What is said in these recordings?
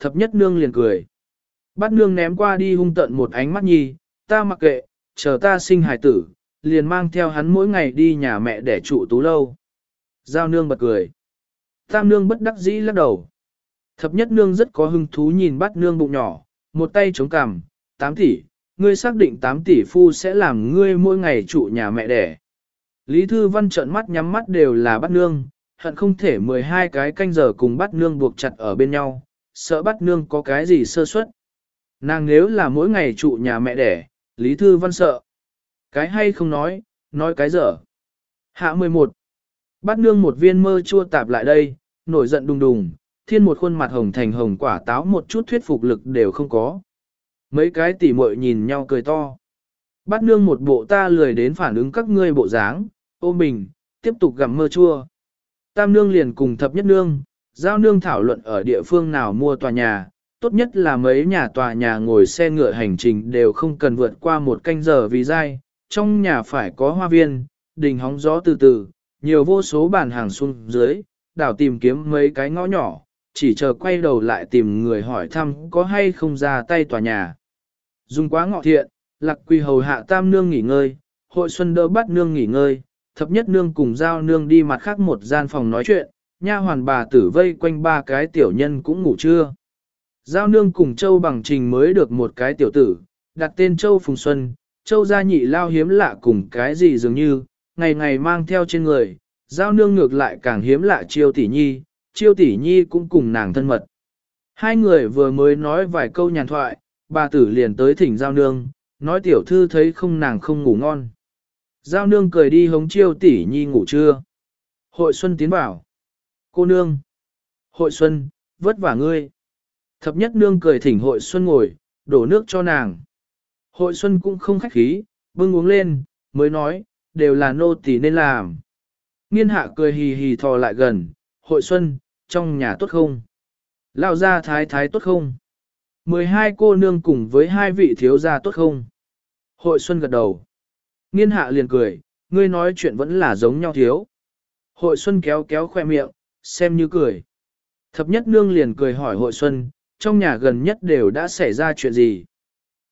thập nhất nương liền cười. Bát nương ném qua đi hung tận một ánh mắt nhi, ta mặc kệ, chờ ta sinh hài tử, liền mang theo hắn mỗi ngày đi nhà mẹ để trụ tú lâu. Giao nương bật cười. Tam nương bất đắc dĩ lắc đầu. Thập nhất nương rất có hứng thú nhìn Bát nương bụng nhỏ, một tay chống cằm, Tám tỷ, ngươi xác định Tám tỷ phu sẽ làm ngươi mỗi ngày trụ nhà mẹ đẻ. Lý Thư Văn trợn mắt nhắm mắt đều là Bát nương, hận không thể 12 cái canh giờ cùng Bát nương buộc chặt ở bên nhau, sợ bắt nương có cái gì sơ suất. Nàng nếu là mỗi ngày trụ nhà mẹ đẻ, Lý Thư Văn sợ. Cái hay không nói, nói cái dở. Hạ 11. Bắt nương một viên mơ chua tạp lại đây, nổi giận đùng đùng, thiên một khuôn mặt hồng thành hồng quả táo một chút thuyết phục lực đều không có. Mấy cái tỉ muội nhìn nhau cười to. Bắt nương một bộ ta lười đến phản ứng các ngươi bộ dáng, ôm bình, tiếp tục gặm mơ chua. Tam nương liền cùng thập nhất nương, giao nương thảo luận ở địa phương nào mua tòa nhà, tốt nhất là mấy nhà tòa nhà ngồi xe ngựa hành trình đều không cần vượt qua một canh giờ vì dai, trong nhà phải có hoa viên, đình hóng gió từ từ, nhiều vô số bàn hàng xuống dưới, đảo tìm kiếm mấy cái ngõ nhỏ, chỉ chờ quay đầu lại tìm người hỏi thăm có hay không ra tay tòa nhà. Dùng quá ngọ thiện, lạc quy hầu hạ tam nương nghỉ ngơi, hội xuân đỡ bắt nương nghỉ ngơi, thập nhất nương cùng giao nương đi mặt khác một gian phòng nói chuyện, nha hoàn bà tử vây quanh ba cái tiểu nhân cũng ngủ trưa. Giao nương cùng châu bằng trình mới được một cái tiểu tử, đặt tên châu Phùng Xuân, châu gia nhị lao hiếm lạ cùng cái gì dường như, ngày ngày mang theo trên người, giao nương ngược lại càng hiếm lạ chiêu tỷ nhi, chiêu tỷ nhi cũng cùng nàng thân mật. Hai người vừa mới nói vài câu nhàn thoại, bà tử liền tới thỉnh giao nương, nói tiểu thư thấy không nàng không ngủ ngon. Giao nương cười đi hống chiêu tỷ nhi ngủ trưa. Hội xuân tiến bảo. Cô nương. Hội xuân, vất vả ngươi. Thập nhất nương cười thỉnh hội xuân ngồi, đổ nước cho nàng. Hội xuân cũng không khách khí, bưng uống lên, mới nói, đều là nô tỳ nên làm. Nghiên hạ cười hì hì thò lại gần, hội xuân, trong nhà tốt không? Lao ra thái thái tốt không? Mười hai cô nương cùng với hai vị thiếu gia tốt không? Hội xuân gật đầu. Nghiên hạ liền cười, ngươi nói chuyện vẫn là giống nhau thiếu. Hội xuân kéo kéo khoe miệng, xem như cười. Thập nhất nương liền cười hỏi hội xuân, trong nhà gần nhất đều đã xảy ra chuyện gì?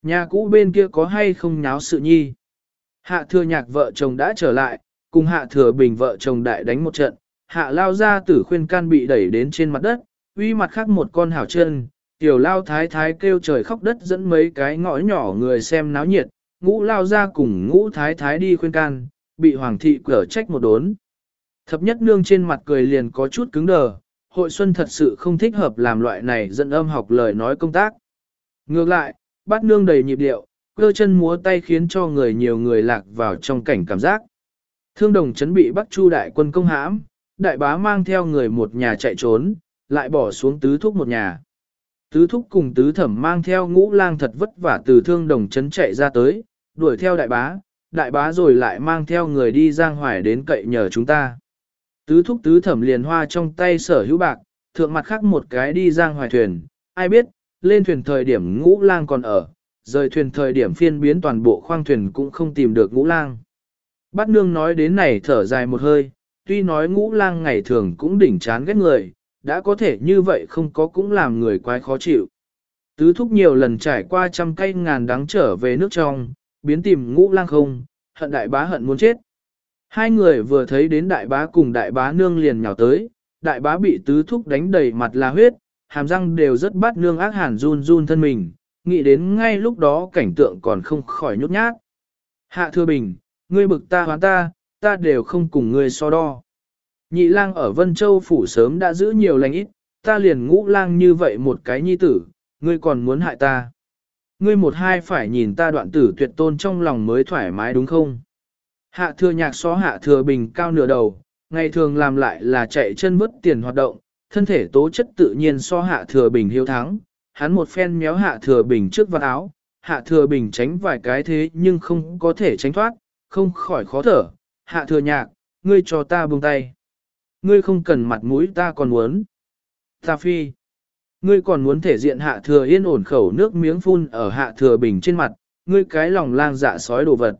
Nhà cũ bên kia có hay không nháo sự nhi? Hạ thừa nhạc vợ chồng đã trở lại, cùng hạ thừa bình vợ chồng đại đánh một trận, hạ lao ra tử khuyên can bị đẩy đến trên mặt đất, uy mặt khác một con hảo chân, tiểu lao thái thái kêu trời khóc đất dẫn mấy cái ngõ nhỏ người xem náo nhiệt, ngũ lao ra cùng ngũ thái thái đi khuyên can, bị hoàng thị cở trách một đốn. Thập nhất nương trên mặt cười liền có chút cứng đờ, hội xuân thật sự không thích hợp làm loại này dẫn âm học lời nói công tác. Ngược lại, bát nương đầy nhịp điệu, cơ chân múa tay khiến cho người nhiều người lạc vào trong cảnh cảm giác. Thương đồng chấn bị Bắc Chu đại quân công hãm, đại bá mang theo người một nhà chạy trốn, lại bỏ xuống tứ thúc một nhà. Tứ thúc cùng tứ thẩm mang theo ngũ lang thật vất vả từ thương đồng chấn chạy ra tới, đuổi theo đại bá, đại bá rồi lại mang theo người đi giang hoài đến cậy nhờ chúng ta. Tứ thúc tứ thẩm liền hoa trong tay sở hữu bạc, thượng mặt khác một cái đi giang hoài thuyền, ai biết, lên thuyền thời điểm ngũ lang còn ở, rời thuyền thời điểm phiên biến toàn bộ khoang thuyền cũng không tìm được ngũ lang. Bát nương nói đến này thở dài một hơi, tuy nói ngũ lang ngày thường cũng đỉnh chán ghét người, đã có thể như vậy không có cũng làm người quái khó chịu. Tứ thúc nhiều lần trải qua trăm cây ngàn đắng trở về nước trong, biến tìm ngũ lang không, hận đại bá hận muốn chết. Hai người vừa thấy đến đại bá cùng đại bá nương liền nhào tới, đại bá bị tứ thúc đánh đầy mặt là huyết, hàm răng đều rất bắt nương ác hàn run run thân mình, nghĩ đến ngay lúc đó cảnh tượng còn không khỏi nhút nhát. Hạ thưa bình, ngươi bực ta hoán ta, ta đều không cùng ngươi so đo. Nhị lang ở Vân Châu phủ sớm đã giữ nhiều lành ít, ta liền ngũ lang như vậy một cái nhi tử, ngươi còn muốn hại ta. Ngươi một hai phải nhìn ta đoạn tử tuyệt tôn trong lòng mới thoải mái đúng không? Hạ thừa nhạc so hạ thừa bình cao nửa đầu, ngày thường làm lại là chạy chân vứt tiền hoạt động, thân thể tố chất tự nhiên so hạ thừa bình hiếu thắng. Hắn một phen méo hạ thừa bình trước vạt áo, hạ thừa bình tránh vài cái thế nhưng không có thể tránh thoát, không khỏi khó thở. Hạ thừa nhạc, ngươi cho ta buông tay. Ngươi không cần mặt mũi ta còn muốn. Ta phi. Ngươi còn muốn thể diện hạ thừa yên ổn khẩu nước miếng phun ở hạ thừa bình trên mặt, ngươi cái lòng lang dạ sói đồ vật.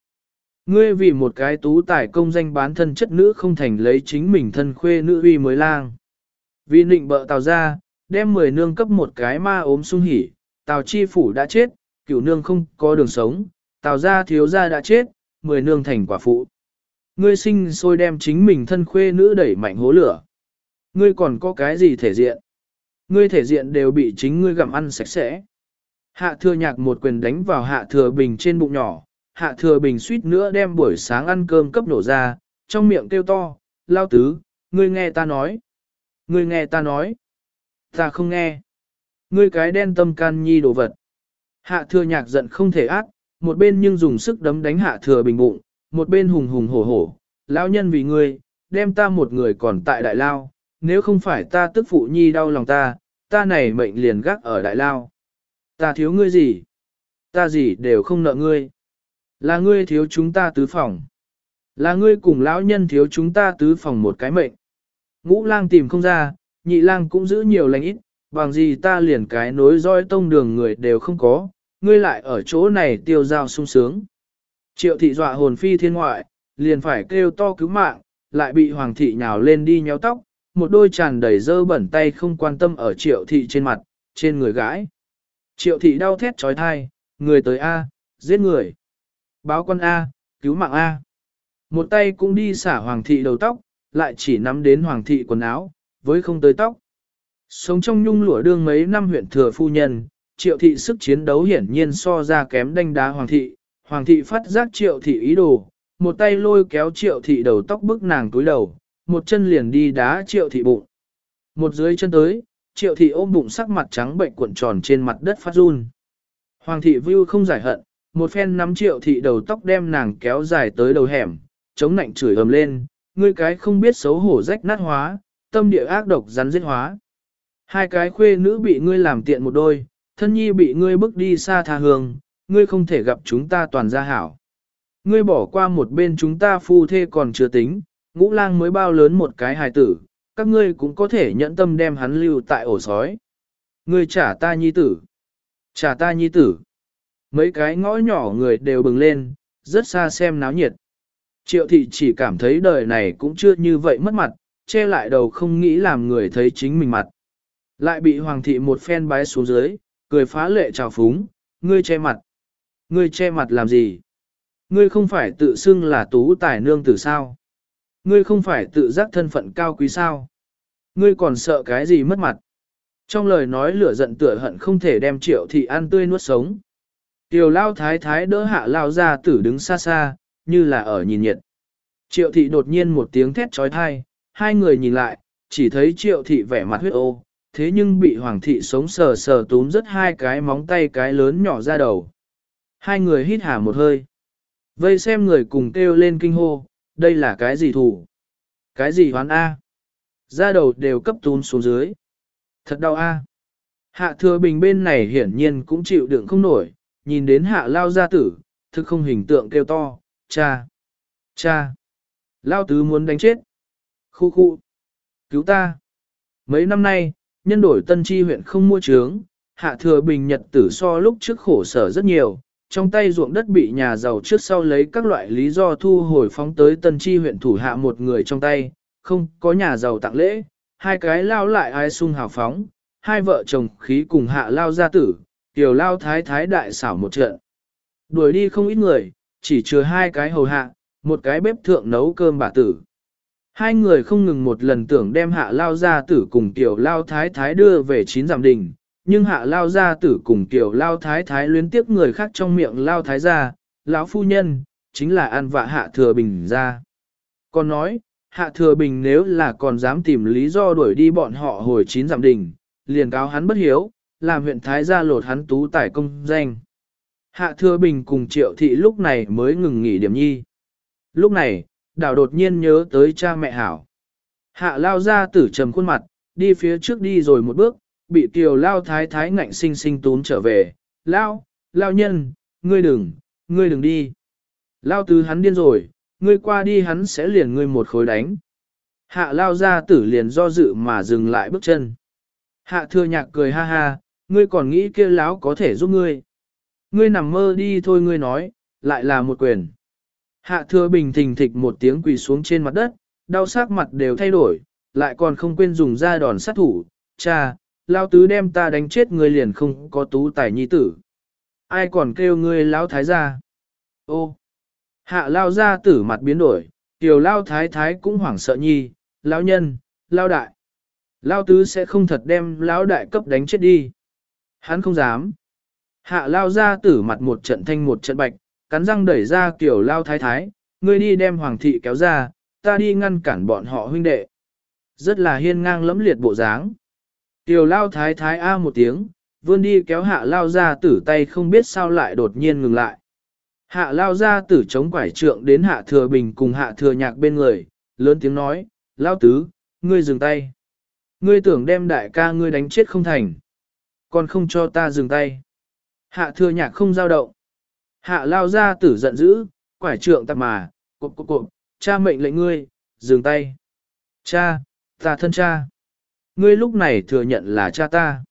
Ngươi vì một cái tú tài công danh bán thân chất nữ không thành lấy chính mình thân khuê nữ uy mới lang. Vì nịnh bợ tào ra, đem mười nương cấp một cái ma ốm sung hỉ, tào chi phủ đã chết, cửu nương không có đường sống, tào gia thiếu gia đã chết, mười nương thành quả phụ. Ngươi sinh sôi đem chính mình thân khuê nữ đẩy mạnh hố lửa. Ngươi còn có cái gì thể diện? Ngươi thể diện đều bị chính ngươi gặm ăn sạch sẽ. Hạ thừa nhạc một quyền đánh vào hạ thừa bình trên bụng nhỏ, hạ thừa bình suýt nữa đem buổi sáng ăn cơm cấp nổ ra, trong miệng kêu to, lao tứ, ngươi nghe ta nói. Ngươi nghe ta nói. Ta không nghe. Ngươi cái đen tâm can nhi đồ vật. Hạ thừa nhạc giận không thể ác, một bên nhưng dùng sức đấm đánh hạ thừa bình bụng, một bên hùng hùng hổ hổ. Lão nhân vì ngươi, đem ta một người còn tại đại lao, nếu không phải ta tức phụ nhi đau lòng ta, ta này mệnh liền gác ở đại lao. Ta thiếu ngươi gì? Ta gì đều không nợ ngươi. Là ngươi thiếu chúng ta tứ phòng. Là ngươi cùng lão nhân thiếu chúng ta tứ phòng một cái mệnh. Ngũ lang tìm không ra, nhị lang cũng giữ nhiều lành ít, bằng gì ta liền cái nối roi tông đường người đều không có, ngươi lại ở chỗ này tiêu giao sung sướng. Triệu thị dọa hồn phi thiên ngoại, liền phải kêu to cứu mạng, lại bị hoàng thị nhào lên đi nhéo tóc, một đôi tràn đầy dơ bẩn tay không quan tâm ở triệu thị trên mặt, trên người gái. Triệu thị đau thét trói thai, người tới A, giết người. Báo quân A, cứu mạng A. Một tay cũng đi xả hoàng thị đầu tóc, lại chỉ nắm đến hoàng thị quần áo, với không tới tóc. Sống trong nhung lụa đương mấy năm huyện thừa phu nhân, triệu thị sức chiến đấu hiển nhiên so ra kém đánh đá hoàng thị. Hoàng thị phát giác triệu thị ý đồ, một tay lôi kéo triệu thị đầu tóc bức nàng túi đầu, một chân liền đi đá triệu thị bụng. Một dưới chân tới, triệu thị ôm bụng sắc mặt trắng bệnh cuộn tròn trên mặt đất phát run. Hoàng thị view không giải hận, một phen nắm triệu thị đầu tóc đem nàng kéo dài tới đầu hẻm, chống nạnh chửi ầm lên, ngươi cái không biết xấu hổ rách nát hóa, tâm địa ác độc rắn giết hóa. Hai cái khuê nữ bị ngươi làm tiện một đôi, thân nhi bị ngươi bước đi xa tha hương, ngươi không thể gặp chúng ta toàn gia hảo. Ngươi bỏ qua một bên chúng ta phu thê còn chưa tính, ngũ lang mới bao lớn một cái hài tử, các ngươi cũng có thể nhẫn tâm đem hắn lưu tại ổ sói. Ngươi trả ta nhi tử. Trả ta nhi tử. Mấy cái ngõ nhỏ người đều bừng lên, rất xa xem náo nhiệt. Triệu thị chỉ cảm thấy đời này cũng chưa như vậy mất mặt, che lại đầu không nghĩ làm người thấy chính mình mặt. Lại bị hoàng thị một phen bái xuống dưới, cười phá lệ trào phúng, ngươi che mặt. Ngươi che mặt làm gì? Ngươi không phải tự xưng là tú tài nương tử sao? Ngươi không phải tự giác thân phận cao quý sao? Ngươi còn sợ cái gì mất mặt? Trong lời nói lửa giận tựa hận không thể đem triệu thị ăn tươi nuốt sống. Tiểu lao thái thái đỡ hạ lao ra tử đứng xa xa, như là ở nhìn nhiệt. Triệu thị đột nhiên một tiếng thét trói thai, hai người nhìn lại, chỉ thấy triệu thị vẻ mặt huyết ô, thế nhưng bị hoàng thị sống sờ sờ túm rất hai cái móng tay cái lớn nhỏ ra đầu. Hai người hít hà một hơi. Vây xem người cùng kêu lên kinh hô, đây là cái gì thủ? Cái gì hoán A? Ra đầu đều cấp túm xuống dưới. Thật đau A. Hạ thừa bình bên này hiển nhiên cũng chịu đựng không nổi, nhìn đến hạ lao gia tử, thực không hình tượng kêu to, cha, cha, lao tứ muốn đánh chết. Khu khu, cứu ta. Mấy năm nay, nhân đổi tân tri huyện không mua trướng, hạ thừa bình nhật tử so lúc trước khổ sở rất nhiều, trong tay ruộng đất bị nhà giàu trước sau lấy các loại lý do thu hồi phóng tới tân tri huyện thủ hạ một người trong tay, không có nhà giàu tặng lễ, hai cái lao lại ai sung hào phóng, hai vợ chồng khí cùng hạ lao gia tử, tiểu lao thái thái đại xảo một trận. Đuổi đi không ít người, chỉ chừa hai cái hầu hạ, một cái bếp thượng nấu cơm bà tử. Hai người không ngừng một lần tưởng đem hạ lao gia tử cùng tiểu lao thái thái đưa về chín giảm đình, nhưng hạ lao gia tử cùng tiểu lao thái thái luyến tiếp người khác trong miệng lao thái gia, lão phu nhân, chính là an vạ hạ thừa bình ra. Còn nói, hạ thừa bình nếu là còn dám tìm lý do đuổi đi bọn họ hồi chín giảm đình, liền cáo hắn bất hiếu, làm huyện thái gia lột hắn tú tải công danh. Hạ thừa bình cùng triệu thị lúc này mới ngừng nghỉ điểm nhi. Lúc này, đảo đột nhiên nhớ tới cha mẹ hảo. Hạ lao ra tử trầm khuôn mặt, đi phía trước đi rồi một bước, bị kiều lao thái thái ngạnh sinh sinh tún trở về. Lao, lao nhân, ngươi đừng, ngươi đừng đi. Lao tứ hắn điên rồi, ngươi qua đi hắn sẽ liền ngươi một khối đánh. Hạ lao ra tử liền do dự mà dừng lại bước chân. Hạ thừa nhạc cười ha ha, ngươi còn nghĩ kia láo có thể giúp ngươi. Ngươi nằm mơ đi thôi ngươi nói, lại là một quyền. Hạ thừa bình thình thịch một tiếng quỳ xuống trên mặt đất, đau sắc mặt đều thay đổi, lại còn không quên dùng ra đòn sát thủ, cha, lao tứ đem ta đánh chết người liền không có tú tài nhi tử. Ai còn kêu ngươi lão thái gia? Ô! Hạ lao gia tử mặt biến đổi, tiểu lao thái thái cũng hoảng sợ nhi, lão nhân, lao đại. Lao tứ sẽ không thật đem lão đại cấp đánh chết đi. Hắn không dám. Hạ lao gia tử mặt một trận thanh một trận bạch, cắn răng đẩy ra kiểu lao thái thái, ngươi đi đem hoàng thị kéo ra, ta đi ngăn cản bọn họ huynh đệ. Rất là hiên ngang lẫm liệt bộ dáng. Tiểu lao thái thái a một tiếng, vươn đi kéo hạ lao ra tử tay không biết sao lại đột nhiên ngừng lại. Hạ lao ra tử chống quải trượng đến hạ thừa bình cùng hạ thừa nhạc bên người, lớn tiếng nói, lao tứ, ngươi dừng tay. Ngươi tưởng đem đại ca ngươi đánh chết không thành. Còn không cho ta dừng tay. Hạ thừa nhạc không giao động. Hạ lao ra tử giận dữ, quải trượng tạp mà, cộp cộp cộp, cha mệnh lệnh ngươi, dừng tay. Cha, ta thân cha. Ngươi lúc này thừa nhận là cha ta.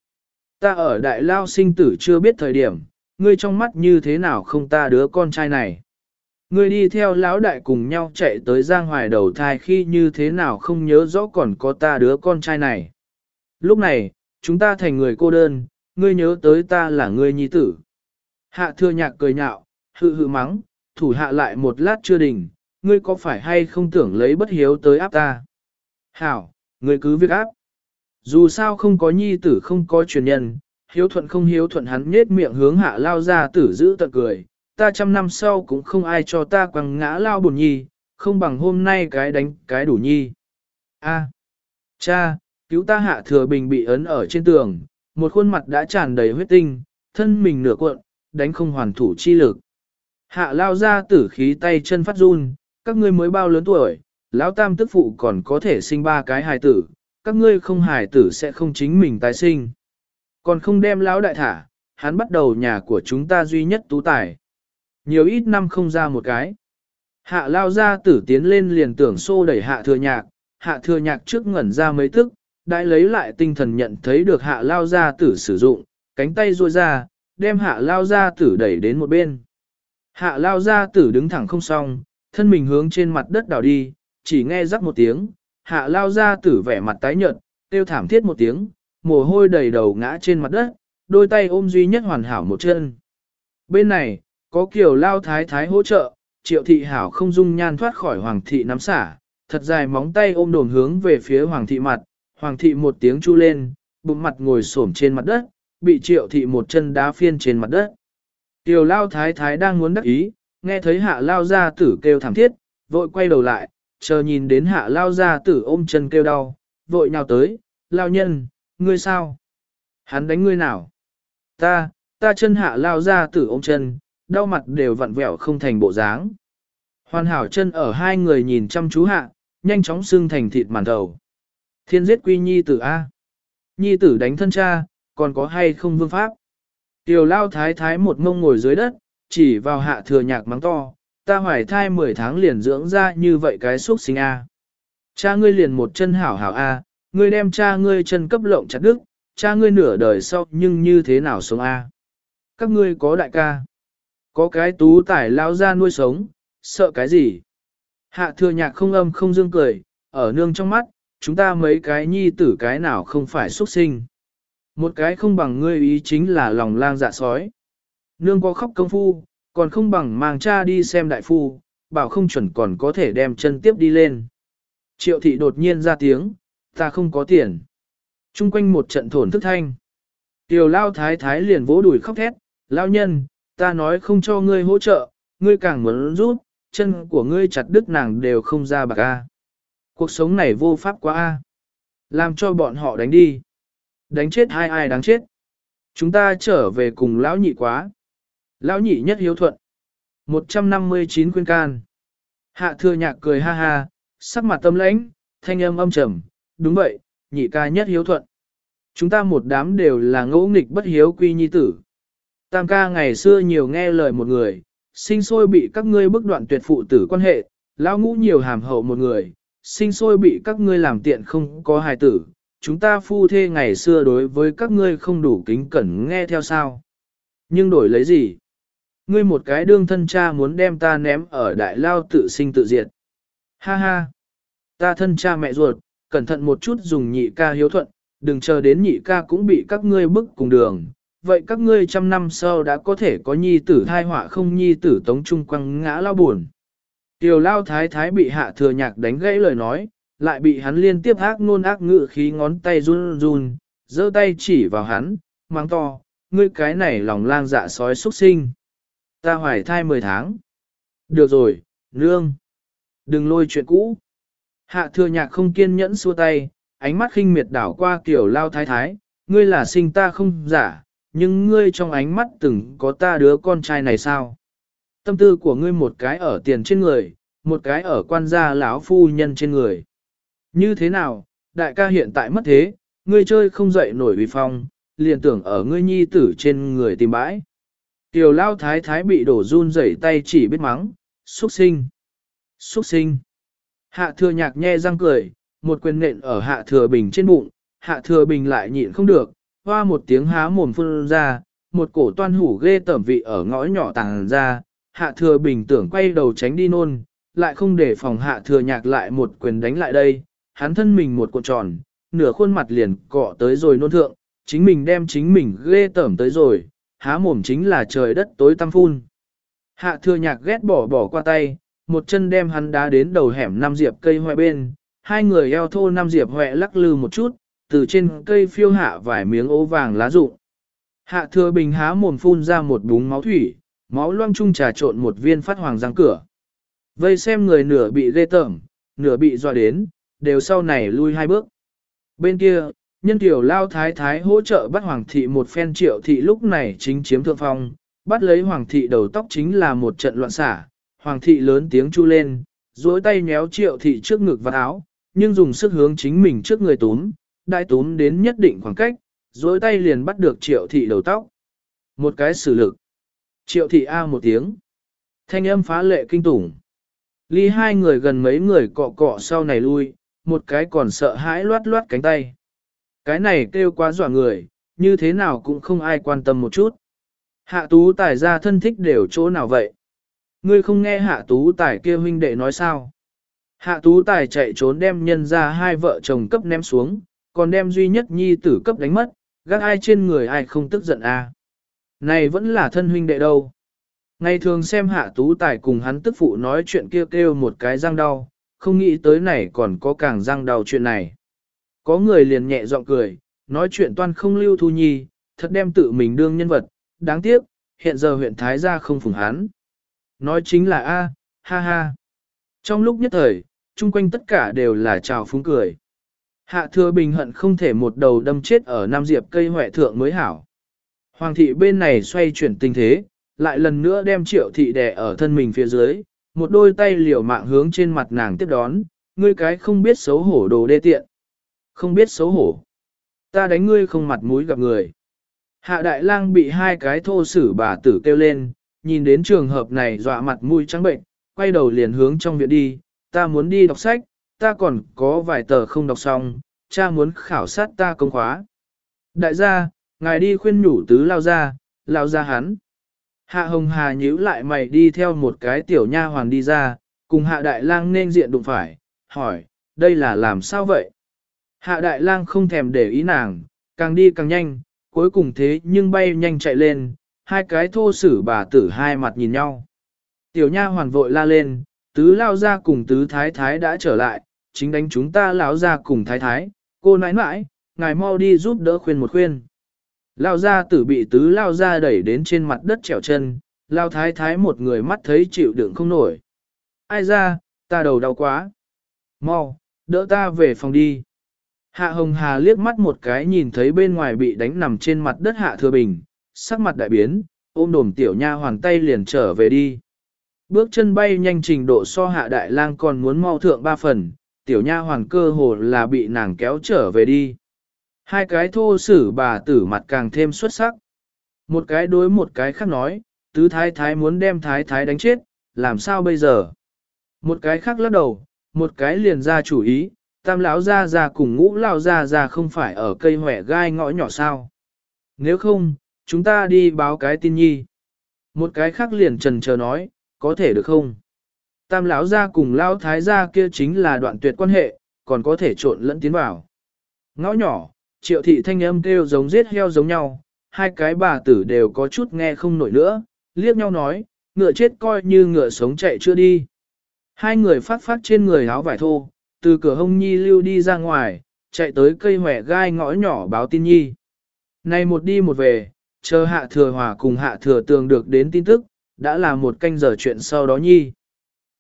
Ta ở đại lao sinh tử chưa biết thời điểm, ngươi trong mắt như thế nào không ta đứa con trai này. Ngươi đi theo lão đại cùng nhau chạy tới giang hoài đầu thai khi như thế nào không nhớ rõ còn có ta đứa con trai này. Lúc này, chúng ta thành người cô đơn, ngươi nhớ tới ta là ngươi nhi tử. Hạ thừa nhạc cười nhạo, hự hự mắng, thủ hạ lại một lát chưa đình. ngươi có phải hay không tưởng lấy bất hiếu tới áp ta? Hảo, ngươi cứ việc áp. Dù sao không có nhi tử không có truyền nhân, hiếu thuận không hiếu thuận hắn nhết miệng hướng hạ lao ra tử giữ tận cười, ta trăm năm sau cũng không ai cho ta quăng ngã lao buồn nhi, không bằng hôm nay cái đánh cái đủ nhi. A, cha, cứu ta hạ thừa bình bị ấn ở trên tường, một khuôn mặt đã tràn đầy huyết tinh, thân mình nửa cuộn, đánh không hoàn thủ chi lực. Hạ lao ra tử khí tay chân phát run, các ngươi mới bao lớn tuổi, lão tam tức phụ còn có thể sinh ba cái hài tử, các ngươi không hài tử sẽ không chính mình tái sinh. Còn không đem lão đại thả, hắn bắt đầu nhà của chúng ta duy nhất tú tài. Nhiều ít năm không ra một cái. Hạ lao ra tử tiến lên liền tưởng xô đẩy hạ thừa nhạc, hạ thừa nhạc trước ngẩn ra mấy tức, đã lấy lại tinh thần nhận thấy được hạ lao gia tử sử dụng, cánh tay ruôi ra, đem hạ lao gia tử đẩy đến một bên. Hạ lao gia tử đứng thẳng không xong, thân mình hướng trên mặt đất đảo đi, chỉ nghe rắc một tiếng, hạ lao gia tử vẻ mặt tái nhợt, tiêu thảm thiết một tiếng, mồ hôi đầy đầu ngã trên mặt đất, đôi tay ôm duy nhất hoàn hảo một chân. Bên này, có kiểu lao thái thái hỗ trợ, triệu thị hảo không dung nhan thoát khỏi hoàng thị nắm xả, thật dài móng tay ôm đồn hướng về phía hoàng thị mặt, hoàng thị một tiếng chu lên, bụng mặt ngồi xổm trên mặt đất, bị triệu thị một chân đá phiên trên mặt đất. Tiểu lao thái thái đang muốn đắc ý, nghe thấy hạ lao gia tử kêu thảm thiết, vội quay đầu lại, chờ nhìn đến hạ lao gia tử ôm chân kêu đau, vội nhào tới, lao nhân, ngươi sao? Hắn đánh ngươi nào? Ta, ta chân hạ lao gia tử ôm chân, đau mặt đều vặn vẹo không thành bộ dáng. Hoàn hảo chân ở hai người nhìn chăm chú hạ, nhanh chóng xương thành thịt màn đầu. Thiên giết quy nhi tử A. Nhi tử đánh thân cha, còn có hay không vương pháp? Tiểu lao thái thái một mông ngồi dưới đất, chỉ vào hạ thừa nhạc mắng to, ta hoài thai 10 tháng liền dưỡng ra như vậy cái xúc sinh A. Cha ngươi liền một chân hảo hảo A, ngươi đem cha ngươi chân cấp lộng chặt đức, cha ngươi nửa đời sau nhưng như thế nào sống A. Các ngươi có đại ca, có cái tú tải lao ra nuôi sống, sợ cái gì? Hạ thừa nhạc không âm không dương cười, ở nương trong mắt, chúng ta mấy cái nhi tử cái nào không phải xuất sinh. Một cái không bằng ngươi ý chính là lòng lang dạ sói. Nương có khóc công phu, còn không bằng mang cha đi xem đại phu, bảo không chuẩn còn có thể đem chân tiếp đi lên. Triệu thị đột nhiên ra tiếng, ta không có tiền. Trung quanh một trận thổn thức thanh. Tiểu lao thái thái liền vỗ đùi khóc thét, lao nhân, ta nói không cho ngươi hỗ trợ, ngươi càng muốn rút, chân của ngươi chặt đứt nàng đều không ra bạc a. Cuộc sống này vô pháp quá a. Làm cho bọn họ đánh đi. Đánh chết hai ai đáng chết. Chúng ta trở về cùng lão nhị quá. Lão nhị nhất hiếu thuận. 159 khuyên can. Hạ thừa nhạc cười ha ha, sắc mặt tâm lãnh, thanh âm âm trầm. Đúng vậy, nhị ca nhất hiếu thuận. Chúng ta một đám đều là ngỗ nghịch bất hiếu quy nhi tử. Tam ca ngày xưa nhiều nghe lời một người, sinh sôi bị các ngươi bức đoạn tuyệt phụ tử quan hệ, lão ngũ nhiều hàm hậu một người, sinh sôi bị các ngươi làm tiện không có hài tử, chúng ta phu thê ngày xưa đối với các ngươi không đủ kính cẩn nghe theo sao. Nhưng đổi lấy gì? Ngươi một cái đương thân cha muốn đem ta ném ở đại lao tự sinh tự diệt. Ha ha! Ta thân cha mẹ ruột, cẩn thận một chút dùng nhị ca hiếu thuận, đừng chờ đến nhị ca cũng bị các ngươi bức cùng đường. Vậy các ngươi trăm năm sau đã có thể có nhi tử thai họa không nhi tử tống trung quăng ngã lao buồn. Tiểu lao thái thái bị hạ thừa nhạc đánh gãy lời nói, lại bị hắn liên tiếp ác nôn ác ngự khí ngón tay run run, giơ tay chỉ vào hắn, mang to, ngươi cái này lòng lang dạ sói xuất sinh. Ta hoài thai 10 tháng. Được rồi, nương. Đừng lôi chuyện cũ. Hạ thừa nhạc không kiên nhẫn xua tay, ánh mắt khinh miệt đảo qua kiểu lao thái thái, ngươi là sinh ta không giả, nhưng ngươi trong ánh mắt từng có ta đứa con trai này sao? Tâm tư của ngươi một cái ở tiền trên người, một cái ở quan gia lão phu nhân trên người. Như thế nào, đại ca hiện tại mất thế, ngươi chơi không dậy nổi vì phong, liền tưởng ở ngươi nhi tử trên người tìm bãi. Tiểu lao thái thái bị đổ run rẩy tay chỉ biết mắng, xuất sinh, xuất sinh. Hạ thừa nhạc nhe răng cười, một quyền nện ở hạ thừa bình trên bụng, hạ thừa bình lại nhịn không được, hoa một tiếng há mồm phun ra, một cổ toan hủ ghê tẩm vị ở ngõ nhỏ tàng ra, hạ thừa bình tưởng quay đầu tránh đi nôn, lại không để phòng hạ thừa nhạc lại một quyền đánh lại đây, hắn thân mình một cuộn tròn, nửa khuôn mặt liền cọ tới rồi nôn thượng, chính mình đem chính mình ghê tởm tới rồi, há mồm chính là trời đất tối tăm phun. Hạ thừa nhạc ghét bỏ bỏ qua tay, một chân đem hắn đá đến đầu hẻm năm diệp cây hoại bên, hai người eo thô năm diệp hoẹ lắc lư một chút, từ trên cây phiêu hạ vài miếng ố vàng lá rụng. Hạ thừa bình há mồm phun ra một búng máu thủy, máu loang chung trà trộn một viên phát hoàng răng cửa. Vây xem người nửa bị ghê tởm, nửa bị dọa đến, đều sau này lui hai bước. Bên kia, nhân tiểu lao thái thái hỗ trợ bắt hoàng thị một phen triệu thị lúc này chính chiếm thượng phong, bắt lấy hoàng thị đầu tóc chính là một trận loạn xả, hoàng thị lớn tiếng chu lên, duỗi tay nhéo triệu thị trước ngực và áo, nhưng dùng sức hướng chính mình trước người túm, đại túm đến nhất định khoảng cách, duỗi tay liền bắt được triệu thị đầu tóc. Một cái xử lực. Triệu thị A một tiếng. Thanh âm phá lệ kinh tủng. Ly hai người gần mấy người cọ cọ sau này lui, một cái còn sợ hãi loát loát cánh tay. Cái này kêu quá dọa người, như thế nào cũng không ai quan tâm một chút. Hạ tú tài ra thân thích đều chỗ nào vậy? Ngươi không nghe hạ tú tài kia huynh đệ nói sao? Hạ tú tài chạy trốn đem nhân ra hai vợ chồng cấp ném xuống, còn đem duy nhất nhi tử cấp đánh mất, gác ai trên người ai không tức giận à. Này vẫn là thân huynh đệ đâu. Ngày thường xem hạ tú tài cùng hắn tức phụ nói chuyện kia kêu, kêu một cái răng đau, không nghĩ tới này còn có càng răng đau chuyện này. Có người liền nhẹ giọng cười, nói chuyện toan không lưu thu nhi, thật đem tự mình đương nhân vật, đáng tiếc, hiện giờ huyện Thái gia không phùng hắn. Nói chính là A, ha ha. Trong lúc nhất thời, chung quanh tất cả đều là chào phúng cười. Hạ thừa bình hận không thể một đầu đâm chết ở Nam Diệp cây hỏe thượng mới hảo. Hoàng thị bên này xoay chuyển tình thế, lại lần nữa đem triệu thị đè ở thân mình phía dưới, một đôi tay liều mạng hướng trên mặt nàng tiếp đón, ngươi cái không biết xấu hổ đồ đê tiện. Không biết xấu hổ. Ta đánh ngươi không mặt mũi gặp người. Hạ đại lang bị hai cái thô sử bà tử kêu lên, nhìn đến trường hợp này dọa mặt mũi trắng bệnh, quay đầu liền hướng trong viện đi, ta muốn đi đọc sách, ta còn có vài tờ không đọc xong, cha muốn khảo sát ta công khóa. Đại gia, ngài đi khuyên nhủ tứ lao ra, lao ra hắn. Hạ hồng hà nhíu lại mày đi theo một cái tiểu nha hoàn đi ra, cùng hạ đại lang nên diện đụng phải, hỏi, đây là làm sao vậy? Hạ đại lang không thèm để ý nàng, càng đi càng nhanh, cuối cùng thế nhưng bay nhanh chạy lên, hai cái thô sử bà tử hai mặt nhìn nhau. Tiểu nha hoàn vội la lên, tứ lao ra cùng tứ thái thái đã trở lại, chính đánh chúng ta lão ra cùng thái thái, cô nãi nãi, ngài mau đi giúp đỡ khuyên một khuyên. Lao ra tử bị tứ lao ra đẩy đến trên mặt đất trèo chân, lao thái thái một người mắt thấy chịu đựng không nổi. Ai ra, ta đầu đau quá. Mau, đỡ ta về phòng đi. Hạ Hồng Hà liếc mắt một cái nhìn thấy bên ngoài bị đánh nằm trên mặt đất Hạ Thừa Bình, sắc mặt đại biến, ôm đồm tiểu nha hoàn tay liền trở về đi. Bước chân bay nhanh trình độ so Hạ Đại Lang còn muốn mau thượng ba phần, tiểu nha hoàn cơ hồ là bị nàng kéo trở về đi. Hai cái thô sử bà tử mặt càng thêm xuất sắc. Một cái đối một cái khác nói, tứ thái thái muốn đem thái thái đánh chết, làm sao bây giờ? Một cái khác lắc đầu, một cái liền ra chủ ý, tam lão ra ra cùng ngũ lao ra ra không phải ở cây hỏe gai ngõ nhỏ sao. Nếu không, chúng ta đi báo cái tin nhi. Một cái khác liền trần chờ nói, có thể được không? Tam lão ra cùng lão thái gia kia chính là đoạn tuyệt quan hệ, còn có thể trộn lẫn tiến vào. Ngõ nhỏ, triệu thị thanh âm kêu giống giết heo giống nhau, hai cái bà tử đều có chút nghe không nổi nữa, liếc nhau nói, ngựa chết coi như ngựa sống chạy chưa đi. Hai người phát phát trên người áo vải thô, từ cửa hông nhi lưu đi ra ngoài, chạy tới cây hỏe gai ngõ nhỏ báo tin nhi. Này một đi một về, chờ hạ thừa hòa cùng hạ thừa tường được đến tin tức, đã là một canh giờ chuyện sau đó nhi.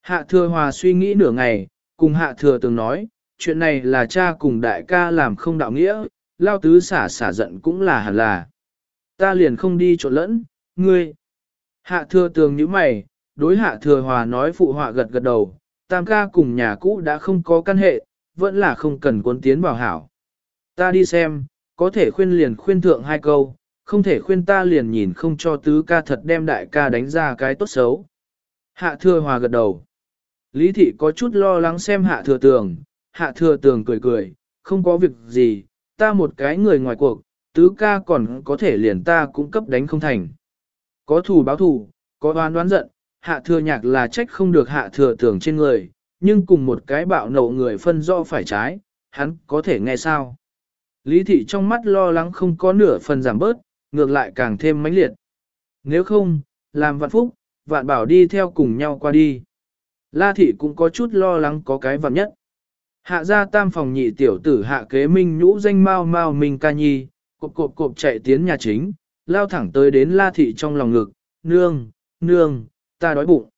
Hạ thừa hòa suy nghĩ nửa ngày, cùng hạ thừa tường nói, chuyện này là cha cùng đại ca làm không đạo nghĩa, lao tứ xả xả giận cũng là hẳn là. Ta liền không đi trộn lẫn, ngươi. Hạ thừa tường như mày, đối hạ thừa hòa nói phụ họa gật gật đầu, tam ca cùng nhà cũ đã không có căn hệ, vẫn là không cần cuốn tiến vào hảo. Ta đi xem, có thể khuyên liền khuyên thượng hai câu, không thể khuyên ta liền nhìn không cho tứ ca thật đem đại ca đánh ra cái tốt xấu. Hạ thừa hòa gật đầu. Lý thị có chút lo lắng xem hạ thừa tường, hạ thừa tường cười cười, không có việc gì, ta một cái người ngoài cuộc, tứ ca còn có thể liền ta cũng cấp đánh không thành. Có thù báo thù, có đoán đoán giận, hạ thừa nhạc là trách không được hạ thừa tưởng trên người, nhưng cùng một cái bạo nộ người phân rõ phải trái, hắn có thể nghe sao. Lý thị trong mắt lo lắng không có nửa phần giảm bớt, ngược lại càng thêm mãnh liệt. Nếu không, làm vạn phúc, vạn bảo đi theo cùng nhau qua đi. La thị cũng có chút lo lắng có cái vạn nhất. Hạ ra tam phòng nhị tiểu tử hạ kế minh nhũ danh mau mau minh ca nhi, cộp cộp cộp chạy tiến nhà chính, lao thẳng tới đến la thị trong lòng ngực, nương, nương, ta đói bụng.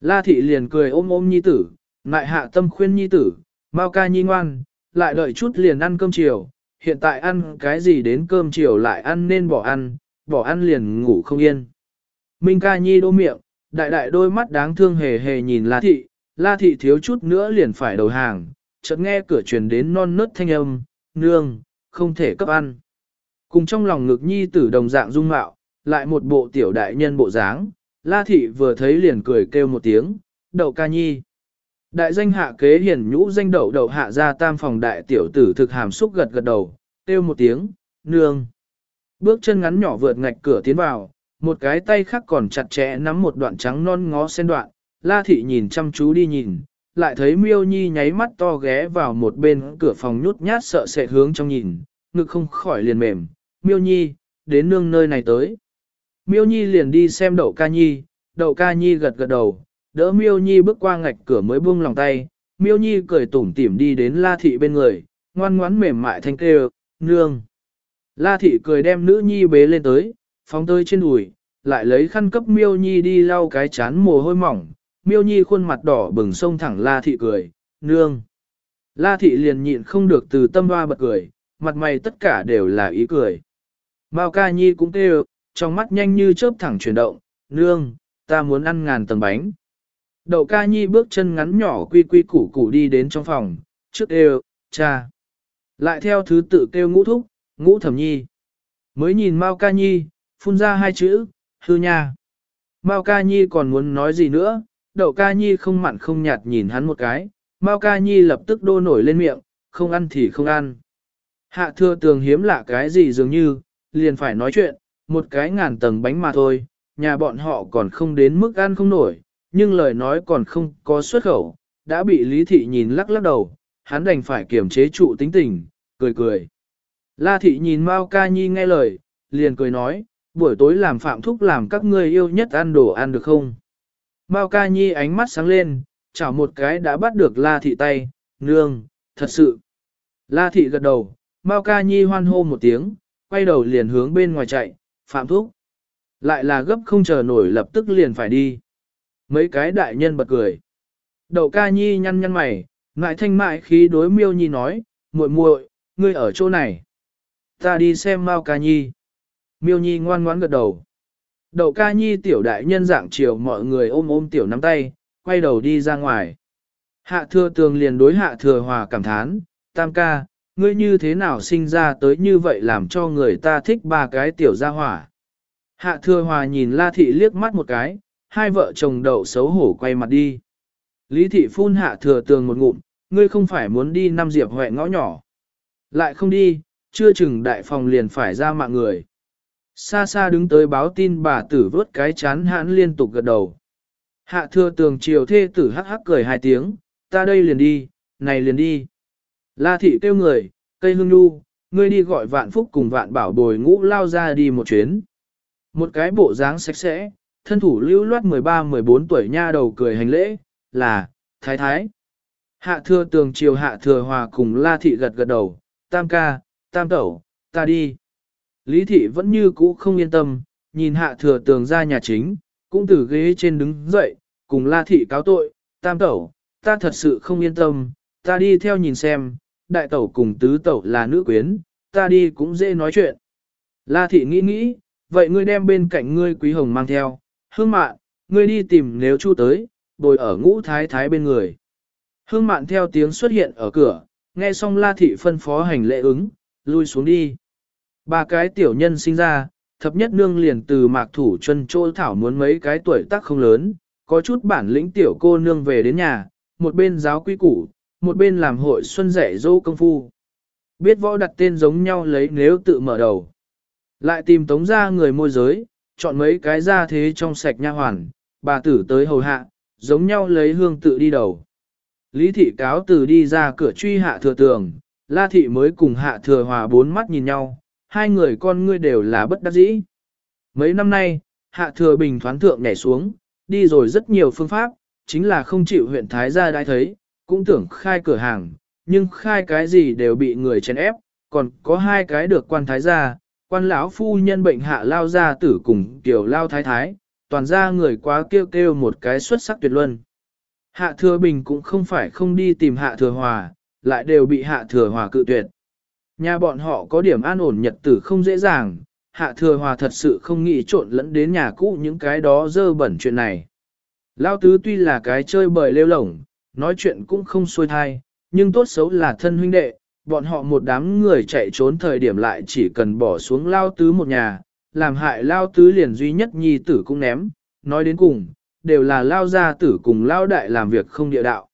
La thị liền cười ôm ôm nhi tử, lại hạ tâm khuyên nhi tử, mau ca nhi ngoan, lại đợi chút liền ăn cơm chiều, hiện tại ăn cái gì đến cơm chiều lại ăn nên bỏ ăn, bỏ ăn liền ngủ không yên. Minh ca nhi đô miệng, đại đại đôi mắt đáng thương hề hề nhìn La thị, La thị thiếu chút nữa liền phải đầu hàng, chợt nghe cửa truyền đến non nớt thanh âm, nương, không thể cấp ăn. Cùng trong lòng ngực nhi tử đồng dạng dung mạo, lại một bộ tiểu đại nhân bộ dáng, La thị vừa thấy liền cười kêu một tiếng, đậu ca nhi. Đại danh hạ kế hiển nhũ danh đậu đậu hạ ra tam phòng đại tiểu tử thực hàm xúc gật gật đầu, kêu một tiếng, nương. Bước chân ngắn nhỏ vượt ngạch cửa tiến vào, một cái tay khác còn chặt chẽ nắm một đoạn trắng non ngó sen đoạn, la thị nhìn chăm chú đi nhìn, lại thấy miêu nhi nháy mắt to ghé vào một bên cửa phòng nhút nhát sợ sệt hướng trong nhìn, ngực không khỏi liền mềm, miêu nhi, đến nương nơi này tới. Miêu nhi liền đi xem đậu ca nhi, đậu ca nhi gật gật đầu, đỡ miêu nhi bước qua ngạch cửa mới buông lòng tay, miêu nhi cười tủm tỉm đi đến la thị bên người, ngoan ngoãn mềm mại thanh kêu, nương. La thị cười đem nữ nhi bế lên tới, phóng tới trên đùi, lại lấy khăn cấp miêu nhi đi lau cái chán mồ hôi mỏng, miêu nhi khuôn mặt đỏ bừng sông thẳng la thị cười, nương. La thị liền nhịn không được từ tâm hoa bật cười, mặt mày tất cả đều là ý cười. Mao ca nhi cũng kêu, trong mắt nhanh như chớp thẳng chuyển động, nương, ta muốn ăn ngàn tầng bánh. Đậu ca nhi bước chân ngắn nhỏ quy quy củ củ đi đến trong phòng, trước kêu, cha. Lại theo thứ tự kêu ngũ thúc, ngũ thẩm nhi. Mới nhìn Mao ca nhi, phun ra hai chữ, hư nha. Mao ca nhi còn muốn nói gì nữa, đậu ca nhi không mặn không nhạt nhìn hắn một cái, Mao ca nhi lập tức đô nổi lên miệng, không ăn thì không ăn. Hạ thưa tường hiếm lạ cái gì dường như, liền phải nói chuyện, một cái ngàn tầng bánh mà thôi, nhà bọn họ còn không đến mức ăn không nổi, nhưng lời nói còn không có xuất khẩu, đã bị lý thị nhìn lắc lắc đầu, hắn đành phải kiềm chế trụ tính tình, cười cười. La thị nhìn Mao ca nhi nghe lời, liền cười nói, buổi tối làm phạm thúc làm các ngươi yêu nhất ăn đồ ăn được không? Mao ca nhi ánh mắt sáng lên, chảo một cái đã bắt được la thị tay, nương, thật sự. La thị gật đầu, Mao ca nhi hoan hô một tiếng, quay đầu liền hướng bên ngoài chạy, phạm thúc. Lại là gấp không chờ nổi lập tức liền phải đi. Mấy cái đại nhân bật cười. Đậu ca nhi nhăn nhăn mày, ngại thanh mại khí đối miêu nhi nói, muội muội, ngươi ở chỗ này. Ta đi xem Mao ca nhi. Miêu nhi ngoan ngoãn gật đầu. Đậu ca nhi tiểu đại nhân dạng chiều mọi người ôm ôm tiểu nắm tay, quay đầu đi ra ngoài. Hạ thừa tường liền đối hạ thừa hòa cảm thán, tam ca, ngươi như thế nào sinh ra tới như vậy làm cho người ta thích ba cái tiểu gia hỏa. Hạ thừa hòa nhìn la thị liếc mắt một cái, hai vợ chồng đậu xấu hổ quay mặt đi. Lý thị phun hạ thừa tường một ngụm, ngươi không phải muốn đi năm diệp huệ ngõ nhỏ. Lại không đi, chưa chừng đại phòng liền phải ra mạng người. Xa xa đứng tới báo tin bà tử vớt cái chán hãn liên tục gật đầu. Hạ thừa tường chiều thê tử hắc hắc cười hai tiếng, ta đây liền đi, này liền đi. La thị kêu người, cây hương nu, ngươi đi gọi vạn phúc cùng vạn bảo bồi ngũ lao ra đi một chuyến. Một cái bộ dáng sạch sẽ, thân thủ lưu loát 13-14 tuổi nha đầu cười hành lễ, là, thái thái. Hạ thừa tường chiều hạ thừa hòa cùng la thị gật gật đầu, tam ca, tam tẩu, ta đi. Lý thị vẫn như cũ không yên tâm, nhìn hạ thừa tường ra nhà chính, cũng từ ghế trên đứng dậy, cùng la thị cáo tội, tam tẩu, ta thật sự không yên tâm, ta đi theo nhìn xem, đại tẩu cùng tứ tẩu là nữ quyến, ta đi cũng dễ nói chuyện. La thị nghĩ nghĩ, vậy ngươi đem bên cạnh ngươi quý hồng mang theo, hương mạn, ngươi đi tìm nếu chu tới, bồi ở ngũ thái thái bên người. Hương mạn theo tiếng xuất hiện ở cửa, nghe xong la thị phân phó hành lễ ứng, lui xuống đi. Ba cái tiểu nhân sinh ra, thập nhất nương liền từ mạc thủ chân trô thảo muốn mấy cái tuổi tác không lớn, có chút bản lĩnh tiểu cô nương về đến nhà, một bên giáo quy củ, một bên làm hội xuân dạy dỗ công phu. Biết võ đặt tên giống nhau lấy nếu tự mở đầu. Lại tìm tống ra người môi giới, chọn mấy cái ra thế trong sạch nha hoàn, bà tử tới hầu hạ, giống nhau lấy hương tự đi đầu. Lý thị cáo từ đi ra cửa truy hạ thừa tường, la thị mới cùng hạ thừa hòa bốn mắt nhìn nhau, hai người con ngươi đều là bất đắc dĩ. Mấy năm nay, hạ thừa bình thoán thượng nhảy xuống, đi rồi rất nhiều phương pháp, chính là không chịu huyện Thái gia đã thấy, cũng tưởng khai cửa hàng, nhưng khai cái gì đều bị người chèn ép, còn có hai cái được quan Thái gia, quan lão phu nhân bệnh hạ lao gia tử cùng tiểu lao thái thái, toàn ra người quá kêu kêu một cái xuất sắc tuyệt luân. Hạ thừa bình cũng không phải không đi tìm hạ thừa hòa, lại đều bị hạ thừa hòa cự tuyệt. Nhà bọn họ có điểm an ổn nhật tử không dễ dàng, hạ thừa hòa thật sự không nghĩ trộn lẫn đến nhà cũ những cái đó dơ bẩn chuyện này. Lao tứ tuy là cái chơi bời lêu lổng, nói chuyện cũng không xuôi thai, nhưng tốt xấu là thân huynh đệ, bọn họ một đám người chạy trốn thời điểm lại chỉ cần bỏ xuống Lao tứ một nhà, làm hại Lao tứ liền duy nhất nhi tử cũng ném, nói đến cùng, đều là Lao gia tử cùng Lao đại làm việc không địa đạo.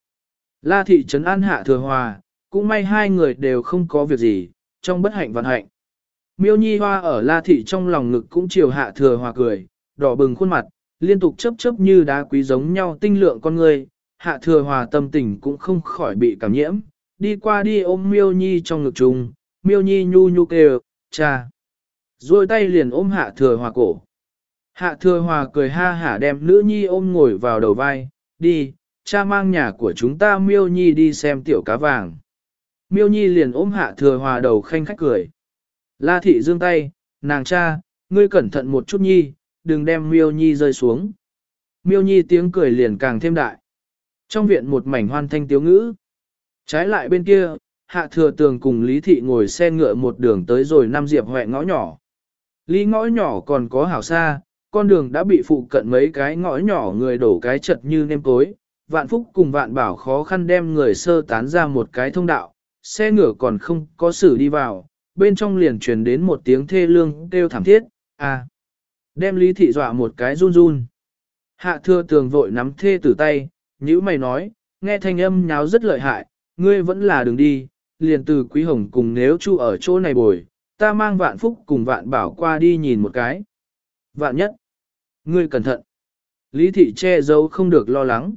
La thị trấn an hạ thừa hòa, cũng may hai người đều không có việc gì, trong bất hạnh vận hạnh. Miêu Nhi Hoa ở La Thị trong lòng ngực cũng chiều hạ thừa hòa cười, đỏ bừng khuôn mặt, liên tục chấp chấp như đá quý giống nhau tinh lượng con người, hạ thừa hòa tâm tình cũng không khỏi bị cảm nhiễm, đi qua đi ôm Miêu Nhi trong ngực trùng, Miêu Nhi nhu nhu kêu, cha. Rồi tay liền ôm hạ thừa hòa cổ. Hạ thừa hòa cười ha hả đem nữ nhi ôm ngồi vào đầu vai, đi, cha mang nhà của chúng ta Miêu Nhi đi xem tiểu cá vàng. Miêu Nhi liền ôm hạ thừa hòa đầu khanh khách cười. La thị dương tay, nàng cha, ngươi cẩn thận một chút Nhi, đừng đem Miêu Nhi rơi xuống. Miêu Nhi tiếng cười liền càng thêm đại. Trong viện một mảnh hoan thanh tiếu ngữ. Trái lại bên kia, hạ thừa tường cùng Lý Thị ngồi xe ngựa một đường tới rồi năm diệp hoẹ ngõ nhỏ. Lý ngõ nhỏ còn có hảo xa, con đường đã bị phụ cận mấy cái ngõ nhỏ người đổ cái chật như nêm cối. Vạn Phúc cùng Vạn Bảo khó khăn đem người sơ tán ra một cái thông đạo, xe ngựa còn không có xử đi vào, bên trong liền truyền đến một tiếng thê lương kêu thảm thiết, à. Đem Lý Thị dọa một cái run run. Hạ thưa tường vội nắm thê tử tay, nhữ mày nói, nghe thanh âm nháo rất lợi hại, ngươi vẫn là đường đi, liền từ quý hồng cùng nếu chu ở chỗ này bồi, ta mang vạn phúc cùng vạn bảo qua đi nhìn một cái. Vạn nhất, ngươi cẩn thận. Lý thị che giấu không được lo lắng.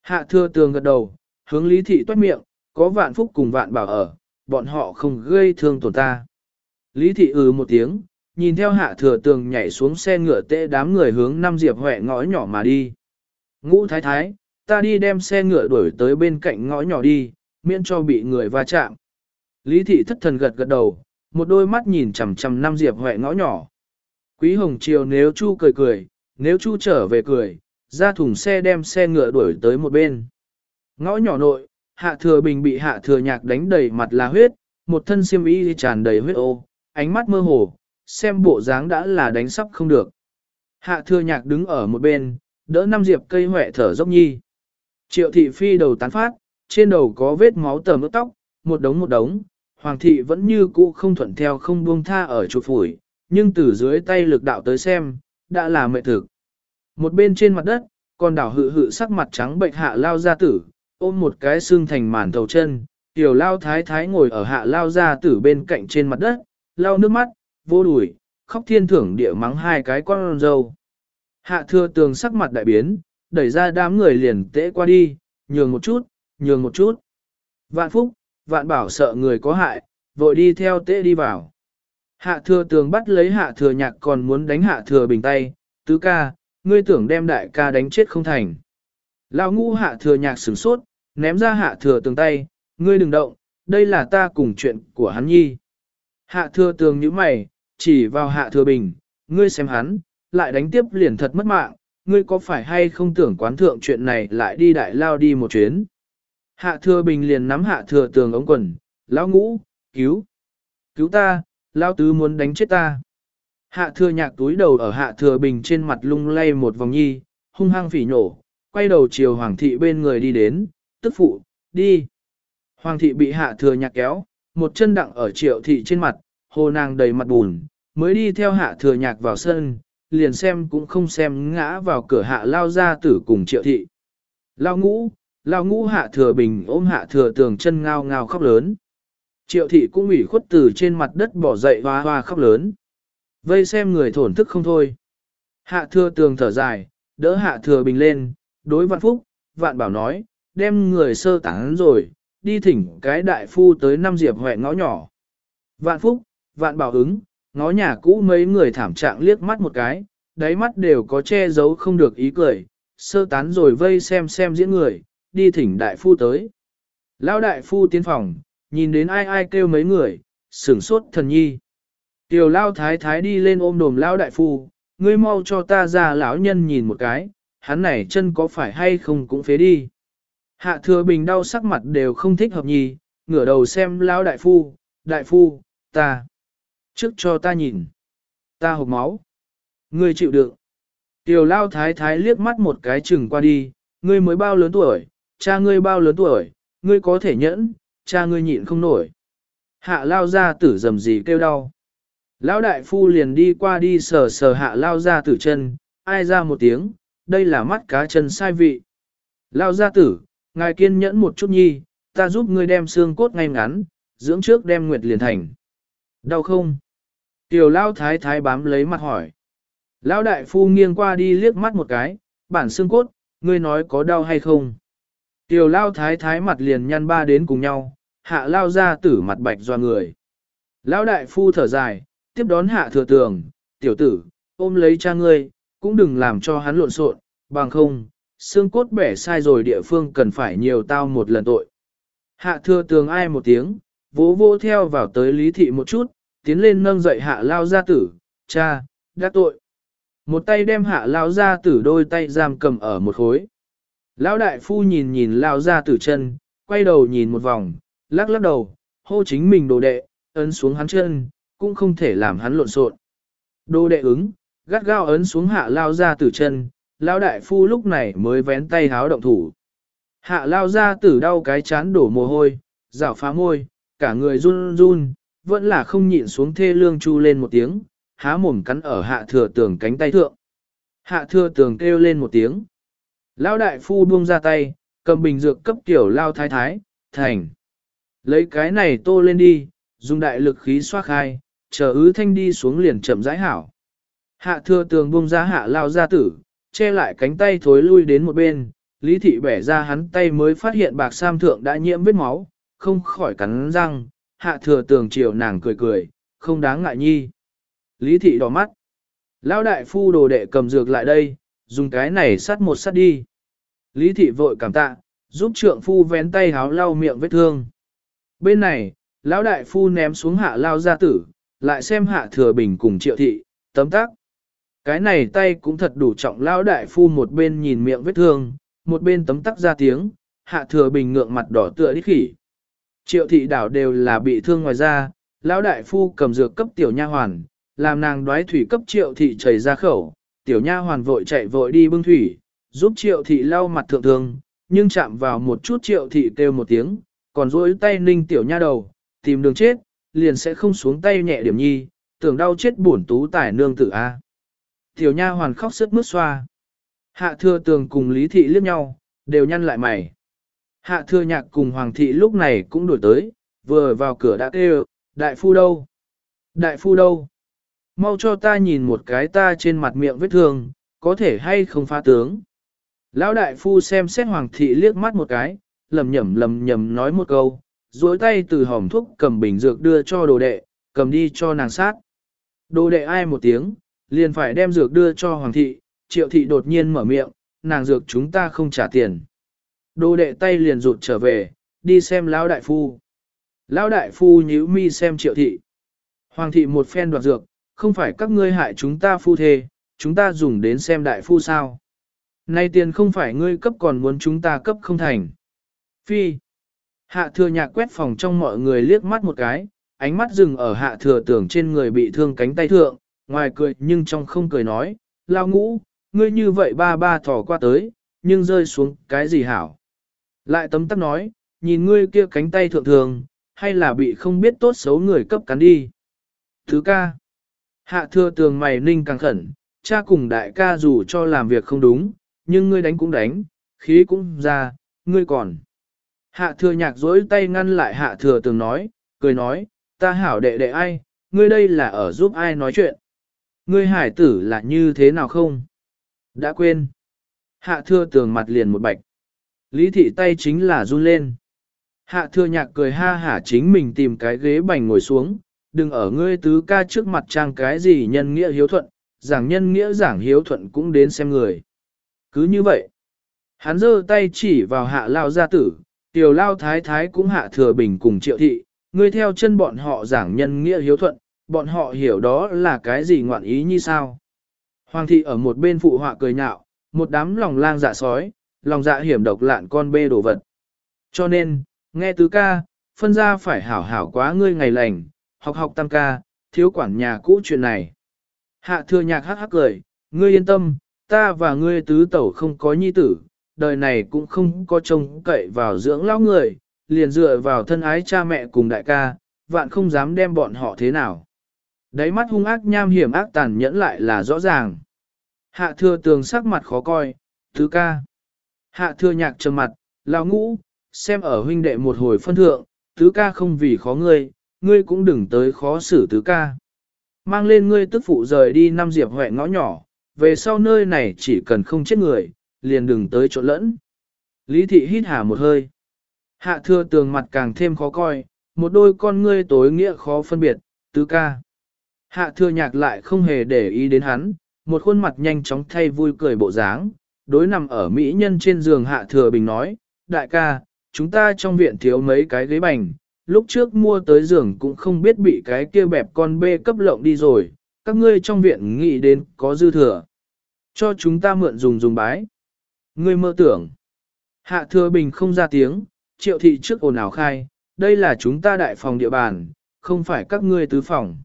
Hạ thưa tường gật đầu, hướng lý thị toát miệng, có vạn phúc cùng vạn bảo ở, bọn họ không gây thương tổn ta. Lý thị ừ một tiếng, nhìn theo hạ thừa tường nhảy xuống xe ngựa tê đám người hướng năm diệp huệ ngõ nhỏ mà đi. Ngũ thái thái, ta đi đem xe ngựa đuổi tới bên cạnh ngõ nhỏ đi, miễn cho bị người va chạm. Lý thị thất thần gật gật đầu, một đôi mắt nhìn chằm chằm năm diệp huệ ngõ nhỏ. Quý hồng chiều nếu chu cười cười, nếu chu trở về cười, ra thùng xe đem xe ngựa đuổi tới một bên. Ngõ nhỏ nội, hạ thừa bình bị hạ thừa nhạc đánh đầy mặt là huyết, một thân xiêm y tràn đầy huyết ô, ánh mắt mơ hồ, xem bộ dáng đã là đánh sắp không được. Hạ thừa nhạc đứng ở một bên, đỡ năm diệp cây huệ thở dốc nhi. Triệu thị phi đầu tán phát, trên đầu có vết máu tầm ướt tóc, một đống một đống, hoàng thị vẫn như cũ không thuận theo không buông tha ở chuột phủi, nhưng từ dưới tay lực đạo tới xem, đã là mệt thực. Một bên trên mặt đất, còn đảo hự hự sắc mặt trắng bệnh hạ lao ra tử, ôm một cái xương thành màn thầu chân, tiểu lao thái thái ngồi ở hạ lao ra tử bên cạnh trên mặt đất, lao nước mắt, vô đùi, khóc thiên thưởng địa mắng hai cái con dâu. Hạ thừa tường sắc mặt đại biến, đẩy ra đám người liền tễ qua đi, nhường một chút, nhường một chút. Vạn phúc, vạn bảo sợ người có hại, vội đi theo tễ đi vào. Hạ thừa tường bắt lấy hạ thừa nhạc còn muốn đánh hạ thừa bình tay, tứ ca, ngươi tưởng đem đại ca đánh chết không thành. Lao ngũ hạ thừa nhạc sửng sốt, ném ra hạ thừa tường tay, ngươi đừng động, đây là ta cùng chuyện của hắn nhi. Hạ thừa tường như mày, chỉ vào hạ thừa bình, ngươi xem hắn, lại đánh tiếp liền thật mất mạng, ngươi có phải hay không tưởng quán thượng chuyện này lại đi đại lao đi một chuyến. Hạ thừa bình liền nắm hạ thừa tường ống quần, lão ngũ, cứu, cứu ta, lão tứ muốn đánh chết ta. Hạ thừa nhạc túi đầu ở hạ thừa bình trên mặt lung lay một vòng nhi, hung hăng phỉ nhổ, quay đầu chiều hoàng thị bên người đi đến, tức phụ, đi. Hoàng thị bị hạ thừa nhạc kéo, một chân đặng ở triệu thị trên mặt, hồ nàng đầy mặt bùn, mới đi theo hạ thừa nhạc vào sân, liền xem cũng không xem ngã vào cửa hạ lao ra tử cùng triệu thị. Lao ngũ, lao ngũ hạ thừa bình ôm hạ thừa tường chân ngao ngao khóc lớn. Triệu thị cũng ủy khuất từ trên mặt đất bỏ dậy hoa hoa khóc lớn. Vây xem người thổn thức không thôi. Hạ thừa tường thở dài, đỡ hạ thừa bình lên, đối vạn phúc, vạn bảo nói, đem người sơ tán rồi, đi thỉnh cái đại phu tới năm diệp huệ ngõ nhỏ. Vạn phúc, vạn bảo ứng, ngó nhà cũ mấy người thảm trạng liếc mắt một cái, đáy mắt đều có che giấu không được ý cười, sơ tán rồi vây xem xem diễn người, đi thỉnh đại phu tới. Lão đại phu tiến phòng, nhìn đến ai ai kêu mấy người, sửng sốt thần nhi. Tiểu lao thái thái đi lên ôm đồm lao đại phu, ngươi mau cho ta ra lão nhân nhìn một cái, hắn này chân có phải hay không cũng phế đi. Hạ thừa bình đau sắc mặt đều không thích hợp nhì, ngửa đầu xem Lão đại phu, đại phu, ta. Trước cho ta nhìn. Ta hộp máu. Ngươi chịu đựng. Tiểu lao thái thái liếc mắt một cái chừng qua đi, ngươi mới bao lớn tuổi, cha ngươi bao lớn tuổi, ngươi có thể nhẫn, cha ngươi nhịn không nổi. Hạ lao ra tử dầm gì kêu đau. Lão đại phu liền đi qua đi sờ sờ hạ lao ra tử chân, ai ra một tiếng, đây là mắt cá chân sai vị. Lao ra tử, ngài kiên nhẫn một chút nhi, ta giúp ngươi đem xương cốt ngay ngắn, dưỡng trước đem nguyệt liền thành. Đau không? Tiểu lao thái thái bám lấy mặt hỏi. Lão đại phu nghiêng qua đi liếc mắt một cái, bản xương cốt, ngươi nói có đau hay không? Tiểu lao thái thái mặt liền nhăn ba đến cùng nhau, hạ lao ra tử mặt bạch doa người. Lão đại phu thở dài, tiếp đón hạ thừa tường, tiểu tử, ôm lấy cha ngươi, cũng đừng làm cho hắn lộn xộn, bằng không, xương cốt bẻ sai rồi địa phương cần phải nhiều tao một lần tội. Hạ thừa tường ai một tiếng, vỗ vỗ theo vào tới lý thị một chút, tiến lên nâng dậy hạ lao gia tử, cha, đã tội. Một tay đem hạ lao gia tử đôi tay giam cầm ở một khối. Lão đại phu nhìn nhìn lao gia tử chân, quay đầu nhìn một vòng, lắc lắc đầu, hô chính mình đồ đệ, ấn xuống hắn chân, cũng không thể làm hắn lộn xộn. Đồ đệ ứng, gắt gao ấn xuống hạ lao gia tử chân, lao đại phu lúc này mới vén tay háo động thủ. Hạ lao ra tử đau cái chán đổ mồ hôi, rảo phá môi, cả người run run, vẫn là không nhịn xuống thê lương chu lên một tiếng, há mồm cắn ở hạ thừa tường cánh tay thượng. Hạ thừa tường kêu lên một tiếng. Lao đại phu buông ra tay, cầm bình dược cấp tiểu lao thái thái, thành. Lấy cái này tô lên đi, dùng đại lực khí xoát khai, chờ ứ thanh đi xuống liền chậm rãi hảo. Hạ thừa tường buông ra hạ lao ra tử, che lại cánh tay thối lui đến một bên, lý thị bẻ ra hắn tay mới phát hiện bạc sam thượng đã nhiễm vết máu, không khỏi cắn răng, hạ thừa tường chiều nàng cười cười, không đáng ngại nhi. Lý thị đỏ mắt. Lão đại phu đồ đệ cầm dược lại đây, dùng cái này sắt một sắt đi. Lý thị vội cảm tạ, giúp trượng phu vén tay háo lau miệng vết thương. Bên này, lão đại phu ném xuống hạ lao gia tử, lại xem hạ thừa bình cùng triệu thị, tấm tắc. Cái này tay cũng thật đủ trọng lão đại phu một bên nhìn miệng vết thương, một bên tấm tắc ra tiếng, hạ thừa bình ngượng mặt đỏ tựa đi khỉ. Triệu thị đảo đều là bị thương ngoài ra, lão đại phu cầm dược cấp tiểu nha hoàn, làm nàng đoái thủy cấp triệu thị chảy ra khẩu, tiểu nha hoàn vội chạy vội đi bưng thủy, giúp triệu thị lau mặt thượng thương, nhưng chạm vào một chút triệu thị kêu một tiếng, còn duỗi tay ninh tiểu nha đầu, tìm đường chết, liền sẽ không xuống tay nhẹ điểm nhi, tưởng đau chết bổn tú tài nương tử a. Tiểu nha hoàn khóc sức mướt xoa. Hạ thừa tường cùng lý thị liếc nhau, đều nhăn lại mày. Hạ thừa nhạc cùng hoàng thị lúc này cũng đổi tới, vừa vào cửa đã kêu, đại phu đâu? Đại phu đâu? Mau cho ta nhìn một cái ta trên mặt miệng vết thương, có thể hay không phá tướng. Lão đại phu xem xét hoàng thị liếc mắt một cái, lầm nhầm lầm nhầm nói một câu, duỗi tay từ hòm thuốc cầm bình dược đưa cho đồ đệ, cầm đi cho nàng sát. Đồ đệ ai một tiếng, liền phải đem dược đưa cho hoàng thị, triệu thị đột nhiên mở miệng, nàng dược chúng ta không trả tiền. đô đệ tay liền rụt trở về, đi xem lão đại phu. Lão đại phu nhíu mi xem triệu thị. Hoàng thị một phen đoạt dược, không phải các ngươi hại chúng ta phu thê, chúng ta dùng đến xem đại phu sao. Nay tiền không phải ngươi cấp còn muốn chúng ta cấp không thành. Phi. Hạ thừa nhạc quét phòng trong mọi người liếc mắt một cái, ánh mắt dừng ở hạ thừa tưởng trên người bị thương cánh tay thượng, ngoài cười nhưng trong không cười nói, lao ngũ, ngươi như vậy ba ba thỏ qua tới, nhưng rơi xuống cái gì hảo. Lại tấm tắc nói, nhìn ngươi kia cánh tay thượng thường, hay là bị không biết tốt xấu người cấp cắn đi. Thứ ca. Hạ thừa tường mày ninh càng khẩn, cha cùng đại ca dù cho làm việc không đúng, nhưng ngươi đánh cũng đánh, khí cũng ra, ngươi còn. Hạ thừa nhạc dối tay ngăn lại hạ thừa tường nói, cười nói, ta hảo đệ đệ ai, ngươi đây là ở giúp ai nói chuyện. Ngươi hải tử là như thế nào không? Đã quên. Hạ thừa tường mặt liền một bạch. Lý thị tay chính là run lên. Hạ thừa nhạc cười ha hả chính mình tìm cái ghế bành ngồi xuống, đừng ở ngươi tứ ca trước mặt trang cái gì nhân nghĩa hiếu thuận, giảng nhân nghĩa giảng hiếu thuận cũng đến xem người. Cứ như vậy, hắn giơ tay chỉ vào hạ lao gia tử, tiểu lao thái thái cũng hạ thừa bình cùng triệu thị, ngươi theo chân bọn họ giảng nhân nghĩa hiếu thuận, bọn họ hiểu đó là cái gì ngoạn ý như sao. Hoàng thị ở một bên phụ họa cười nhạo, một đám lòng lang dạ sói, lòng dạ hiểm độc lạn con bê đồ vật. Cho nên, nghe tứ ca, phân ra phải hảo hảo quá ngươi ngày lành, học học tam ca, thiếu quản nhà cũ chuyện này. Hạ thừa nhạc hắc hắc cười, ngươi yên tâm, ta và ngươi tứ tẩu không có nhi tử, đời này cũng không có trông cậy vào dưỡng lão người, liền dựa vào thân ái cha mẹ cùng đại ca, vạn không dám đem bọn họ thế nào. Đáy mắt hung ác nham hiểm ác tàn nhẫn lại là rõ ràng. Hạ thừa tường sắc mặt khó coi, thứ ca. Hạ thừa nhạc trầm mặt, lão ngũ, xem ở huynh đệ một hồi phân thượng, tứ ca không vì khó ngươi, ngươi cũng đừng tới khó xử tứ ca. Mang lên ngươi tức phụ rời đi năm diệp huệ ngõ nhỏ, về sau nơi này chỉ cần không chết người, liền đừng tới chỗ lẫn. Lý thị hít hà một hơi. Hạ thừa tường mặt càng thêm khó coi, một đôi con ngươi tối nghĩa khó phân biệt, tứ ca. Hạ thừa nhạc lại không hề để ý đến hắn, một khuôn mặt nhanh chóng thay vui cười bộ dáng, đối nằm ở mỹ nhân trên giường hạ thừa bình nói, đại ca, chúng ta trong viện thiếu mấy cái ghế bành, lúc trước mua tới giường cũng không biết bị cái kia bẹp con bê cấp lộng đi rồi, các ngươi trong viện nghĩ đến có dư thừa. Cho chúng ta mượn dùng dùng bái. Ngươi mơ tưởng. Hạ thừa bình không ra tiếng, triệu thị trước ồn ào khai, đây là chúng ta đại phòng địa bàn, không phải các ngươi tứ phòng.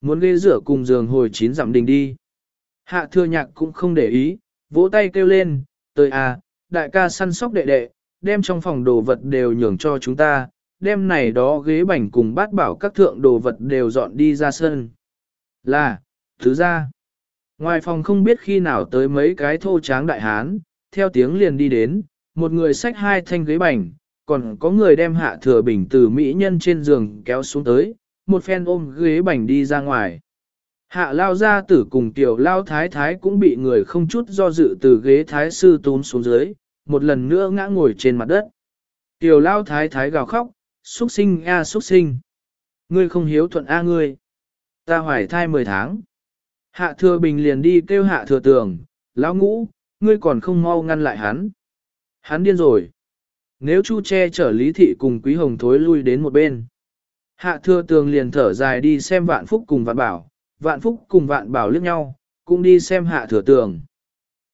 Muốn ghế rửa cùng giường hồi chín dặm đình đi. Hạ thừa nhạc cũng không để ý, vỗ tay kêu lên, tới à, đại ca săn sóc đệ đệ, đem trong phòng đồ vật đều nhường cho chúng ta, đem này đó ghế bành cùng bát bảo các thượng đồ vật đều dọn đi ra sân. Là, thứ ra, ngoài phòng không biết khi nào tới mấy cái thô tráng đại hán, theo tiếng liền đi đến, một người xách hai thanh ghế bành, còn có người đem hạ thừa bình từ mỹ nhân trên giường kéo xuống tới, một phen ôm ghế bành đi ra ngoài. Hạ lao gia tử cùng tiểu lao thái thái cũng bị người không chút do dự từ ghế thái sư tốn xuống dưới, một lần nữa ngã ngồi trên mặt đất. Tiểu lao thái thái gào khóc, xuất sinh a xuất sinh. Ngươi không hiếu thuận a ngươi. Ta hoài thai 10 tháng. Hạ thừa bình liền đi kêu hạ thừa tường, lão ngũ, ngươi còn không mau ngăn lại hắn. Hắn điên rồi. Nếu chu che chở lý thị cùng quý hồng thối lui đến một bên. Hạ thừa tường liền thở dài đi xem vạn phúc cùng vạn bảo, vạn phúc cùng vạn bảo liếc nhau, cũng đi xem hạ thừa tường.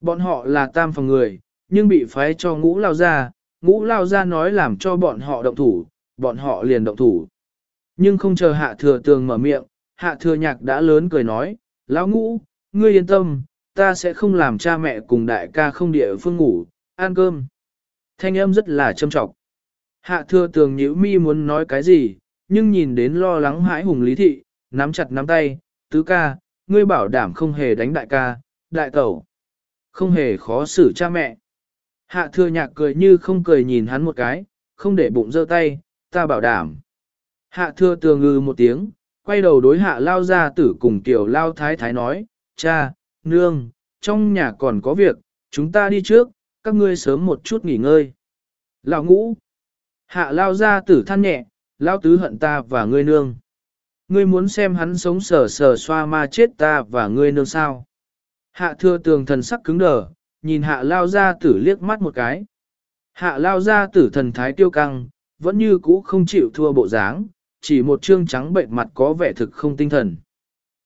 Bọn họ là tam phòng người, nhưng bị phái cho ngũ lao ra, ngũ lao ra nói làm cho bọn họ động thủ, bọn họ liền động thủ. Nhưng không chờ hạ thừa tường mở miệng, hạ thừa nhạc đã lớn cười nói, lão ngũ, ngươi yên tâm, ta sẽ không làm cha mẹ cùng đại ca không địa phương ngủ, ăn cơm. Thanh âm rất là châm trọng. Hạ thừa tường nhíu mi muốn nói cái gì, nhưng nhìn đến lo lắng hãi hùng lý thị, nắm chặt nắm tay, tứ ca, ngươi bảo đảm không hề đánh đại ca, đại tẩu. Không hề khó xử cha mẹ. Hạ thừa nhạc cười như không cười nhìn hắn một cái, không để bụng giơ tay, ta bảo đảm. Hạ thừa tường ngư một tiếng, quay đầu đối hạ lao ra tử cùng tiểu lao thái thái nói, cha, nương, trong nhà còn có việc, chúng ta đi trước, các ngươi sớm một chút nghỉ ngơi. Lão ngũ. Hạ lao ra tử than nhẹ, Lão tứ hận ta và ngươi nương. Ngươi muốn xem hắn sống sờ sờ xoa ma chết ta và ngươi nương sao. Hạ thưa tường thần sắc cứng đờ, nhìn hạ lao ra tử liếc mắt một cái. Hạ lao ra tử thần thái tiêu căng, vẫn như cũ không chịu thua bộ dáng, chỉ một trương trắng bệnh mặt có vẻ thực không tinh thần.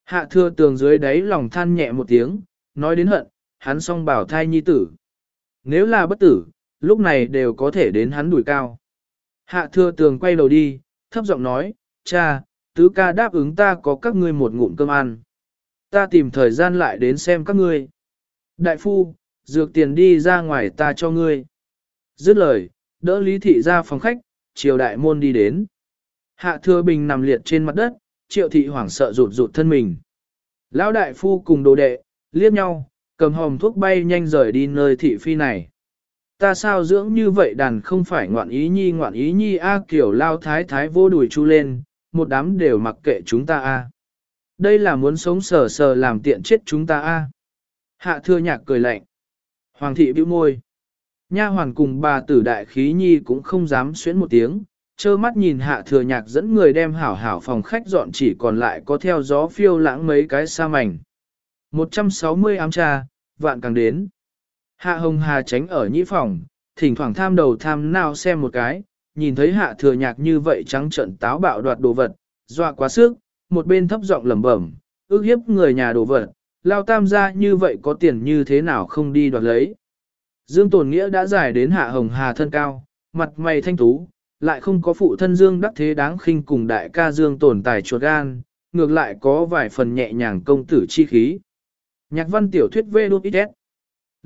Hạ thưa tường dưới đáy lòng than nhẹ một tiếng, nói đến hận, hắn song bảo thai nhi tử. Nếu là bất tử, lúc này đều có thể đến hắn đuổi cao. Hạ Thừa tường quay đầu đi, thấp giọng nói, cha, tứ ca đáp ứng ta có các ngươi một ngụm cơm ăn. Ta tìm thời gian lại đến xem các ngươi. Đại phu, dược tiền đi ra ngoài ta cho ngươi. Dứt lời, đỡ lý thị ra phòng khách, triều đại môn đi đến. Hạ thừa bình nằm liệt trên mặt đất, triệu thị hoảng sợ rụt rụt thân mình. Lão đại phu cùng đồ đệ, liếc nhau, cầm hòm thuốc bay nhanh rời đi nơi thị phi này. Ta sao dưỡng như vậy đàn không phải ngoạn ý nhi ngoạn ý nhi a kiểu lao thái thái vô đùi chu lên, một đám đều mặc kệ chúng ta a. Đây là muốn sống sờ sờ làm tiện chết chúng ta a. Hạ thưa nhạc cười lạnh. Hoàng thị bĩu môi. Nha hoàn cùng bà tử đại khí nhi cũng không dám xuyến một tiếng, trơ mắt nhìn hạ thừa nhạc dẫn người đem hảo hảo phòng khách dọn chỉ còn lại có theo gió phiêu lãng mấy cái sa mảnh. 160 ám trà, vạn càng đến. Hạ hồng hà tránh ở nhĩ phòng, thỉnh thoảng tham đầu tham nào xem một cái, nhìn thấy hạ thừa nhạc như vậy trắng trận táo bạo đoạt đồ vật, dọa quá sức, một bên thấp giọng lẩm bẩm, ước hiếp người nhà đồ vật, lao tam gia như vậy có tiền như thế nào không đi đoạt lấy. Dương Tồn Nghĩa đã giải đến hạ hồng hà thân cao, mặt mày thanh tú, lại không có phụ thân Dương đắc thế đáng khinh cùng đại ca Dương tồn tài chuột gan, ngược lại có vài phần nhẹ nhàng công tử chi khí. Nhạc văn tiểu thuyết V đút ít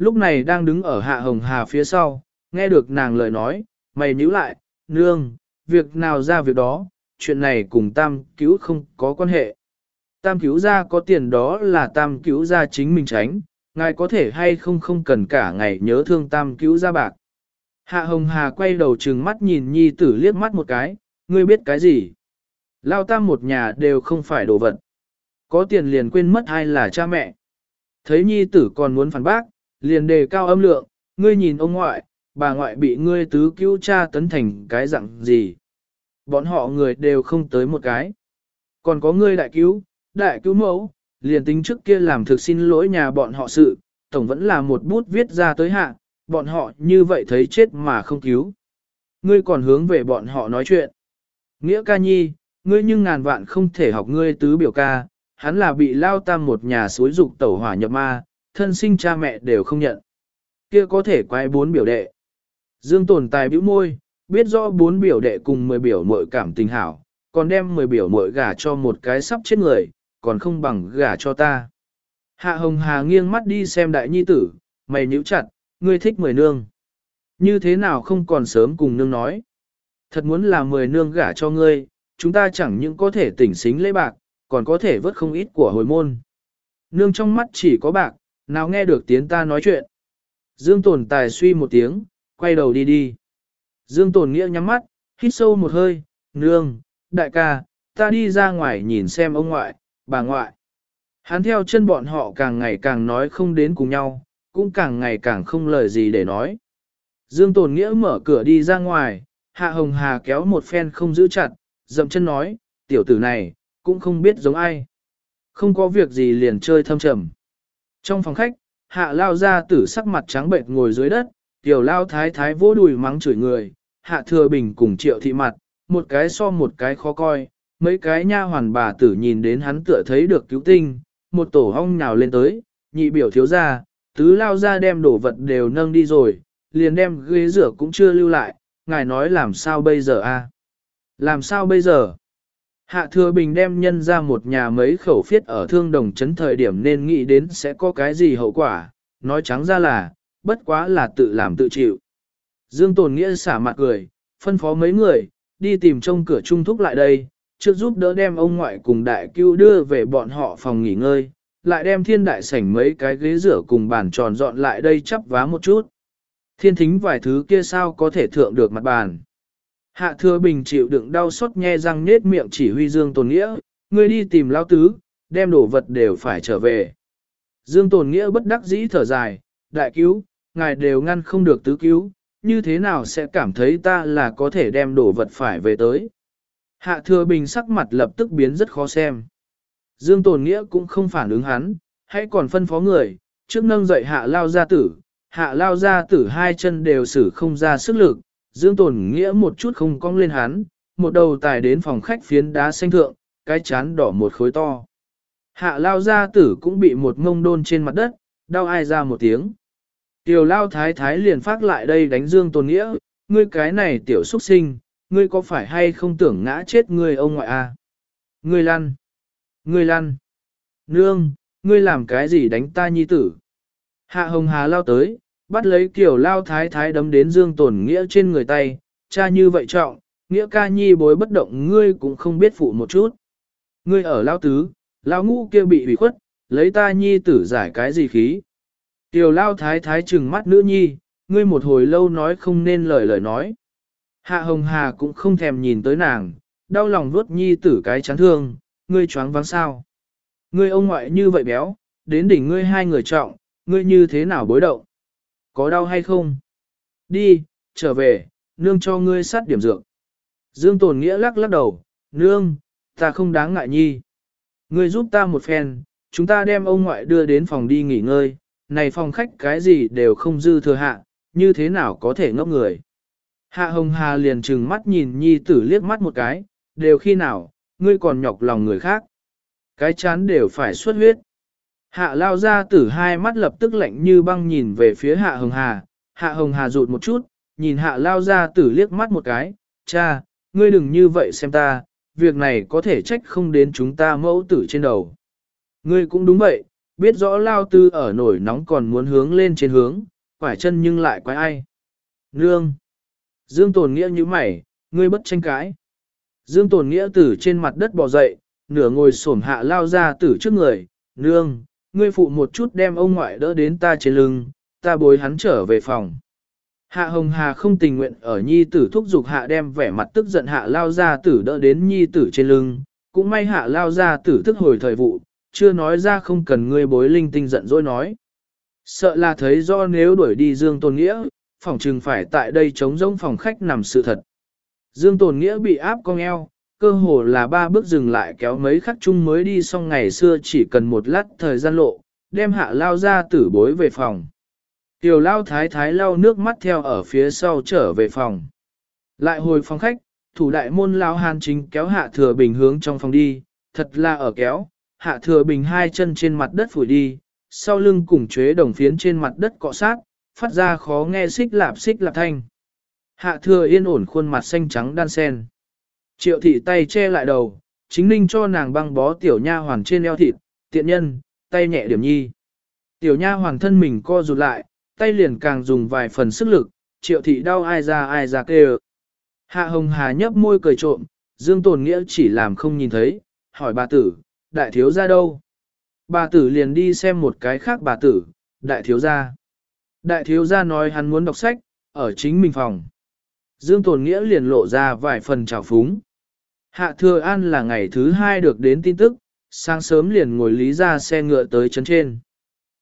Lúc này đang đứng ở hạ hồng hà phía sau, nghe được nàng lời nói, mày nhíu lại, nương, việc nào ra việc đó, chuyện này cùng tam cứu không có quan hệ. Tam cứu ra có tiền đó là tam cứu ra chính mình tránh, ngài có thể hay không không cần cả ngày nhớ thương tam cứu ra bạc. Hạ Hồng Hà quay đầu trừng mắt nhìn nhi tử liếc mắt một cái, ngươi biết cái gì? Lao tam một nhà đều không phải đồ vật. Có tiền liền quên mất ai là cha mẹ. Thấy nhi tử còn muốn phản bác, liền đề cao âm lượng, ngươi nhìn ông ngoại, bà ngoại bị ngươi tứ cứu cha tấn thành cái dạng gì. Bọn họ người đều không tới một cái. Còn có ngươi đại cứu, đại cứu mẫu, liền tính trước kia làm thực xin lỗi nhà bọn họ sự, tổng vẫn là một bút viết ra tới hạ, bọn họ như vậy thấy chết mà không cứu. Ngươi còn hướng về bọn họ nói chuyện. Nghĩa ca nhi, ngươi nhưng ngàn vạn không thể học ngươi tứ biểu ca, hắn là bị lao tam một nhà suối dục tẩu hỏa nhập ma, thân sinh cha mẹ đều không nhận. Kia có thể quay bốn biểu đệ. Dương tồn tài bĩu môi, biết rõ bốn biểu đệ cùng mười biểu mội cảm tình hảo, còn đem mười biểu mội gả cho một cái sắp chết người, còn không bằng gả cho ta. Hạ Hồng Hà nghiêng mắt đi xem đại nhi tử, mày nhíu chặt, ngươi thích mười nương. Như thế nào không còn sớm cùng nương nói. Thật muốn là mười nương gả cho ngươi, chúng ta chẳng những có thể tỉnh xính lấy bạc, còn có thể vớt không ít của hồi môn. Nương trong mắt chỉ có bạc, nào nghe được tiếng ta nói chuyện. Dương Tồn Tài suy một tiếng, quay đầu đi đi. Dương Tồn Nghĩa nhắm mắt, hít sâu một hơi, nương, đại ca, ta đi ra ngoài nhìn xem ông ngoại, bà ngoại. Hắn theo chân bọn họ càng ngày càng nói không đến cùng nhau, cũng càng ngày càng không lời gì để nói. Dương Tồn Nghĩa mở cửa đi ra ngoài, Hạ Hồng Hà kéo một phen không giữ chặt, dậm chân nói, tiểu tử này, cũng không biết giống ai. Không có việc gì liền chơi thâm trầm. Trong phòng khách, Hạ Lao ra tử sắc mặt trắng bệnh ngồi dưới đất, tiểu Lao thái thái vô đùi mắng chửi người, Hạ Thừa Bình cùng triệu thị mặt, một cái so một cái khó coi, mấy cái nha hoàn bà tử nhìn đến hắn tựa thấy được cứu tinh, một tổ hong nhào lên tới, nhị biểu thiếu ra, tứ lao ra đem đồ vật đều nâng đi rồi, liền đem ghế rửa cũng chưa lưu lại, ngài nói làm sao bây giờ a? Làm sao bây giờ? Hạ thừa bình đem nhân ra một nhà mấy khẩu phiết ở thương đồng chấn thời điểm nên nghĩ đến sẽ có cái gì hậu quả, nói trắng ra là, bất quá là tự làm tự chịu. Dương Tồn Nghĩa xả mặt cười, phân phó mấy người, đi tìm trông cửa trung thúc lại đây, trước giúp đỡ đem ông ngoại cùng đại cứu đưa về bọn họ phòng nghỉ ngơi, lại đem thiên đại sảnh mấy cái ghế rửa cùng bàn tròn dọn lại đây chắp vá một chút. Thiên thính vài thứ kia sao có thể thượng được mặt bàn. Hạ thừa bình chịu đựng đau xót nghe răng nết miệng chỉ huy Dương Tồn Nghĩa, người đi tìm lao tứ, đem đồ vật đều phải trở về. Dương Tồn Nghĩa bất đắc dĩ thở dài, đại cứu, ngài đều ngăn không được tứ cứu, như thế nào sẽ cảm thấy ta là có thể đem đồ vật phải về tới. Hạ thừa bình sắc mặt lập tức biến rất khó xem. Dương Tồn Nghĩa cũng không phản ứng hắn, hãy còn phân phó người, trước nâng dậy hạ lao gia tử, hạ lao gia tử hai chân đều xử không ra sức lực, Dương Tồn Nghĩa một chút không cong lên hắn, một đầu tài đến phòng khách phiến đá xanh thượng, cái chán đỏ một khối to. Hạ lao gia tử cũng bị một ngông đôn trên mặt đất, đau ai ra một tiếng. Tiểu lao thái thái liền phát lại đây đánh Dương Tồn Nghĩa, ngươi cái này tiểu xuất sinh, ngươi có phải hay không tưởng ngã chết ngươi ông ngoại? À? Ngươi lăn! Ngươi lăn! Nương, ngươi làm cái gì đánh ta nhi tử? Hạ hồng hà lao tới, bắt lấy kiểu lao thái thái đấm đến Dương tổn Nghĩa trên người tay, cha như vậy trọng, Nghĩa ca nhi bối bất động ngươi cũng không biết phụ một chút. Ngươi ở lao tứ, lao ngũ kia bị bị khuất, lấy ta nhi tử giải cái gì khí. Tiểu lao thái thái trừng mắt nữ nhi, ngươi một hồi lâu nói không nên lời lời nói. Hạ hồng hà cũng không thèm nhìn tới nàng, đau lòng vuốt nhi tử cái chán thương, ngươi choáng vắng sao. Ngươi ông ngoại như vậy béo, đến đỉnh ngươi hai người trọng, ngươi như thế nào bối động? Có đau hay không? Đi, trở về, nương cho ngươi sát điểm dược. Dương Tồn Nghĩa lắc lắc đầu, nương, ta không đáng ngại nhi. Ngươi giúp ta một phen, chúng ta đem ông ngoại đưa đến phòng đi nghỉ ngơi, này phòng khách cái gì đều không dư thừa hạ, như thế nào có thể ngốc người. Hạ Hồng Hà liền trừng mắt nhìn nhi tử liếc mắt một cái, đều khi nào, ngươi còn nhọc lòng người khác. Cái chán đều phải xuất huyết. Hạ lao ra tử hai mắt lập tức lạnh như băng nhìn về phía hạ hồng hà, hạ hồng hà rụt một chút, nhìn hạ lao ra tử liếc mắt một cái, cha, ngươi đừng như vậy xem ta, việc này có thể trách không đến chúng ta mẫu tử trên đầu. Ngươi cũng đúng vậy, biết rõ lao tư ở nổi nóng còn muốn hướng lên trên hướng, quải chân nhưng lại quái ai. Nương! Dương Tồn Nghĩa như mày, ngươi bất tranh cãi. Dương Tồn Nghĩa tử trên mặt đất bò dậy, nửa ngồi xổm hạ lao ra tử trước người, nương, ngươi phụ một chút đem ông ngoại đỡ đến ta trên lưng, ta bối hắn trở về phòng. Hạ Hồng Hà không tình nguyện ở nhi tử thúc giục hạ đem vẻ mặt tức giận hạ lao ra tử đỡ đến nhi tử trên lưng, cũng may hạ lao ra tử thức hồi thời vụ, chưa nói ra không cần ngươi bối linh tinh giận dỗi nói. Sợ là thấy do nếu đuổi đi Dương Tôn Nghĩa, phòng trừng phải tại đây chống rỗng phòng khách nằm sự thật. Dương Tôn Nghĩa bị áp cong eo, cơ hồ là ba bước dừng lại kéo mấy khắc chung mới đi xong ngày xưa chỉ cần một lát thời gian lộ, đem hạ lao ra tử bối về phòng. Tiểu lao thái thái lao nước mắt theo ở phía sau trở về phòng. Lại hồi phòng khách, thủ đại môn lao hàn chính kéo hạ thừa bình hướng trong phòng đi, thật là ở kéo, hạ thừa bình hai chân trên mặt đất phủi đi, sau lưng cùng chế đồng phiến trên mặt đất cọ sát, phát ra khó nghe xích lạp xích lạp thanh. Hạ thừa yên ổn khuôn mặt xanh trắng đan sen. Triệu thị tay che lại đầu, chính ninh cho nàng băng bó tiểu nha hoàn trên eo thịt, tiện nhân, tay nhẹ điểm nhi. Tiểu nha hoàn thân mình co rụt lại, tay liền càng dùng vài phần sức lực, triệu thị đau ai ra ai ra kêu. Hạ hồng hà nhấp môi cười trộm, dương tồn nghĩa chỉ làm không nhìn thấy, hỏi bà tử, đại thiếu ra đâu? Bà tử liền đi xem một cái khác bà tử, đại thiếu gia. Đại thiếu gia nói hắn muốn đọc sách, ở chính mình phòng. Dương Tồn Nghĩa liền lộ ra vài phần trào phúng. Hạ Thừa An là ngày thứ hai được đến tin tức, sáng sớm liền ngồi lý ra xe ngựa tới chấn trên.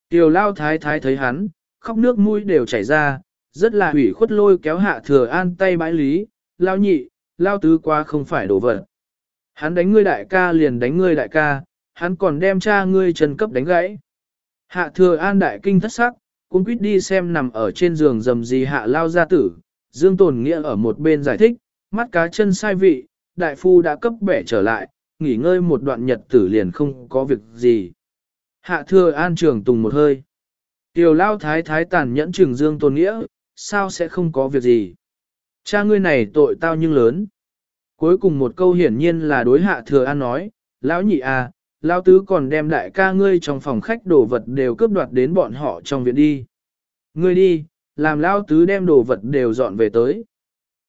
Tiểu lao thái thái thấy hắn, khóc nước mũi đều chảy ra, rất là hủy khuất lôi kéo Hạ Thừa An tay bãi lý, lao nhị, lao tứ qua không phải đổ vật. Hắn đánh ngươi đại ca liền đánh ngươi đại ca, hắn còn đem cha ngươi chân cấp đánh gãy. Hạ Thừa An đại kinh thất sắc, cũng quýt đi xem nằm ở trên giường dầm gì hạ lao gia tử, Dương Tồn Nghĩa ở một bên giải thích, mắt cá chân sai vị, đại phu đã cấp bẻ trở lại, nghỉ ngơi một đoạn nhật tử liền không có việc gì. Hạ thừa an trường tùng một hơi. Tiểu lao thái thái tàn nhẫn trường Dương tôn Nghĩa, sao sẽ không có việc gì. Cha ngươi này tội tao nhưng lớn. Cuối cùng một câu hiển nhiên là đối hạ thừa an nói, lão nhị à, lão tứ còn đem đại ca ngươi trong phòng khách đồ vật đều cướp đoạt đến bọn họ trong viện đi. Ngươi đi, làm lao tứ đem đồ vật đều dọn về tới.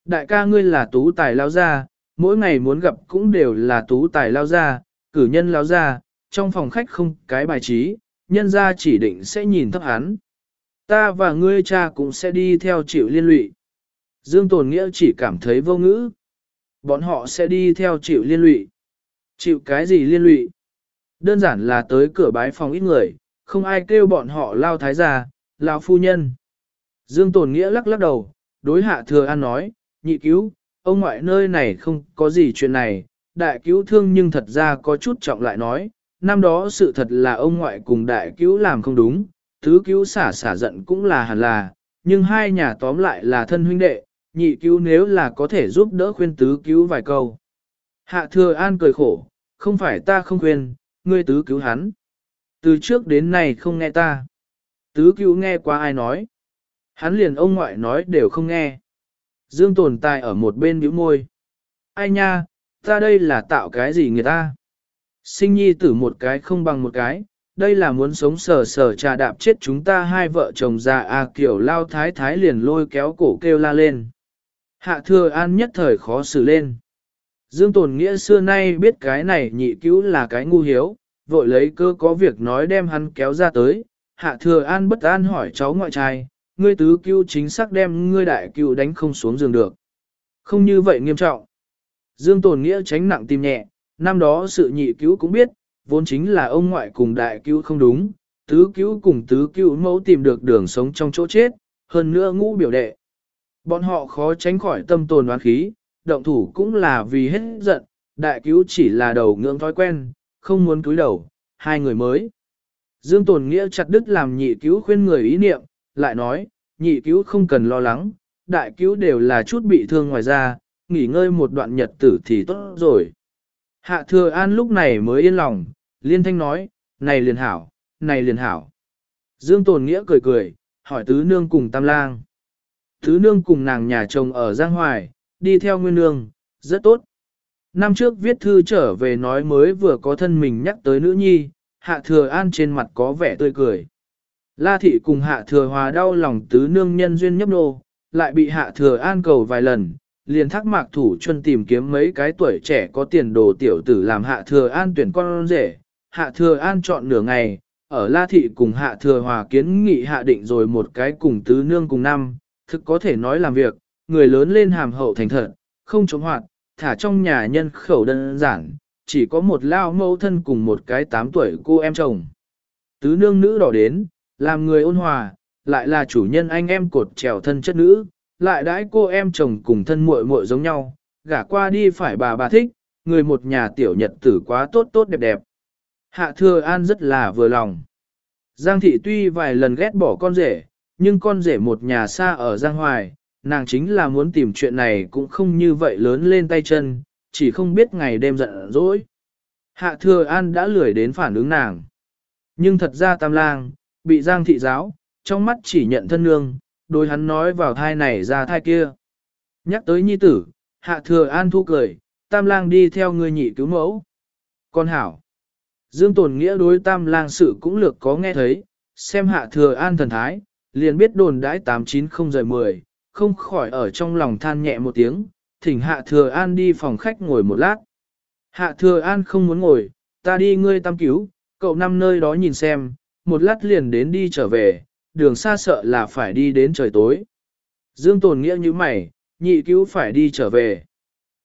Đại ca ngươi là tú tài lao gia, mỗi ngày muốn gặp cũng đều là tú tài lao ra, cử nhân lao ra. trong phòng khách không cái bài trí, nhân gia chỉ định sẽ nhìn thấp hắn. Ta và ngươi cha cũng sẽ đi theo chịu liên lụy. Dương Tồn Nghĩa chỉ cảm thấy vô ngữ. Bọn họ sẽ đi theo chịu liên lụy. Chịu cái gì liên lụy? Đơn giản là tới cửa bái phòng ít người, không ai kêu bọn họ lao thái gia, lao phu nhân. Dương Tồn Nghĩa lắc lắc đầu, đối hạ thừa an nói, nhị cứu, ông ngoại nơi này không có gì chuyện này, đại cứu thương nhưng thật ra có chút trọng lại nói, năm đó sự thật là ông ngoại cùng đại cứu làm không đúng, tứ cứu xả xả giận cũng là hẳn là, nhưng hai nhà tóm lại là thân huynh đệ, nhị cứu nếu là có thể giúp đỡ khuyên tứ cứu vài câu. Hạ thừa an cười khổ, không phải ta không khuyên, ngươi tứ cứu hắn. Từ trước đến nay không nghe ta. Tứ cứu nghe qua ai nói. Hắn liền ông ngoại nói đều không nghe. Dương tồn tại ở một bên bĩu môi. Ai nha, ta đây là tạo cái gì người ta? Sinh nhi tử một cái không bằng một cái, đây là muốn sống sờ sờ trà đạp chết chúng ta hai vợ chồng già à kiểu lao thái thái liền lôi kéo cổ kêu la lên. Hạ thừa an nhất thời khó xử lên. Dương Tồn Nghĩa xưa nay biết cái này nhị cứu là cái ngu hiếu, vội lấy cơ có việc nói đem hắn kéo ra tới. Hạ thừa an bất an hỏi cháu ngoại trai, ngươi tứ cứu chính xác đem ngươi đại cứu đánh không xuống giường được. Không như vậy nghiêm trọng. Dương Tồn Nghĩa tránh nặng tim nhẹ, năm đó sự nhị cứu cũng biết, vốn chính là ông ngoại cùng đại cứu không đúng, tứ cứu cùng tứ cứu mẫu tìm được đường sống trong chỗ chết, hơn nữa ngũ biểu đệ. Bọn họ khó tránh khỏi tâm tồn đoán khí, động thủ cũng là vì hết giận, đại cứu chỉ là đầu ngưỡng thói quen, không muốn cúi đầu, hai người mới. Dương Tồn Nghĩa chặt đứt làm nhị cứu khuyên người ý niệm, lại nói, nhị cứu không cần lo lắng, đại cứu đều là chút bị thương ngoài ra, nghỉ ngơi một đoạn nhật tử thì tốt rồi. Hạ thừa an lúc này mới yên lòng, liên thanh nói, này liền hảo, này liền hảo. Dương Tồn Nghĩa cười cười, hỏi tứ nương cùng tam lang. Tứ nương cùng nàng nhà chồng ở Giang Hoài, đi theo nguyên nương, rất tốt. Năm trước viết thư trở về nói mới vừa có thân mình nhắc tới nữ nhi, hạ thừa an trên mặt có vẻ tươi cười. La thị cùng hạ thừa hòa đau lòng tứ nương nhân duyên nhấp nô, lại bị hạ thừa an cầu vài lần, liền thắc mạc thủ chân tìm kiếm mấy cái tuổi trẻ có tiền đồ tiểu tử làm hạ thừa an tuyển con rể. Hạ thừa an chọn nửa ngày, ở La thị cùng hạ thừa hòa kiến nghị hạ định rồi một cái cùng tứ nương cùng năm, thực có thể nói làm việc, người lớn lên hàm hậu thành thật, không chống hoạt, thả trong nhà nhân khẩu đơn giản, chỉ có một lao mẫu thân cùng một cái tám tuổi cô em chồng. Tứ nương nữ đỏ đến, làm người ôn hòa, lại là chủ nhân anh em cột trèo thân chất nữ, lại đãi cô em chồng cùng thân muội muội giống nhau, gả qua đi phải bà bà thích, người một nhà tiểu nhật tử quá tốt tốt đẹp đẹp. Hạ thừa an rất là vừa lòng. Giang thị tuy vài lần ghét bỏ con rể, nhưng con rể một nhà xa ở Giang Hoài, nàng chính là muốn tìm chuyện này cũng không như vậy lớn lên tay chân, chỉ không biết ngày đêm giận dỗi. Hạ thừa an đã lười đến phản ứng nàng. Nhưng thật ra tam lang, bị giang thị giáo, trong mắt chỉ nhận thân nương, đối hắn nói vào thai này ra thai kia. Nhắc tới nhi tử, hạ thừa an thu cười, tam lang đi theo người nhị cứu mẫu. Con hảo. Dương tồn nghĩa đối tam lang sự cũng lược có nghe thấy, xem hạ thừa an thần thái, liền biết đồn đãi 890 rời 10, không khỏi ở trong lòng than nhẹ một tiếng, thỉnh hạ thừa an đi phòng khách ngồi một lát. Hạ thừa an không muốn ngồi, ta đi ngươi tam cứu, cậu năm nơi đó nhìn xem, một lát liền đến đi trở về, đường xa sợ là phải đi đến trời tối. Dương tồn nghĩa như mày, nhị cứu phải đi trở về.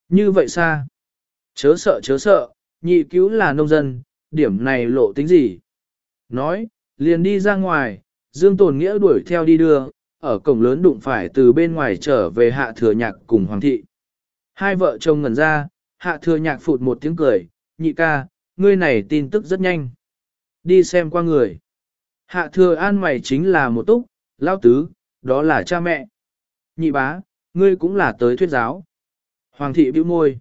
Như vậy xa? Chớ sợ chớ sợ, nhị cứu là nông dân, điểm này lộ tính gì? Nói, liền đi ra ngoài, Dương tồn nghĩa đuổi theo đi đưa, ở cổng lớn đụng phải từ bên ngoài trở về hạ thừa nhạc cùng hoàng thị. Hai vợ chồng ngẩn ra, hạ thừa nhạc phụt một tiếng cười, nhị ca, ngươi này tin tức rất nhanh. Đi xem qua người. Hạ thừa an mày chính là một túc, lao tứ, đó là cha mẹ. Nhị bá, ngươi cũng là tới thuyết giáo. Hoàng thị bĩu môi.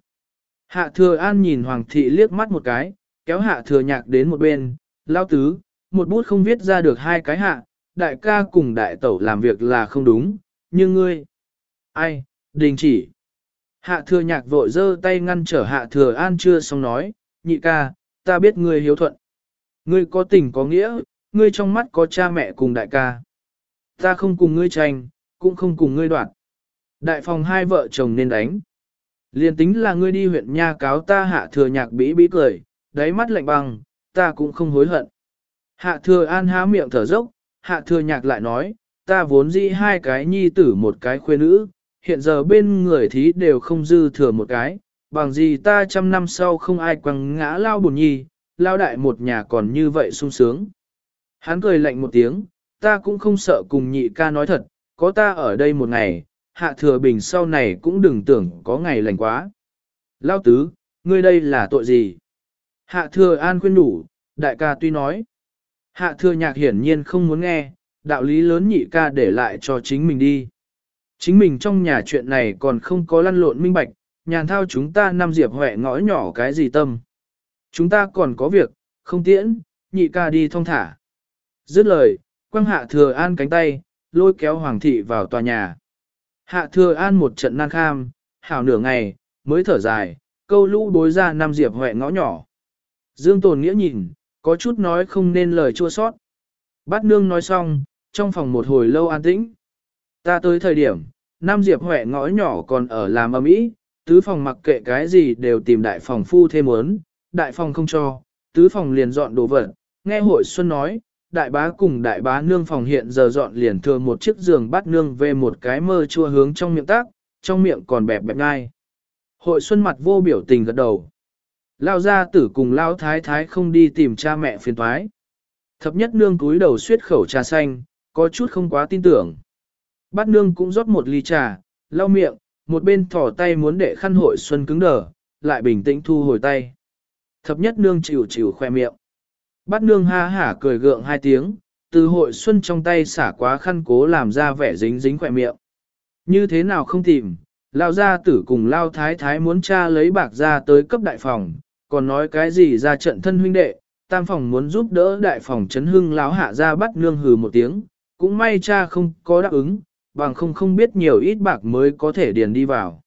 Hạ thừa an nhìn hoàng thị liếc mắt một cái, kéo hạ thừa nhạc đến một bên, lao tứ, một bút không viết ra được hai cái hạ, đại ca cùng đại tẩu làm việc là không đúng, nhưng ngươi... Ai, đình chỉ. Hạ thừa nhạc vội giơ tay ngăn trở hạ thừa an chưa xong nói, nhị ca, ta biết ngươi hiếu thuận. Ngươi có tình có nghĩa, ngươi trong mắt có cha mẹ cùng đại ca. Ta không cùng ngươi tranh, cũng không cùng ngươi đoạt. Đại phòng hai vợ chồng nên đánh. Liên tính là ngươi đi huyện nha cáo ta hạ thừa nhạc bĩ bĩ cười, đáy mắt lạnh băng, ta cũng không hối hận. Hạ thừa an há miệng thở dốc, hạ thừa nhạc lại nói, ta vốn dĩ hai cái nhi tử một cái khuê nữ, hiện giờ bên người thí đều không dư thừa một cái, bằng gì ta trăm năm sau không ai quăng ngã lao bùn nhi, lao đại một nhà còn như vậy sung sướng. Hắn cười lạnh một tiếng, ta cũng không sợ cùng nhị ca nói thật, có ta ở đây một ngày, hạ thừa bình sau này cũng đừng tưởng có ngày lành quá. Lao tứ, ngươi đây là tội gì? Hạ thừa an khuyên đủ, đại ca tuy nói. Hạ thừa nhạc hiển nhiên không muốn nghe, đạo lý lớn nhị ca để lại cho chính mình đi. Chính mình trong nhà chuyện này còn không có lăn lộn minh bạch, nhàn thao chúng ta năm diệp huệ ngõ nhỏ cái gì tâm. Chúng ta còn có việc, không tiễn, nhị ca đi thong thả. Dứt lời, quăng hạ thừa an cánh tay, lôi kéo hoàng thị vào tòa nhà. Hạ thừa an một trận nan kham, hảo nửa ngày, mới thở dài, câu lũ bối ra năm diệp huệ ngõ nhỏ. Dương Tồn Nghĩa nhìn, có chút nói không nên lời chua sót. Bát nương nói xong, trong phòng một hồi lâu an tĩnh. Ta tới thời điểm, Nam Diệp Huệ ngõ nhỏ còn ở làm âm ý, tứ phòng mặc kệ cái gì đều tìm đại phòng phu thêm muốn, đại phòng không cho, tứ phòng liền dọn đồ vật. Nghe hội xuân nói, đại bá cùng đại bá nương phòng hiện giờ dọn liền thừa một chiếc giường bắt nương về một cái mơ chua hướng trong miệng tác, trong miệng còn bẹp bẹp ngay. Hội xuân mặt vô biểu tình gật đầu. Lao gia tử cùng Lao thái thái không đi tìm cha mẹ phiền thoái. Thập nhất nương cúi đầu suyết khẩu trà xanh, có chút không quá tin tưởng. Bát nương cũng rót một ly trà, lau miệng, một bên thỏ tay muốn để khăn hội xuân cứng đờ, lại bình tĩnh thu hồi tay. Thập nhất nương chịu chịu khoe miệng. Bát nương ha hả cười gượng hai tiếng, từ hội xuân trong tay xả quá khăn cố làm ra vẻ dính dính khỏe miệng. Như thế nào không tìm, lao gia tử cùng lao thái thái muốn cha lấy bạc ra tới cấp đại phòng, còn nói cái gì ra trận thân huynh đệ, tam phòng muốn giúp đỡ đại phòng chấn hưng lão hạ ra bắt nương hừ một tiếng, cũng may cha không có đáp ứng, bằng không không biết nhiều ít bạc mới có thể điền đi vào.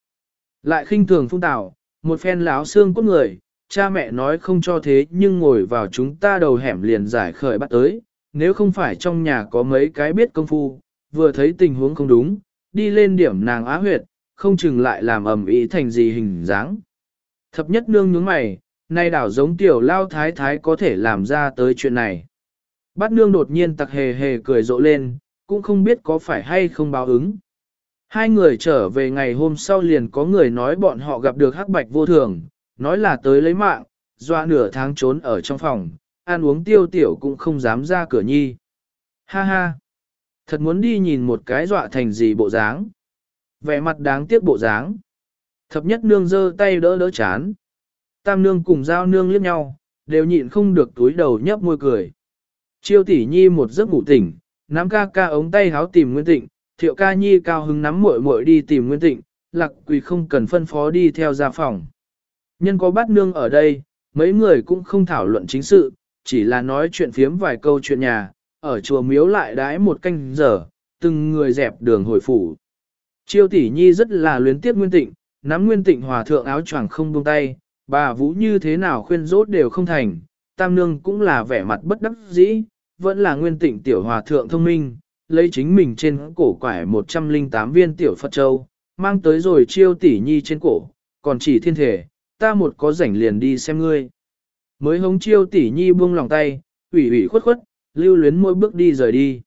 Lại khinh thường phung tạo, một phen láo xương cốt người, cha mẹ nói không cho thế nhưng ngồi vào chúng ta đầu hẻm liền giải khởi bắt tới, nếu không phải trong nhà có mấy cái biết công phu, vừa thấy tình huống không đúng, đi lên điểm nàng á huyệt, không chừng lại làm ầm ĩ thành gì hình dáng. Thập nhất nương nhướng mày, nay đảo giống tiểu lao thái thái có thể làm ra tới chuyện này. Bát nương đột nhiên tặc hề hề cười rộ lên, cũng không biết có phải hay không báo ứng. Hai người trở về ngày hôm sau liền có người nói bọn họ gặp được hắc bạch vô thường, nói là tới lấy mạng, doa nửa tháng trốn ở trong phòng, ăn uống tiêu tiểu cũng không dám ra cửa nhi. Ha ha! Thật muốn đi nhìn một cái dọa thành gì bộ dáng. Vẻ mặt đáng tiếc bộ dáng. Thập nhất nương giơ tay đỡ đỡ chán. Tam nương cùng giao nương liếc nhau, đều nhịn không được túi đầu nhấp môi cười. Chiêu tỷ nhi một giấc ngủ tỉnh, nắm ca ca ống tay háo tìm Nguyên Tịnh, thiệu ca nhi cao hứng nắm muội muội đi tìm Nguyên Tịnh, lạc quỳ không cần phân phó đi theo ra phòng. Nhân có bát nương ở đây, mấy người cũng không thảo luận chính sự, chỉ là nói chuyện phiếm vài câu chuyện nhà, ở chùa miếu lại đái một canh giờ, từng người dẹp đường hồi phủ. Chiêu tỷ nhi rất là luyến tiếc Nguyên Tịnh, nắm Nguyên Tịnh hòa thượng áo choàng không buông tay, bà Vũ như thế nào khuyên rốt đều không thành, Tam Nương cũng là vẻ mặt bất đắc dĩ, vẫn là Nguyên Tịnh tiểu hòa thượng thông minh, lấy chính mình trên cổ quải 108 viên tiểu Phật Châu, mang tới rồi chiêu tỷ nhi trên cổ, còn chỉ thiên thể, ta một có rảnh liền đi xem ngươi. Mới hống chiêu tỷ nhi buông lòng tay, ủy ủy khuất khuất, lưu luyến mỗi bước đi rời đi.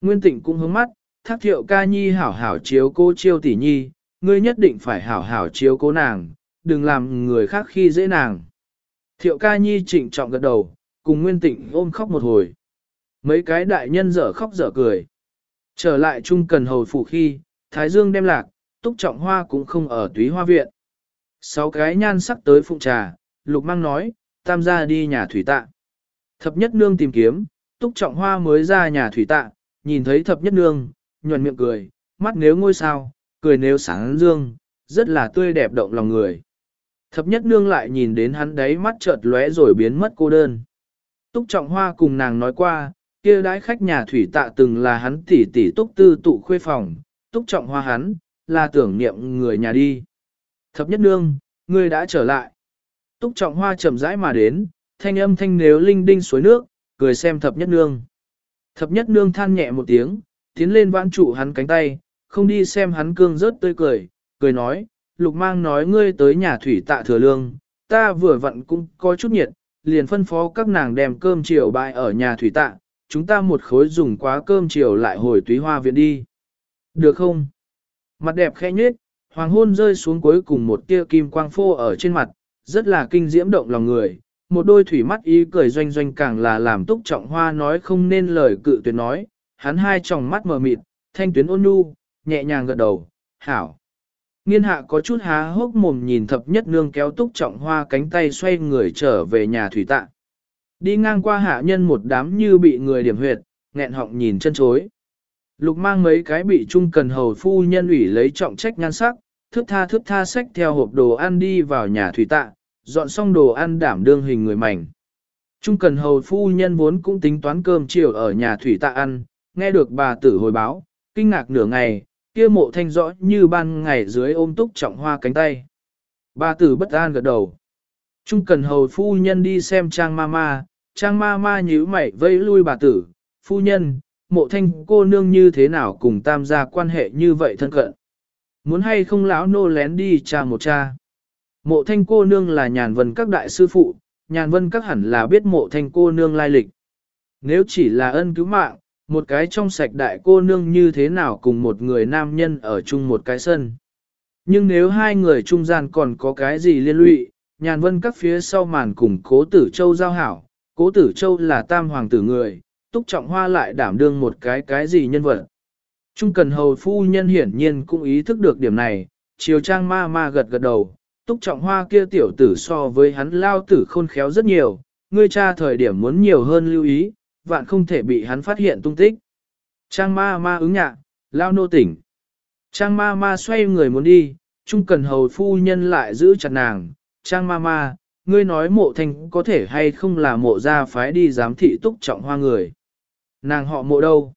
Nguyên tịnh cũng hướng mắt, thác thiệu ca nhi hảo hảo chiếu cô chiêu tỷ nhi, ngươi nhất định phải hảo hảo chiếu cố nàng, đừng làm người khác khi dễ nàng. Thiệu ca nhi trịnh trọng gật đầu, cùng Nguyên tịnh ôm khóc một hồi. Mấy cái đại nhân dở khóc dở cười. Trở lại trung cần hầu phủ khi, Thái Dương đem lạc, túc trọng hoa cũng không ở túy hoa viện. Sáu cái nhan sắc tới phụng trà, lục mang nói, tam gia đi nhà thủy tạ. Thập nhất nương tìm kiếm, túc trọng hoa mới ra nhà thủy tạ, nhìn thấy thập nhất nương, nhuận miệng cười, mắt nếu ngôi sao, cười nếu sáng dương, rất là tươi đẹp động lòng người. Thập nhất nương lại nhìn đến hắn đấy mắt chợt lóe rồi biến mất cô đơn. Túc trọng hoa cùng nàng nói qua, kia đãi khách nhà thủy tạ từng là hắn tỷ tỷ túc tư tụ khuê phòng, túc trọng hoa hắn, là tưởng niệm người nhà đi. Thập nhất nương, ngươi đã trở lại. Túc trọng hoa chậm rãi mà đến, thanh âm thanh nếu linh đinh suối nước, cười xem thập nhất nương. Thập nhất nương than nhẹ một tiếng, tiến lên vãn trụ hắn cánh tay, không đi xem hắn cương rớt tươi cười, cười nói, lục mang nói ngươi tới nhà thủy tạ thừa lương, ta vừa vặn cũng có chút nhiệt, liền phân phó các nàng đem cơm chiều bại ở nhà thủy tạ, chúng ta một khối dùng quá cơm chiều lại hồi túy hoa viện đi. Được không? Mặt đẹp khẽ nhếch, hoàng hôn rơi xuống cuối cùng một tia kim quang phô ở trên mặt, rất là kinh diễm động lòng người. Một đôi thủy mắt ý cười doanh doanh càng là làm túc trọng hoa nói không nên lời cự tuyệt nói, hắn hai tròng mắt mờ mịt, thanh tuyến ôn nhu, nhẹ nhàng gật đầu, hảo. Nghiên hạ có chút há hốc mồm nhìn thập nhất nương kéo túc trọng hoa cánh tay xoay người trở về nhà thủy tạ. Đi ngang qua hạ nhân một đám như bị người điểm huyệt, nghẹn họng nhìn chân chối. Lục mang mấy cái bị trung cần hầu phu nhân ủy lấy trọng trách nhan sắc, thước tha thước tha sách theo hộp đồ ăn đi vào nhà thủy tạ, dọn xong đồ ăn đảm đương hình người mảnh. Trung cần hầu phu nhân vốn cũng tính toán cơm chiều ở nhà thủy tạ ăn, nghe được bà tử hồi báo, kinh ngạc nửa ngày, kia mộ thanh rõ như ban ngày dưới ôm túc trọng hoa cánh tay. Bà tử bất an gật đầu. Trung cần hầu phu nhân đi xem trang ma ma, trang ma ma nhíu mày vây lui bà tử, phu nhân, mộ thanh cô nương như thế nào cùng tam gia quan hệ như vậy thân cận. Muốn hay không lão nô lén đi cha một cha. Mộ thanh cô nương là nhàn vân các đại sư phụ, nhàn vân các hẳn là biết mộ thanh cô nương lai lịch. Nếu chỉ là ân cứu mạng, một cái trong sạch đại cô nương như thế nào cùng một người nam nhân ở chung một cái sân. Nhưng nếu hai người trung gian còn có cái gì liên lụy, nhàn vân các phía sau màn cùng cố tử châu giao hảo, cố tử châu là tam hoàng tử người, túc trọng hoa lại đảm đương một cái cái gì nhân vật. Trung cần hầu phu nhân hiển nhiên cũng ý thức được điểm này, chiều trang ma ma gật gật đầu, túc trọng hoa kia tiểu tử so với hắn lao tử khôn khéo rất nhiều, ngươi cha thời điểm muốn nhiều hơn lưu ý, vạn không thể bị hắn phát hiện tung tích. Trang ma ma ứng nhạc, lao nô tỉnh. Trang ma ma xoay người muốn đi, trung cần hầu phu nhân lại giữ chặt nàng. Trang ma ma, ngươi nói mộ thanh có thể hay không là mộ gia phái đi giám thị túc trọng hoa người. Nàng họ mộ đâu?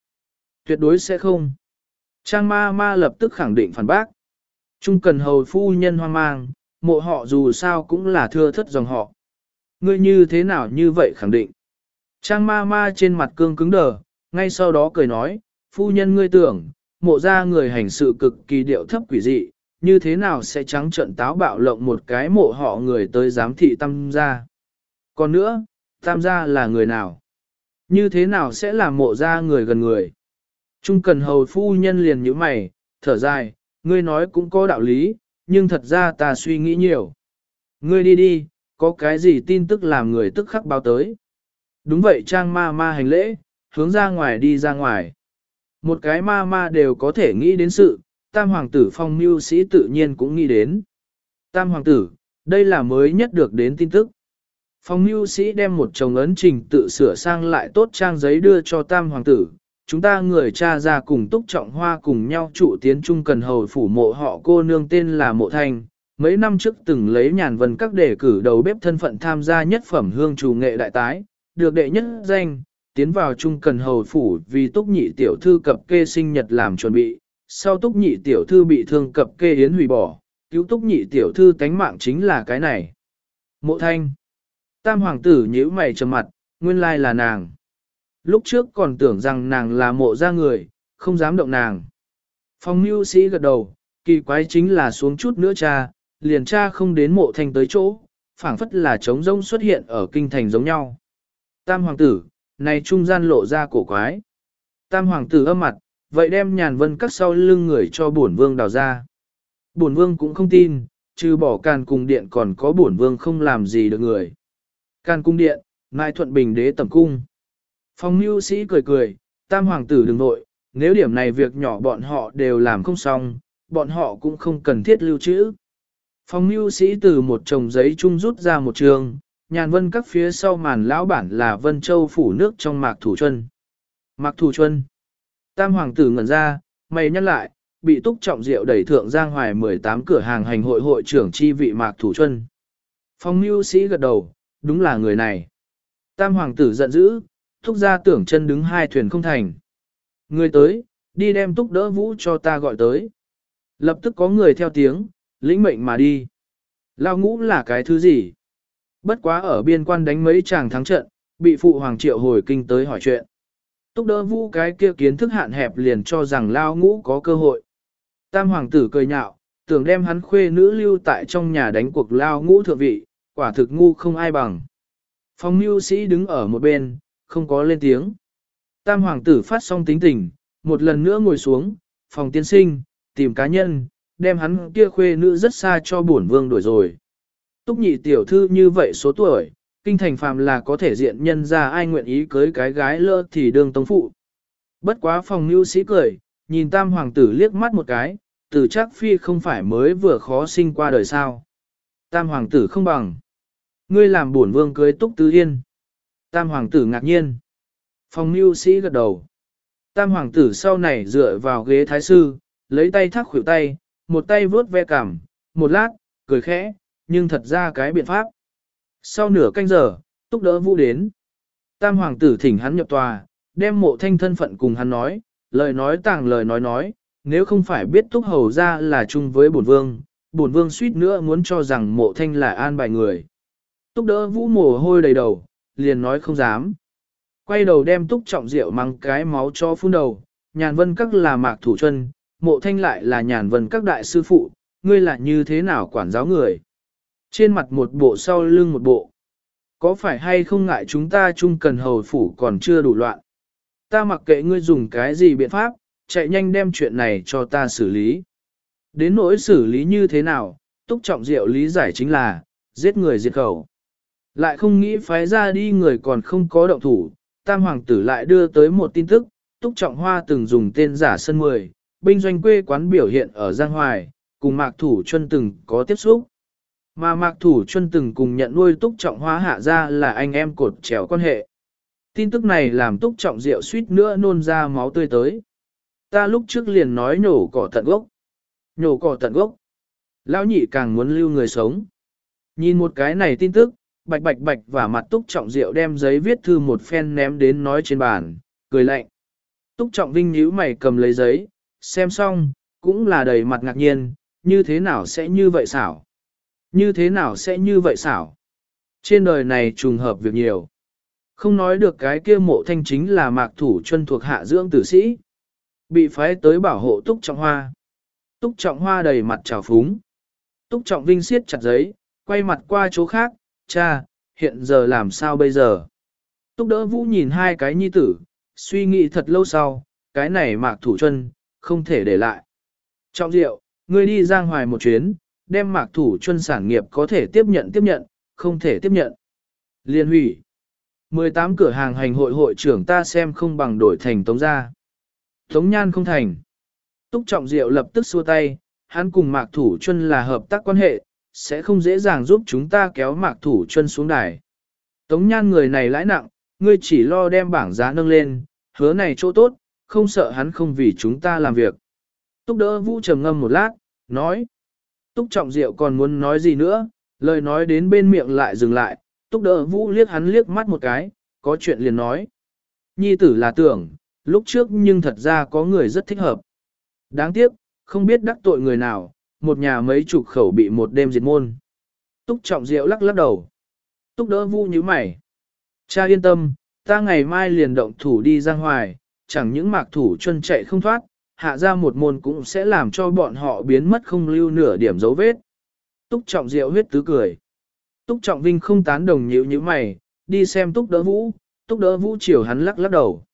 Tuyệt đối sẽ không. Trang ma ma lập tức khẳng định phản bác. Trung cần hầu phu nhân hoang mang, mộ họ dù sao cũng là thưa thất dòng họ. Ngươi như thế nào như vậy khẳng định? Trang ma ma trên mặt cương cứng đờ, ngay sau đó cười nói, phu nhân ngươi tưởng, mộ ra người hành sự cực kỳ điệu thấp quỷ dị, như thế nào sẽ trắng trận táo bạo lộng một cái mộ họ người tới giám thị tam gia. Còn nữa, tam gia là người nào? Như thế nào sẽ làm mộ ra người gần người? Trung cần hầu phu nhân liền như mày, thở dài, ngươi nói cũng có đạo lý, nhưng thật ra ta suy nghĩ nhiều. Ngươi đi đi, có cái gì tin tức làm người tức khắc báo tới. Đúng vậy trang ma ma hành lễ, hướng ra ngoài đi ra ngoài. Một cái ma ma đều có thể nghĩ đến sự, tam hoàng tử phong mưu sĩ tự nhiên cũng nghĩ đến. Tam hoàng tử, đây là mới nhất được đến tin tức. Phong mưu sĩ đem một chồng ấn trình tự sửa sang lại tốt trang giấy đưa cho tam hoàng tử. Chúng ta người cha ra cùng túc trọng hoa cùng nhau trụ tiến trung cần hầu phủ mộ họ cô nương tên là mộ thanh. Mấy năm trước từng lấy nhàn vân các đề cử đầu bếp thân phận tham gia nhất phẩm hương chủ nghệ đại tái, được đệ nhất danh, tiến vào trung cần hầu phủ vì túc nhị tiểu thư cập kê sinh nhật làm chuẩn bị, sau túc nhị tiểu thư bị thương cập kê yến hủy bỏ, cứu túc nhị tiểu thư tánh mạng chính là cái này. Mộ thanh. Tam hoàng tử nhíu mày trầm mặt, nguyên lai là nàng. Lúc trước còn tưởng rằng nàng là mộ ra người, không dám động nàng. Phong mưu sĩ gật đầu, kỳ quái chính là xuống chút nữa cha, liền cha không đến mộ thành tới chỗ, phảng phất là trống rông xuất hiện ở kinh thành giống nhau. Tam hoàng tử, này trung gian lộ ra cổ quái. Tam hoàng tử âm mặt, vậy đem nhàn vân cắt sau lưng người cho bổn vương đào ra. Bổn vương cũng không tin, trừ bỏ càn cùng điện còn có bổn vương không làm gì được người can cung điện, mai thuận bình đế tẩm cung. Phong mưu sĩ cười cười, tam hoàng tử đừng nội, nếu điểm này việc nhỏ bọn họ đều làm không xong, bọn họ cũng không cần thiết lưu trữ. Phong mưu sĩ từ một chồng giấy chung rút ra một trường, nhàn vân các phía sau màn lão bản là Vân Châu phủ nước trong Mạc Thủ Chuân. Mạc Thủ Chuân. Tam hoàng tử ngẩn ra, mày nhắc lại, bị túc trọng rượu đẩy thượng giang hoài 18 cửa hàng hành hội hội trưởng chi vị Mạc Thủ Chuân. Phong mưu sĩ gật đầu, đúng là người này. Tam hoàng tử giận dữ, thúc ra tưởng chân đứng hai thuyền không thành. Người tới, đi đem túc đỡ vũ cho ta gọi tới. Lập tức có người theo tiếng, lĩnh mệnh mà đi. Lao ngũ là cái thứ gì? Bất quá ở biên quan đánh mấy chàng thắng trận, bị phụ hoàng triệu hồi kinh tới hỏi chuyện. Túc đỡ vũ cái kia kiến thức hạn hẹp liền cho rằng lao ngũ có cơ hội. Tam hoàng tử cười nhạo, tưởng đem hắn khuê nữ lưu tại trong nhà đánh cuộc lao ngũ thượng vị, quả thực ngu không ai bằng. Phong mưu sĩ đứng ở một bên, không có lên tiếng. Tam hoàng tử phát xong tính tình, một lần nữa ngồi xuống, phòng tiên sinh, tìm cá nhân, đem hắn kia khuê nữ rất xa cho bổn vương đổi rồi. Túc nhị tiểu thư như vậy số tuổi, kinh thành phàm là có thể diện nhân ra ai nguyện ý cưới cái gái lơ thì đương tông phụ. Bất quá phòng mưu sĩ cười, nhìn tam hoàng tử liếc mắt một cái, tử chắc phi không phải mới vừa khó sinh qua đời sao. Tam hoàng tử không bằng. Ngươi làm bổn vương cưới túc tứ yên. Tam hoàng tử ngạc nhiên. Phòng mưu sĩ gật đầu. Tam hoàng tử sau này dựa vào ghế thái sư, lấy tay thắt khuỷu tay, một tay vướt ve cảm, một lát, cười khẽ, nhưng thật ra cái biện pháp. Sau nửa canh giờ, túc đỡ vũ đến. Tam hoàng tử thỉnh hắn nhập tòa, đem mộ thanh thân phận cùng hắn nói, lời nói tàng lời nói nói, nếu không phải biết túc hầu ra là chung với bổn vương, bổn vương suýt nữa muốn cho rằng mộ thanh là an bài người. Túc đỡ vũ mồ hôi đầy đầu, liền nói không dám. Quay đầu đem túc trọng rượu mang cái máu cho phun đầu, nhàn vân các là mạc thủ chân, mộ thanh lại là nhàn vân các đại sư phụ, ngươi là như thế nào quản giáo người. Trên mặt một bộ sau lưng một bộ. Có phải hay không ngại chúng ta chung cần hầu phủ còn chưa đủ loạn. Ta mặc kệ ngươi dùng cái gì biện pháp, chạy nhanh đem chuyện này cho ta xử lý. Đến nỗi xử lý như thế nào, túc trọng diệu lý giải chính là, giết người diệt khẩu. Lại không nghĩ phái ra đi người còn không có động thủ, tam hoàng tử lại đưa tới một tin tức, túc trọng hoa từng dùng tên giả sân mười, binh doanh quê quán biểu hiện ở Giang Hoài, cùng mạc thủ Chuân từng có tiếp xúc. Mà mạc thủ Chuân từng cùng nhận nuôi túc trọng hoa hạ ra là anh em cột trèo quan hệ. Tin tức này làm túc trọng diệu suýt nữa nôn ra máu tươi tới. Ta lúc trước liền nói nhổ cỏ tận gốc. Nhổ cỏ tận gốc. Lão nhị càng muốn lưu người sống. Nhìn một cái này tin tức, bạch bạch bạch và mặt túc trọng diệu đem giấy viết thư một phen ném đến nói trên bàn, cười lạnh. Túc trọng vinh nhíu mày cầm lấy giấy, xem xong, cũng là đầy mặt ngạc nhiên, như thế nào sẽ như vậy xảo? Như thế nào sẽ như vậy xảo? Trên đời này trùng hợp việc nhiều. Không nói được cái kia mộ thanh chính là mạc thủ chân thuộc hạ dưỡng tử sĩ. Bị phái tới bảo hộ Túc Trọng Hoa. Túc Trọng Hoa đầy mặt trào phúng. Túc Trọng Vinh siết chặt giấy, quay mặt qua chỗ khác, cha, hiện giờ làm sao bây giờ? Túc đỡ vũ nhìn hai cái nhi tử, suy nghĩ thật lâu sau, cái này mạc thủ chân, không thể để lại. Trọng diệu, ngươi đi giang hoài một chuyến, đem mạc thủ chân sản nghiệp có thể tiếp nhận tiếp nhận, không thể tiếp nhận. Liên hủy. 18 cửa hàng hành hội hội trưởng ta xem không bằng đổi thành tống gia. Tống nhan không thành. Túc trọng diệu lập tức xua tay, hắn cùng mạc thủ chân là hợp tác quan hệ, sẽ không dễ dàng giúp chúng ta kéo mạc thủ chân xuống đài. Tống nhan người này lãi nặng, ngươi chỉ lo đem bảng giá nâng lên, hứa này chỗ tốt, không sợ hắn không vì chúng ta làm việc. Túc đỡ vũ trầm ngâm một lát, nói. Túc trọng diệu còn muốn nói gì nữa, lời nói đến bên miệng lại dừng lại, túc đỡ vũ liếc hắn liếc mắt một cái, có chuyện liền nói. Nhi tử là tưởng, lúc trước nhưng thật ra có người rất thích hợp. Đáng tiếc, không biết đắc tội người nào, một nhà mấy chục khẩu bị một đêm diệt môn. Túc trọng diệu lắc lắc đầu. Túc đỡ vũ như mày. Cha yên tâm, ta ngày mai liền động thủ đi giang hoài, chẳng những mạc thủ chân chạy không thoát, hạ ra một môn cũng sẽ làm cho bọn họ biến mất không lưu nửa điểm dấu vết. Túc trọng diệu huyết tứ cười. Túc trọng vinh không tán đồng nhíu như mày, đi xem túc đỡ vũ, túc đỡ vũ chiều hắn lắc lắc đầu.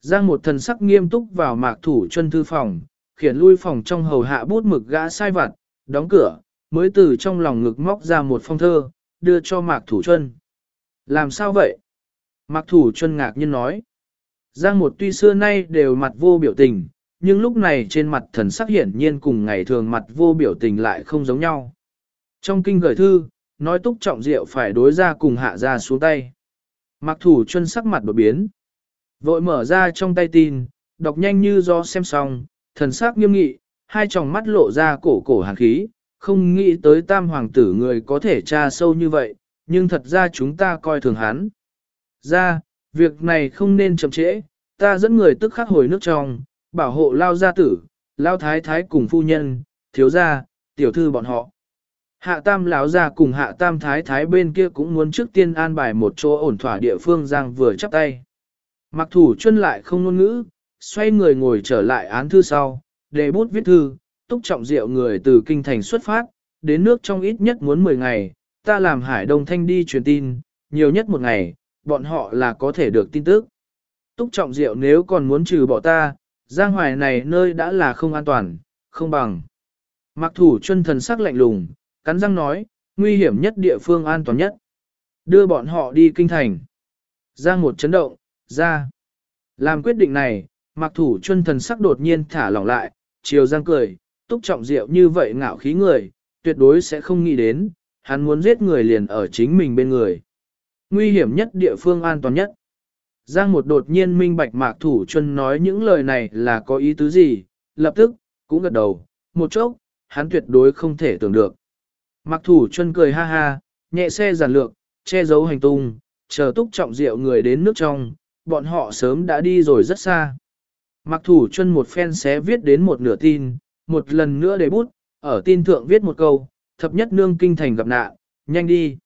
Giang một thần sắc nghiêm túc vào mạc thủ chân thư phòng, khiển lui phòng trong hầu hạ bút mực gã sai vặt, đóng cửa, mới từ trong lòng ngực móc ra một phong thơ, đưa cho mạc thủ Chuân. Làm sao vậy? Mạc thủ Chuân ngạc nhiên nói. Giang một tuy xưa nay đều mặt vô biểu tình, nhưng lúc này trên mặt thần sắc hiển nhiên cùng ngày thường mặt vô biểu tình lại không giống nhau. Trong kinh gửi thư, nói túc trọng diệu phải đối ra cùng hạ ra xuống tay. Mạc thủ chân sắc mặt đột biến. Vội mở ra trong tay tin, đọc nhanh như do xem xong, thần sắc nghiêm nghị, hai tròng mắt lộ ra cổ cổ hàn khí, không nghĩ tới tam hoàng tử người có thể tra sâu như vậy, nhưng thật ra chúng ta coi thường hắn. Ra, việc này không nên chậm trễ, ta dẫn người tức khắc hồi nước trong, bảo hộ lao gia tử, lao thái thái cùng phu nhân, thiếu gia, tiểu thư bọn họ. Hạ tam lão gia cùng hạ tam thái thái bên kia cũng muốn trước tiên an bài một chỗ ổn thỏa địa phương giang vừa chắp tay. Mặc thủ chân lại không ngôn ngữ, xoay người ngồi trở lại án thư sau, để bút viết thư, túc trọng rượu người từ kinh thành xuất phát, đến nước trong ít nhất muốn 10 ngày, ta làm hải đông thanh đi truyền tin, nhiều nhất một ngày, bọn họ là có thể được tin tức. Túc trọng rượu nếu còn muốn trừ bỏ ta, giang hoài này nơi đã là không an toàn, không bằng. Mặc thủ chân thần sắc lạnh lùng, cắn răng nói, nguy hiểm nhất địa phương an toàn nhất. Đưa bọn họ đi kinh thành. Giang một chấn động, ra. Làm quyết định này, mặc thủ chân thần sắc đột nhiên thả lỏng lại, chiều giang cười, túc trọng diệu như vậy ngạo khí người, tuyệt đối sẽ không nghĩ đến, hắn muốn giết người liền ở chính mình bên người. Nguy hiểm nhất địa phương an toàn nhất. Giang một đột nhiên minh bạch mạc thủ chân nói những lời này là có ý tứ gì, lập tức, cũng gật đầu, một chốc, hắn tuyệt đối không thể tưởng được. Mạc thủ chân cười ha ha, nhẹ xe giản lược, che giấu hành tung, chờ túc trọng rượu người đến nước trong, bọn họ sớm đã đi rồi rất xa. Mặc thủ chân một phen xé viết đến một nửa tin, một lần nữa để bút, ở tin thượng viết một câu, thập nhất nương kinh thành gặp nạn, nhanh đi.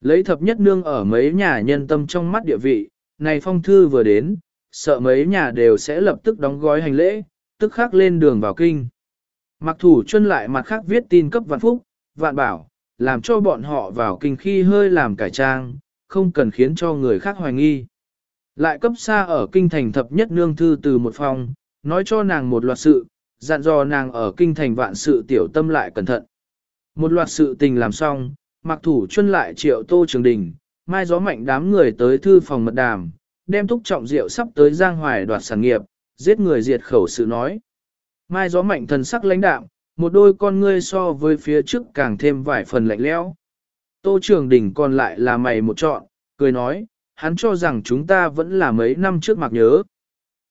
Lấy thập nhất nương ở mấy nhà nhân tâm trong mắt địa vị, này phong thư vừa đến, sợ mấy nhà đều sẽ lập tức đóng gói hành lễ, tức khắc lên đường vào kinh. Mặc thủ chân lại mặt khác viết tin cấp vạn phúc, vạn bảo, làm cho bọn họ vào kinh khi hơi làm cải trang, không cần khiến cho người khác hoài nghi. Lại cấp xa ở kinh thành thập nhất nương thư từ một phòng, nói cho nàng một loạt sự, dặn dò nàng ở kinh thành vạn sự tiểu tâm lại cẩn thận. Một loạt sự tình làm xong, mặc thủ chân lại triệu tô trường đình, mai gió mạnh đám người tới thư phòng mật đàm, đem thúc trọng rượu sắp tới giang hoài đoạt sản nghiệp, giết người diệt khẩu sự nói. Mai gió mạnh thần sắc lãnh đạm, một đôi con ngươi so với phía trước càng thêm vài phần lạnh lẽo. Tô trường đình còn lại là mày một trọn, cười nói, hắn cho rằng chúng ta vẫn là mấy năm trước mặc nhớ.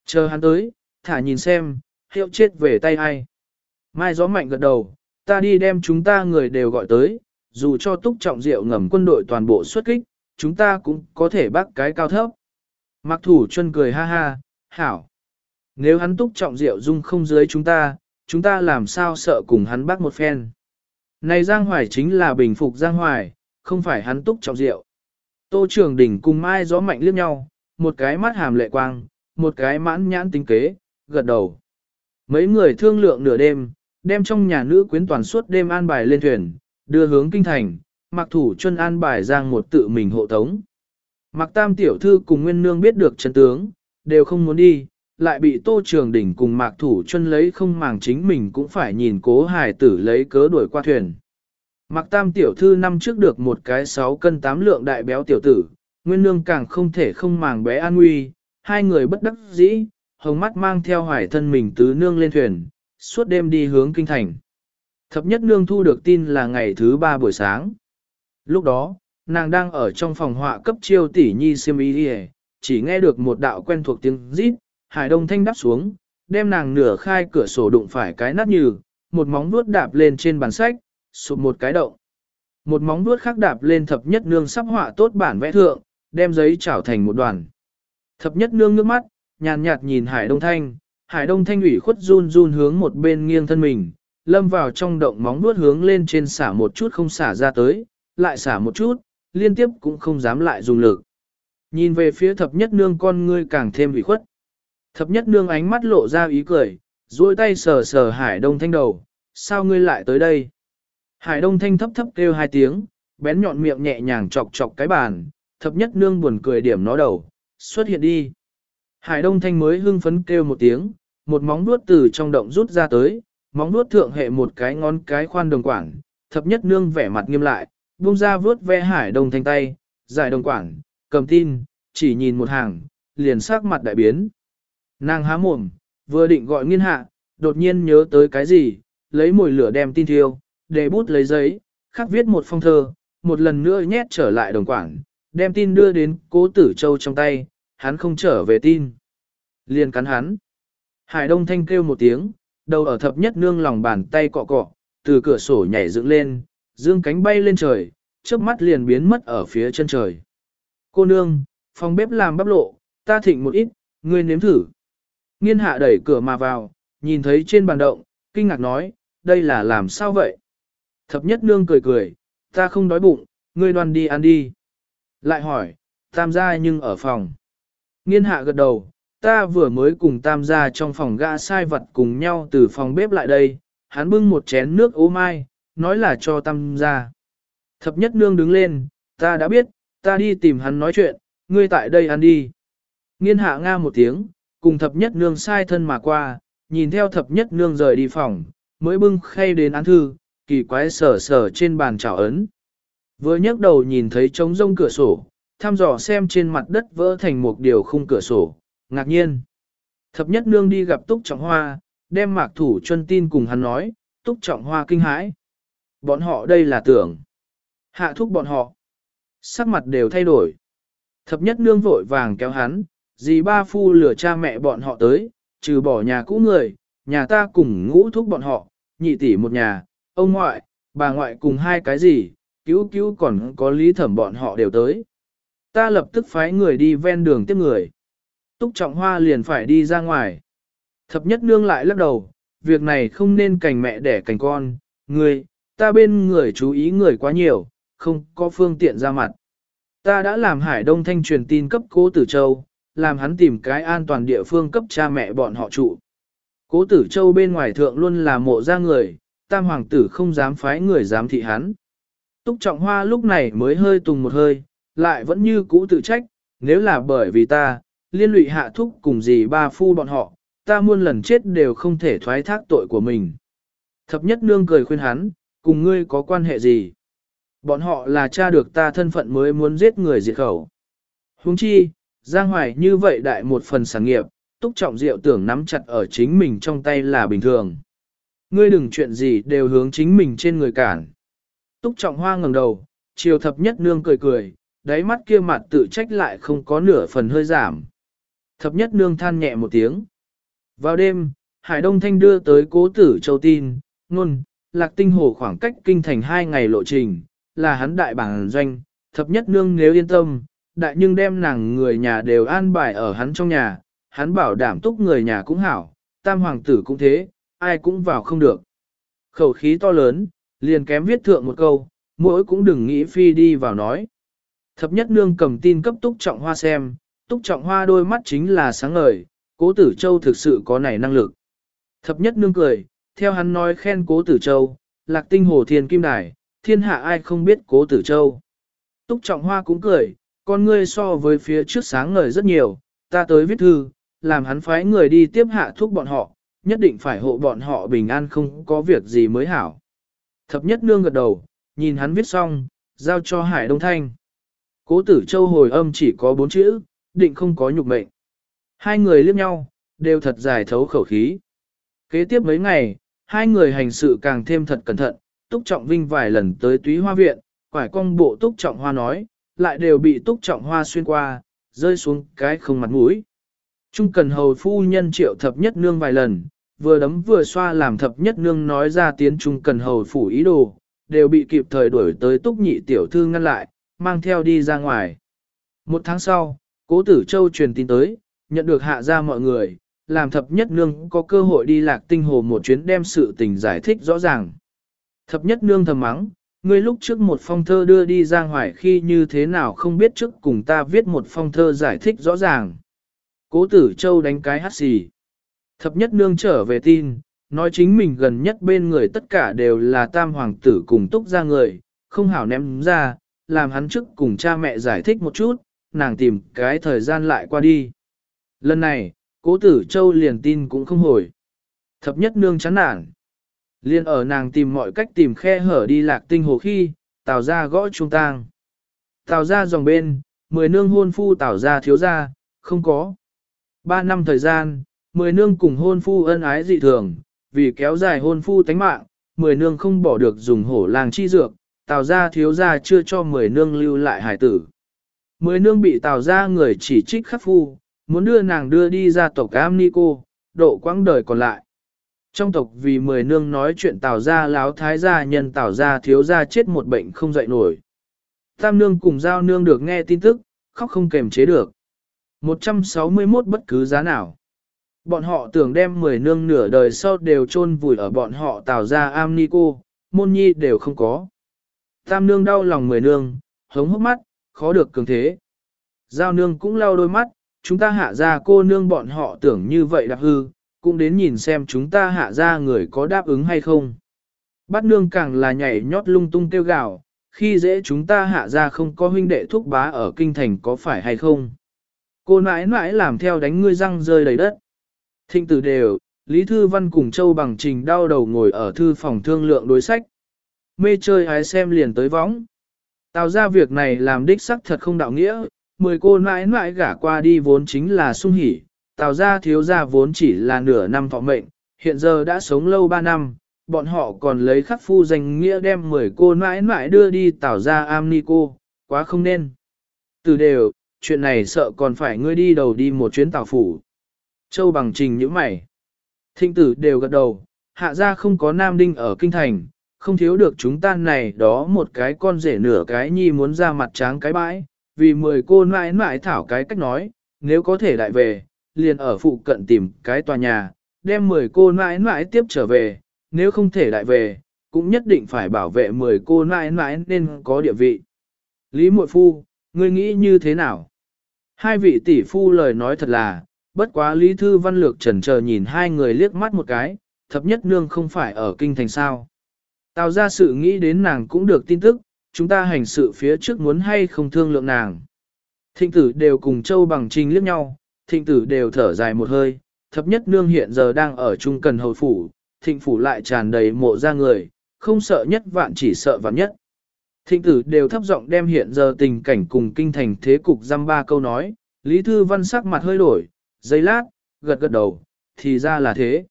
Chờ hắn tới, thả nhìn xem, hiệu chết về tay ai. Mai gió mạnh gật đầu, ta đi đem chúng ta người đều gọi tới, dù cho túc trọng rượu ngầm quân đội toàn bộ xuất kích, chúng ta cũng có thể bắt cái cao thấp. Mặc thủ chân cười ha ha, hảo. Nếu hắn túc trọng rượu dung không dưới chúng ta, chúng ta làm sao sợ cùng hắn bắt một phen. Này Giang Hoài chính là bình phục Giang Hoài, không phải hắn túc trọng rượu. Tô Trường Đỉnh cùng Mai gió mạnh liếc nhau, một cái mắt hàm lệ quang, một cái mãn nhãn tính kế, gật đầu. Mấy người thương lượng nửa đêm, đem trong nhà nữ quyến toàn suốt đêm an bài lên thuyền, đưa hướng kinh thành, mặc thủ chân an bài giang một tự mình hộ tống. Mặc tam tiểu thư cùng nguyên nương biết được chân tướng, đều không muốn đi, lại bị tô trường đỉnh cùng mạc thủ chân lấy không màng chính mình cũng phải nhìn cố hải tử lấy cớ đuổi qua thuyền. Mặc tam tiểu thư năm trước được một cái 6 cân 8 lượng đại béo tiểu tử, nguyên nương càng không thể không màng bé an nguy, hai người bất đắc dĩ, hồng mắt mang theo hoài thân mình tứ nương lên thuyền, suốt đêm đi hướng kinh thành. Thập nhất nương thu được tin là ngày thứ ba buổi sáng. Lúc đó, nàng đang ở trong phòng họa cấp chiêu tỷ nhi siêm ý đi chỉ nghe được một đạo quen thuộc tiếng rít, hải đông thanh đắp xuống, đem nàng nửa khai cửa sổ đụng phải cái nát như, một móng vuốt đạp lên trên bàn sách, sụp một cái động. Một móng vuốt khác đạp lên thập nhất nương sắp họa tốt bản vẽ thượng, đem giấy chảo thành một đoàn. Thập nhất nương nước mắt, nhàn nhạt nhìn hải đông thanh, hải đông thanh ủy khuất run run hướng một bên nghiêng thân mình, lâm vào trong động móng vuốt hướng lên trên xả một chút không xả ra tới, lại xả một chút, liên tiếp cũng không dám lại dùng lực. Nhìn về phía thập nhất nương con ngươi càng thêm ủy khuất. Thập nhất nương ánh mắt lộ ra ý cười, duỗi tay sờ sờ hải đông thanh đầu, sao ngươi lại tới đây? Hải đông thanh thấp thấp kêu hai tiếng, bén nhọn miệng nhẹ nhàng chọc chọc cái bàn, thập nhất nương buồn cười điểm nó đầu, xuất hiện đi. Hải đông thanh mới hưng phấn kêu một tiếng, một móng vuốt từ trong động rút ra tới, móng vuốt thượng hệ một cái ngón cái khoan đồng quảng, thập nhất nương vẻ mặt nghiêm lại, buông ra vuốt ve hải đông thanh tay, giải đồng quảng, cầm tin, chỉ nhìn một hàng, liền sắc mặt đại biến. Nàng há mồm, vừa định gọi nghiên hạ, đột nhiên nhớ tới cái gì, lấy mồi lửa đem tin thiêu, để bút lấy giấy, khắc viết một phong thơ, một lần nữa nhét trở lại đồng quảng, đem tin đưa đến cố tử châu trong tay, hắn không trở về tin. Liền cắn hắn. Hải Đông Thanh kêu một tiếng, đầu ở thập nhất nương lòng bàn tay cọ cọ, từ cửa sổ nhảy dựng lên, dương cánh bay lên trời, chớp mắt liền biến mất ở phía chân trời. Cô nương, phòng bếp làm bắp lộ, ta thịnh một ít, ngươi nếm thử. Nghiên hạ đẩy cửa mà vào, nhìn thấy trên bàn động, kinh ngạc nói, đây là làm sao vậy? Thập nhất nương cười cười, ta không đói bụng, ngươi đoan đi ăn đi. Lại hỏi, tam gia nhưng ở phòng. Nghiên hạ gật đầu, ta vừa mới cùng tam gia trong phòng gã sai vật cùng nhau từ phòng bếp lại đây, hắn bưng một chén nước ô mai, nói là cho tam gia. Thập nhất nương đứng lên, ta đã biết, ta đi tìm hắn nói chuyện, ngươi tại đây ăn đi. Nghiên hạ nga một tiếng, cùng thập nhất nương sai thân mà qua, nhìn theo thập nhất nương rời đi phòng, mới bưng khay đến án thư, kỳ quái sờ sờ trên bàn trào ấn. Vừa nhấc đầu nhìn thấy trống rông cửa sổ, thăm dò xem trên mặt đất vỡ thành một điều khung cửa sổ, ngạc nhiên. Thập nhất nương đi gặp túc trọng hoa, đem mạc thủ chân tin cùng hắn nói, túc trọng hoa kinh hãi. Bọn họ đây là tưởng. Hạ thúc bọn họ. Sắc mặt đều thay đổi. Thập nhất nương vội vàng kéo hắn, dì ba phu lửa cha mẹ bọn họ tới, trừ bỏ nhà cũ người, nhà ta cùng ngũ thúc bọn họ, nhị tỷ một nhà, ông ngoại, bà ngoại cùng hai cái gì, cứu cứu còn có lý thẩm bọn họ đều tới. Ta lập tức phái người đi ven đường tiếp người. Túc trọng hoa liền phải đi ra ngoài. Thập nhất nương lại lắc đầu, việc này không nên cành mẹ đẻ cành con, người, ta bên người chú ý người quá nhiều, không có phương tiện ra mặt. Ta đã làm Hải Đông Thanh truyền tin cấp cố Tử Châu, làm hắn tìm cái an toàn địa phương cấp cha mẹ bọn họ trụ. Cố Tử Châu bên ngoài thượng luôn là mộ ra người, tam hoàng tử không dám phái người dám thị hắn. Túc Trọng Hoa lúc này mới hơi tùng một hơi, lại vẫn như cũ tự trách, nếu là bởi vì ta, liên lụy hạ thúc cùng gì ba phu bọn họ, ta muôn lần chết đều không thể thoái thác tội của mình. Thập nhất nương cười khuyên hắn, cùng ngươi có quan hệ gì? Bọn họ là cha được ta thân phận mới muốn giết người diệt khẩu. Huống chi, Giang Hoài như vậy đại một phần sản nghiệp, túc trọng diệu tưởng nắm chặt ở chính mình trong tay là bình thường. Ngươi đừng chuyện gì đều hướng chính mình trên người cản. Túc trọng hoa ngẩng đầu, chiều thập nhất nương cười cười, đáy mắt kia mặt tự trách lại không có nửa phần hơi giảm. Thập nhất nương than nhẹ một tiếng. Vào đêm, Hải Đông Thanh đưa tới cố tử châu tin, ngôn, lạc tinh hồ khoảng cách kinh thành hai ngày lộ trình, là hắn đại bản doanh, thập nhất nương nếu yên tâm, đại nhưng đem nàng người nhà đều an bài ở hắn trong nhà, hắn bảo đảm túc người nhà cũng hảo, tam hoàng tử cũng thế, ai cũng vào không được. Khẩu khí to lớn, liền kém viết thượng một câu, mỗi cũng đừng nghĩ phi đi vào nói. Thập nhất nương cầm tin cấp túc trọng hoa xem, túc trọng hoa đôi mắt chính là sáng ngời, cố tử châu thực sự có này năng lực. Thập nhất nương cười, theo hắn nói khen cố tử châu, lạc tinh hồ thiên kim đài, thiên hạ ai không biết cố tử châu. Túc trọng hoa cũng cười, con ngươi so với phía trước sáng ngời rất nhiều, ta tới viết thư, làm hắn phái người đi tiếp hạ thuốc bọn họ, nhất định phải hộ bọn họ bình an không có việc gì mới hảo. Thập nhất nương gật đầu, nhìn hắn viết xong, giao cho Hải Đông Thanh. Cố tử châu hồi âm chỉ có bốn chữ, định không có nhục mệnh. Hai người liếc nhau, đều thật dài thấu khẩu khí. Kế tiếp mấy ngày, hai người hành sự càng thêm thật cẩn thận, Túc Trọng Vinh vài lần tới túy hoa viện, quải cong bộ Túc Trọng Hoa nói, lại đều bị Túc Trọng Hoa xuyên qua, rơi xuống cái không mặt mũi. Trung cần hầu phu nhân triệu thập nhất nương vài lần, vừa đấm vừa xoa làm thập nhất nương nói ra tiến trung cần hầu phủ ý đồ, đều bị kịp thời đuổi tới Túc nhị tiểu thư ngăn lại, mang theo đi ra ngoài. Một tháng sau, cố tử châu truyền tin tới, nhận được hạ ra mọi người, làm thập nhất nương có cơ hội đi lạc tinh hồ một chuyến đem sự tình giải thích rõ ràng. Thập nhất nương thầm mắng, ngươi lúc trước một phong thơ đưa đi ra ngoài khi như thế nào không biết trước cùng ta viết một phong thơ giải thích rõ ràng. Cố tử châu đánh cái hát xì. Thập nhất nương trở về tin, nói chính mình gần nhất bên người tất cả đều là tam hoàng tử cùng túc ra người, không hảo ném ra, làm hắn trước cùng cha mẹ giải thích một chút, nàng tìm cái thời gian lại qua đi. Lần này, cố tử châu liền tin cũng không hồi. Thập nhất nương chán nản. Liên ở nàng tìm mọi cách tìm khe hở đi lạc tinh hồ khi, tào ra gõ trung tang. Tào ra dòng bên, mười nương hôn phu tào ra thiếu ra, không có. Ba năm thời gian, mười nương cùng hôn phu ân ái dị thường, vì kéo dài hôn phu tánh mạng, mười nương không bỏ được dùng hổ làng chi dược, tào ra thiếu ra chưa cho mười nương lưu lại hải tử. Mười nương bị tào ra người chỉ trích khắc phu, muốn đưa nàng đưa đi ra tộc Am cô độ quãng đời còn lại. Trong tộc vì mười nương nói chuyện tào ra láo thái gia nhân tào ra thiếu ra chết một bệnh không dậy nổi. Tam nương cùng giao nương được nghe tin tức, khóc không kềm chế được. 161 bất cứ giá nào. Bọn họ tưởng đem mười nương nửa đời sau đều chôn vùi ở bọn họ tào ra am ni cô, môn nhi đều không có. Tam nương đau lòng mười nương, hống hốc mắt, khó được cường thế. Giao nương cũng lau đôi mắt, chúng ta hạ ra cô nương bọn họ tưởng như vậy đặc hư, cũng đến nhìn xem chúng ta hạ ra người có đáp ứng hay không. Bắt nương càng là nhảy nhót lung tung tiêu gạo, khi dễ chúng ta hạ ra không có huynh đệ thúc bá ở kinh thành có phải hay không. Cô nãi nãi làm theo đánh ngươi răng rơi đầy đất. Thịnh tử đều, Lý Thư Văn cùng Châu Bằng Trình đau đầu ngồi ở thư phòng thương lượng đối sách. Mê chơi hái xem liền tới võng. Tạo ra việc này làm đích sắc thật không đạo nghĩa, mười cô nãi nãi gả qua đi vốn chính là sung hỉ, tào ra thiếu ra vốn chỉ là nửa năm thọ mệnh, hiện giờ đã sống lâu ba năm, bọn họ còn lấy khắc phu danh nghĩa đem 10 cô mãi mãi đưa đi Tào ra am ni cô, quá không nên. Từ đều, chuyện này sợ còn phải ngươi đi đầu đi một chuyến tảo phủ. Châu bằng trình những mày. Thịnh tử đều gật đầu, hạ ra không có nam đinh ở kinh thành, không thiếu được chúng ta này đó một cái con rể nửa cái nhi muốn ra mặt tráng cái bãi, vì mười cô mãi mãi thảo cái cách nói, nếu có thể lại về, liền ở phụ cận tìm cái tòa nhà, đem mười cô mãi mãi tiếp trở về, nếu không thể lại về, cũng nhất định phải bảo vệ mười cô mãi mãi nên có địa vị. Lý Muội Phu, ngươi nghĩ như thế nào? Hai vị tỷ phu lời nói thật là, bất quá Lý Thư Văn Lược trần chờ nhìn hai người liếc mắt một cái, thập nhất nương không phải ở kinh thành sao. Tào ra sự nghĩ đến nàng cũng được tin tức, chúng ta hành sự phía trước muốn hay không thương lượng nàng. Thịnh tử đều cùng châu bằng trình liếc nhau, thịnh tử đều thở dài một hơi, thập nhất nương hiện giờ đang ở trung cần hồi phủ, thịnh phủ lại tràn đầy mộ ra người, không sợ nhất vạn chỉ sợ vạn nhất. Thịnh tử đều thấp giọng đem hiện giờ tình cảnh cùng kinh thành thế cục giam ba câu nói, Lý Thư Văn sắc mặt hơi đổi, giây lát, gật gật đầu, thì ra là thế.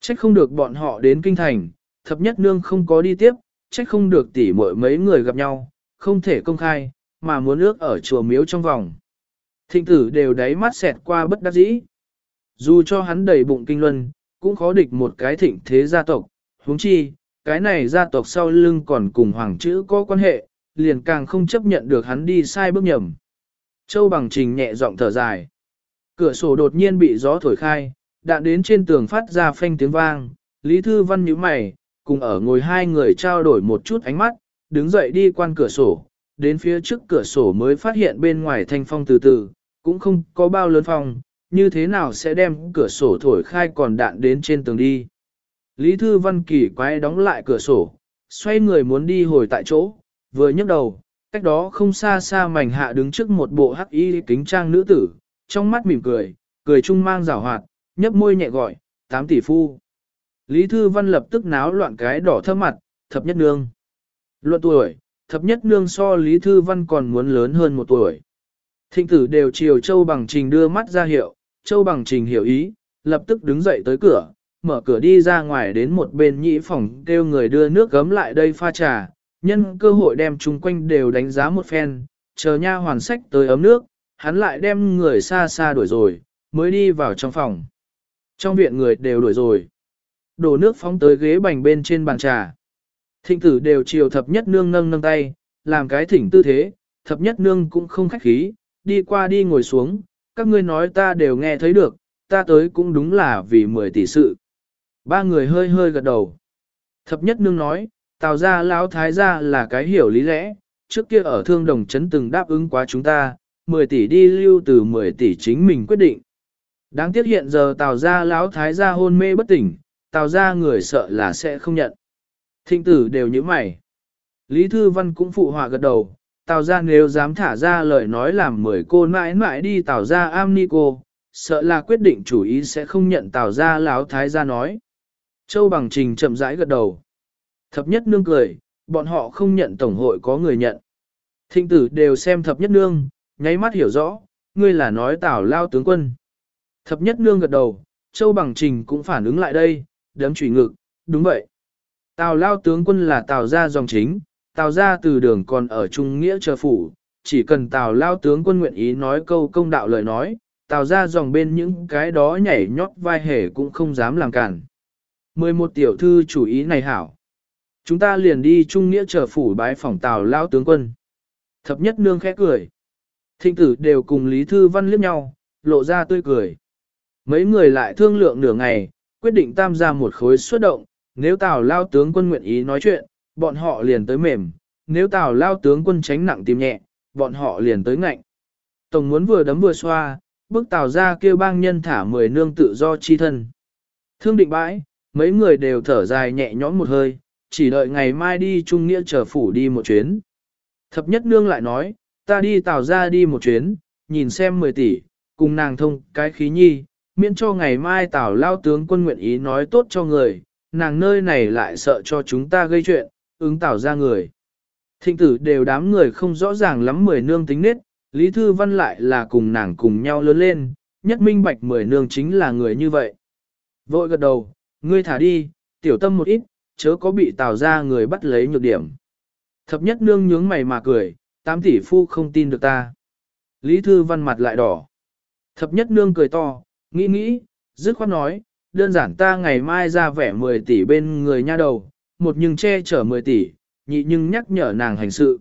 Trách không được bọn họ đến kinh thành, thập nhất nương không có đi tiếp, trách không được tỉ mỗi mấy người gặp nhau, không thể công khai, mà muốn ước ở chùa miếu trong vòng. Thịnh tử đều đáy mắt xẹt qua bất đắc dĩ. Dù cho hắn đầy bụng kinh luân, cũng khó địch một cái thịnh thế gia tộc, huống chi, cái này gia tộc sau lưng còn cùng hoàng chữ có quan hệ, liền càng không chấp nhận được hắn đi sai bước nhầm. Châu bằng trình nhẹ giọng thở dài. Cửa sổ đột nhiên bị gió thổi khai, đạn đến trên tường phát ra phanh tiếng vang, Lý Thư Văn nhíu mày, cùng ở ngồi hai người trao đổi một chút ánh mắt, đứng dậy đi quan cửa sổ, đến phía trước cửa sổ mới phát hiện bên ngoài thanh phong từ từ, cũng không có bao lớn phong, như thế nào sẽ đem cửa sổ thổi khai còn đạn đến trên tường đi. Lý Thư Văn kỳ quái đóng lại cửa sổ, xoay người muốn đi hồi tại chỗ, vừa nhấc đầu, cách đó không xa xa mảnh hạ đứng trước một bộ hắc y kính trang nữ tử, trong mắt mỉm cười, cười chung mang rào hoạt, nhấp môi nhẹ gọi, tám tỷ phu. Lý Thư Văn lập tức náo loạn cái đỏ thơm mặt, thập nhất nương. Luận tuổi, thập nhất nương so Lý Thư Văn còn muốn lớn hơn một tuổi. Thịnh tử đều chiều Châu Bằng Trình đưa mắt ra hiệu, Châu Bằng Trình hiểu ý, lập tức đứng dậy tới cửa, mở cửa đi ra ngoài đến một bên nhĩ phòng kêu người đưa nước gấm lại đây pha trà, nhân cơ hội đem chung quanh đều đánh giá một phen, chờ nha hoàn sách tới ấm nước, hắn lại đem người xa xa đuổi rồi, mới đi vào trong phòng. Trong viện người đều đuổi rồi. Đổ nước phóng tới ghế bành bên trên bàn trà. Thịnh tử đều chiều thập nhất nương nâng nâng tay, làm cái thỉnh tư thế, thập nhất nương cũng không khách khí, đi qua đi ngồi xuống, các ngươi nói ta đều nghe thấy được, ta tới cũng đúng là vì mười tỷ sự. Ba người hơi hơi gật đầu. Thập nhất nương nói, tào ra lão thái gia là cái hiểu lý lẽ, trước kia ở thương đồng chấn từng đáp ứng quá chúng ta, 10 tỷ đi lưu từ 10 tỷ chính mình quyết định. Đáng tiếc hiện giờ tào ra lão thái gia hôn mê bất tỉnh, tào ra người sợ là sẽ không nhận. Thịnh tử đều như mày. Lý Thư Văn cũng phụ họa gật đầu, tào ra nếu dám thả ra lời nói làm mười cô mãi mãi đi tào ra am ni cô, sợ là quyết định chủ ý sẽ không nhận tào ra lão thái gia nói. Châu Bằng Trình chậm rãi gật đầu. Thập nhất nương cười, bọn họ không nhận tổng hội có người nhận. Thịnh tử đều xem thập nhất nương, nháy mắt hiểu rõ, ngươi là nói tào lao tướng quân. Thập nhất nương gật đầu, Châu Bằng Trình cũng phản ứng lại đây, đấm chủy ngực, đúng vậy. Tào lao tướng quân là tào gia dòng chính, tào gia từ đường còn ở trung nghĩa chờ phủ, chỉ cần tào lao tướng quân nguyện ý nói câu công đạo lời nói, tào gia dòng bên những cái đó nhảy nhót vai hề cũng không dám làm cản. 11 tiểu thư chủ ý này hảo. Chúng ta liền đi trung nghĩa chờ phủ bái phòng tào lao tướng quân. Thập nhất nương khẽ cười. Thịnh tử đều cùng Lý Thư Văn liếc nhau, lộ ra tươi cười. Mấy người lại thương lượng nửa ngày, quyết định tam gia một khối xuất động, nếu Tào lao tướng quân nguyện ý nói chuyện, bọn họ liền tới mềm, nếu Tào lao tướng quân tránh nặng tìm nhẹ, bọn họ liền tới ngạnh. Tổng muốn vừa đấm vừa xoa, bước Tào ra kêu bang nhân thả mười nương tự do chi thân. Thương định bãi, mấy người đều thở dài nhẹ nhõm một hơi, chỉ đợi ngày mai đi trung nghĩa chờ phủ đi một chuyến. Thập nhất nương lại nói, ta đi Tào ra đi một chuyến, nhìn xem mười tỷ, cùng nàng thông cái khí nhi, miễn cho ngày mai tào lao tướng quân nguyện ý nói tốt cho người, nàng nơi này lại sợ cho chúng ta gây chuyện, ứng tào ra người. Thịnh tử đều đám người không rõ ràng lắm mười nương tính nết, Lý Thư Văn lại là cùng nàng cùng nhau lớn lên, nhất minh bạch mười nương chính là người như vậy. Vội gật đầu, ngươi thả đi, tiểu tâm một ít, chớ có bị tào ra người bắt lấy nhược điểm. Thập nhất nương nhướng mày mà cười, tám tỷ phu không tin được ta. Lý Thư Văn mặt lại đỏ. Thập nhất nương cười to, nghĩ nghĩ, dứt khoát nói, đơn giản ta ngày mai ra vẻ 10 tỷ bên người nha đầu, một nhưng che chở 10 tỷ, nhị nhưng nhắc nhở nàng hành sự.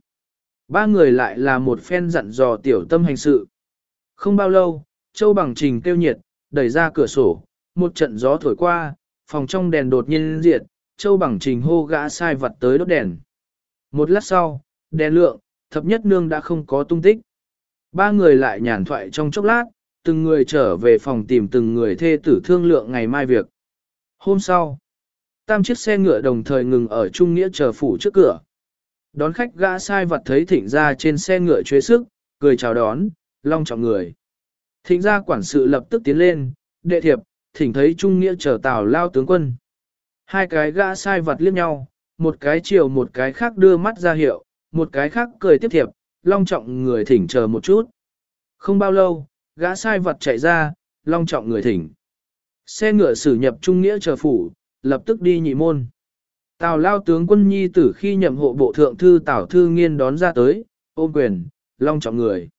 Ba người lại là một phen dặn dò tiểu tâm hành sự. Không bao lâu, Châu Bằng Trình kêu nhiệt, đẩy ra cửa sổ, một trận gió thổi qua, phòng trong đèn đột nhiên diệt, Châu Bằng Trình hô gã sai vật tới đốt đèn. Một lát sau, đèn lượng, thập nhất nương đã không có tung tích. Ba người lại nhàn thoại trong chốc lát, từng người trở về phòng tìm từng người thê tử thương lượng ngày mai việc. Hôm sau, tam chiếc xe ngựa đồng thời ngừng ở Trung Nghĩa chờ phủ trước cửa. Đón khách gã sai vật thấy thịnh ra trên xe ngựa chế sức, cười chào đón, long trọng người. Thịnh ra quản sự lập tức tiến lên, đệ thiệp, thỉnh thấy Trung Nghĩa chờ tào lao tướng quân. Hai cái gã sai vật liếc nhau, một cái chiều một cái khác đưa mắt ra hiệu, một cái khác cười tiếp thiệp, long trọng người thỉnh chờ một chút. Không bao lâu, gã sai vật chạy ra, long trọng người thỉnh. Xe ngựa xử nhập trung nghĩa chờ phủ, lập tức đi nhị môn. Tào lao tướng quân nhi tử khi nhậm hộ bộ thượng thư Tào Thư Nghiên đón ra tới, ôm quyền, long trọng người.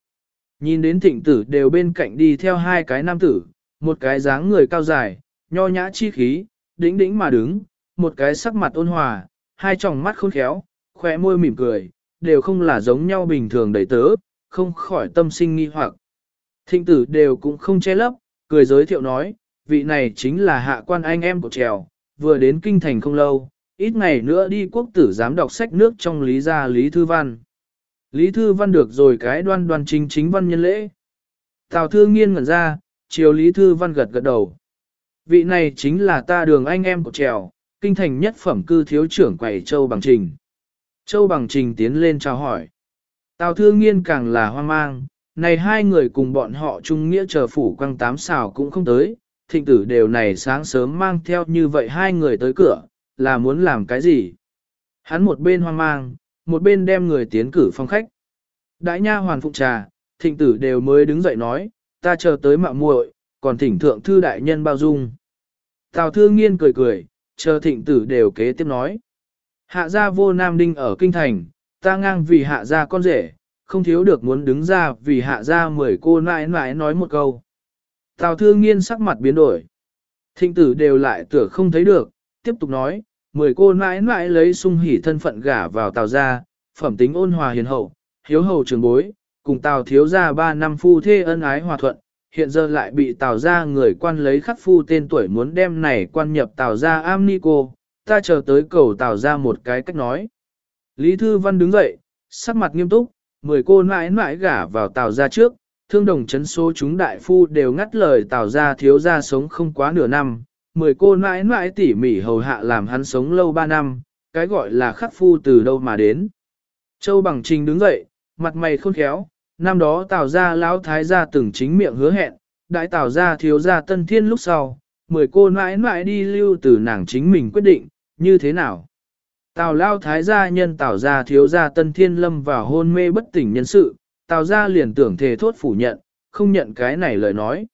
Nhìn đến thịnh tử đều bên cạnh đi theo hai cái nam tử, một cái dáng người cao dài, nho nhã chi khí, đĩnh đĩnh mà đứng, một cái sắc mặt ôn hòa, hai tròng mắt khôn khéo, khỏe môi mỉm cười, đều không là giống nhau bình thường đầy tớ, không khỏi tâm sinh nghi hoặc. Thịnh tử đều cũng không che lấp, cười giới thiệu nói, vị này chính là hạ quan anh em của trèo, vừa đến kinh thành không lâu, ít ngày nữa đi quốc tử giám đọc sách nước trong Lý gia Lý Thư Văn. Lý Thư Văn được rồi cái đoan đoan chính chính văn nhân lễ. Tào Thư nghiên ngẩn ra, chiều Lý Thư Văn gật gật đầu. Vị này chính là ta đường anh em của trèo, kinh thành nhất phẩm cư thiếu trưởng quầy Châu Bằng Trình. Châu Bằng Trình tiến lên chào hỏi. Tào Thư Nghiên càng là hoang mang, này hai người cùng bọn họ Trung nghĩa chờ phủ quăng tám xào cũng không tới, thịnh tử đều này sáng sớm mang theo như vậy hai người tới cửa, là muốn làm cái gì? Hắn một bên hoang mang, một bên đem người tiến cử phong khách. Đại nha hoàn phụng trà, thịnh tử đều mới đứng dậy nói, ta chờ tới mạo muội, còn thỉnh thượng thư đại nhân bao dung. Tào Thư Nghiên cười cười, chờ thịnh tử đều kế tiếp nói. Hạ gia vô nam đinh ở kinh thành, ta ngang vì hạ gia con rể, không thiếu được muốn đứng ra vì hạ gia mười cô nãi nãi nói một câu. Tào thư nghiên sắc mặt biến đổi. Thịnh tử đều lại tựa không thấy được, tiếp tục nói, mười cô nãi nãi lấy sung hỉ thân phận gả vào tào gia, phẩm tính ôn hòa hiền hậu, hiếu hầu trường bối, cùng tào thiếu gia ba năm phu thê ân ái hòa thuận, hiện giờ lại bị tào gia người quan lấy khắc phu tên tuổi muốn đem này quan nhập tào gia am ni cô, ta chờ tới cầu tào ra một cái cách nói. Lý Thư Văn đứng dậy, sắc mặt nghiêm túc, mười cô nãi nãi gả vào tào gia trước, thương đồng chấn số chúng đại phu đều ngắt lời tào gia thiếu gia sống không quá nửa năm, mười cô nãi nãi tỉ mỉ hầu hạ làm hắn sống lâu ba năm, cái gọi là khắc phu từ đâu mà đến. Châu Bằng Trình đứng dậy, mặt mày khôn khéo, năm đó tào gia lão thái gia từng chính miệng hứa hẹn, đại tào gia thiếu gia tân thiên lúc sau, mười cô nãi nãi đi lưu từ nàng chính mình quyết định, như thế nào? Tào lao thái gia nhân tào gia thiếu gia tân thiên lâm vào hôn mê bất tỉnh nhân sự, tào gia liền tưởng thề thốt phủ nhận, không nhận cái này lời nói.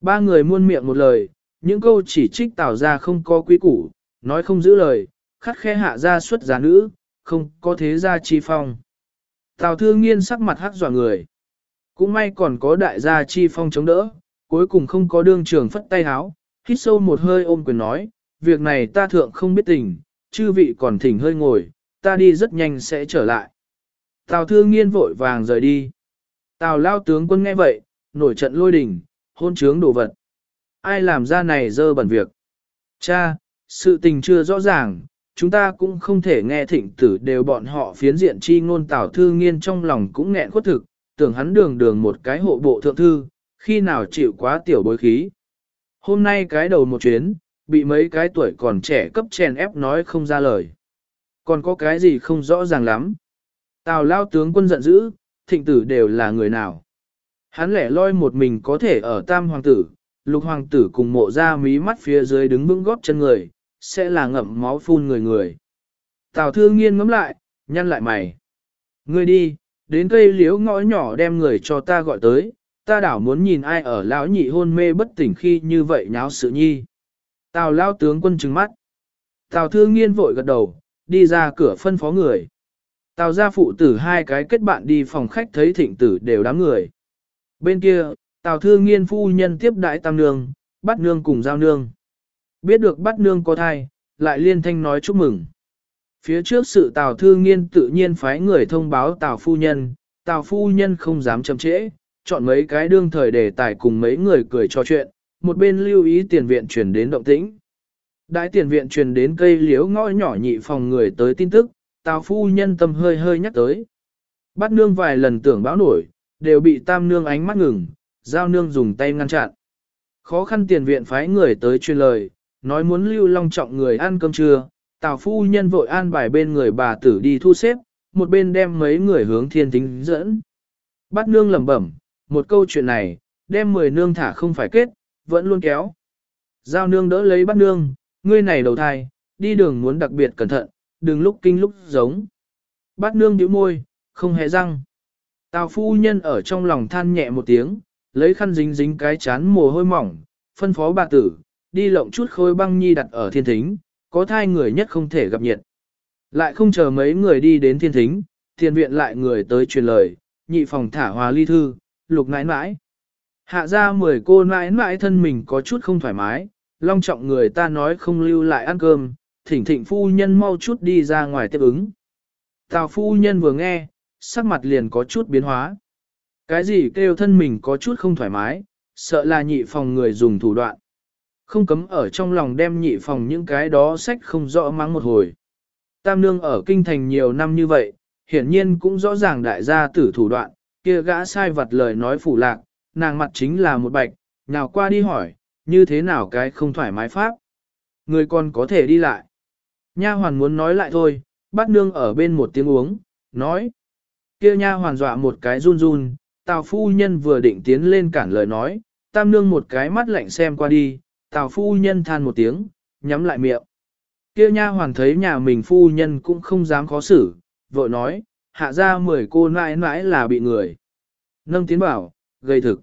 Ba người muôn miệng một lời, những câu chỉ trích tào gia không có quý củ, nói không giữ lời, khắt khe hạ gia xuất giá nữ, không có thế gia chi phong. Tào thư nghiên sắc mặt hắc dọa người. Cũng may còn có đại gia chi phong chống đỡ, cuối cùng không có đương trường phất tay háo, hít sâu một hơi ôm quyền nói, việc này ta thượng không biết tình, chư vị còn thỉnh hơi ngồi, ta đi rất nhanh sẽ trở lại. Tào thương nghiên vội vàng rời đi. Tào lao tướng quân nghe vậy, nổi trận lôi đình, hôn trướng đồ vật. Ai làm ra này dơ bẩn việc? Cha, sự tình chưa rõ ràng, chúng ta cũng không thể nghe thịnh tử đều bọn họ phiến diện chi ngôn tào thư nghiên trong lòng cũng nghẹn khuất thực, tưởng hắn đường đường một cái hộ bộ thượng thư, khi nào chịu quá tiểu bối khí. Hôm nay cái đầu một chuyến, bị mấy cái tuổi còn trẻ cấp chèn ép nói không ra lời. Còn có cái gì không rõ ràng lắm. Tào lao tướng quân giận dữ, thịnh tử đều là người nào. Hắn lẻ loi một mình có thể ở tam hoàng tử, lục hoàng tử cùng mộ ra mí mắt phía dưới đứng vững góp chân người, sẽ là ngậm máu phun người người. Tào thương nghiên ngắm lại, nhăn lại mày. Ngươi đi, đến cây liếu ngõ nhỏ đem người cho ta gọi tới, ta đảo muốn nhìn ai ở lão nhị hôn mê bất tỉnh khi như vậy nháo sự nhi. Tào lao tướng quân trừng mắt. Tào thư nghiên vội gật đầu, đi ra cửa phân phó người. Tào gia phụ tử hai cái kết bạn đi phòng khách thấy thịnh tử đều đám người. Bên kia, Tào thư nghiên phu nhân tiếp đại tam nương, bắt nương cùng giao nương. Biết được bắt nương có thai, lại liên thanh nói chúc mừng. Phía trước sự Tào thư nghiên tự nhiên phái người thông báo Tào phu nhân, Tào phu nhân không dám chậm trễ, chọn mấy cái đương thời để tải cùng mấy người cười trò chuyện, một bên lưu ý tiền viện truyền đến động tĩnh. Đại tiền viện truyền đến cây liễu ngõ nhỏ nhị phòng người tới tin tức, Tào phu nhân tâm hơi hơi nhắc tới. Bắt nương vài lần tưởng báo nổi, đều bị tam nương ánh mắt ngừng, giao nương dùng tay ngăn chặn. Khó khăn tiền viện phái người tới truyền lời, nói muốn lưu long trọng người ăn cơm trưa, Tào phu nhân vội an bài bên người bà tử đi thu xếp, một bên đem mấy người hướng thiên tính dẫn. Bắt nương lẩm bẩm, một câu chuyện này, đem mười nương thả không phải kết, vẫn luôn kéo. Giao nương đỡ lấy bắt nương, ngươi này đầu thai, đi đường muốn đặc biệt cẩn thận, đừng lúc kinh lúc giống. Bắt nương nhíu môi, không hề răng. Tào phu nhân ở trong lòng than nhẹ một tiếng, lấy khăn dính dính cái chán mồ hôi mỏng, phân phó bà tử, đi lộng chút khôi băng nhi đặt ở thiên thính, có thai người nhất không thể gặp nhiệt. Lại không chờ mấy người đi đến thiên thính, thiên viện lại người tới truyền lời, nhị phòng thả hòa ly thư, lục nãi nãi. Hạ ra mười cô nãi nãi thân mình có chút không thoải mái, long trọng người ta nói không lưu lại ăn cơm, thỉnh thịnh phu nhân mau chút đi ra ngoài tiếp ứng. Tào phu nhân vừa nghe, sắc mặt liền có chút biến hóa. Cái gì kêu thân mình có chút không thoải mái, sợ là nhị phòng người dùng thủ đoạn. Không cấm ở trong lòng đem nhị phòng những cái đó sách không rõ mắng một hồi. Tam nương ở kinh thành nhiều năm như vậy, hiển nhiên cũng rõ ràng đại gia tử thủ đoạn, kia gã sai vật lời nói phủ lạc, nàng mặt chính là một bạch, nào qua đi hỏi, như thế nào cái không thoải mái pháp. Người còn có thể đi lại. Nha hoàn muốn nói lại thôi, bắt nương ở bên một tiếng uống, nói. kia nha hoàn dọa một cái run run, tào phu nhân vừa định tiến lên cản lời nói, tam nương một cái mắt lạnh xem qua đi, tào phu nhân than một tiếng, nhắm lại miệng. kia nha hoàn thấy nhà mình phu nhân cũng không dám khó xử, vội nói, hạ ra mười cô nãi nãi là bị người. Nâng tiến bảo, gây thực.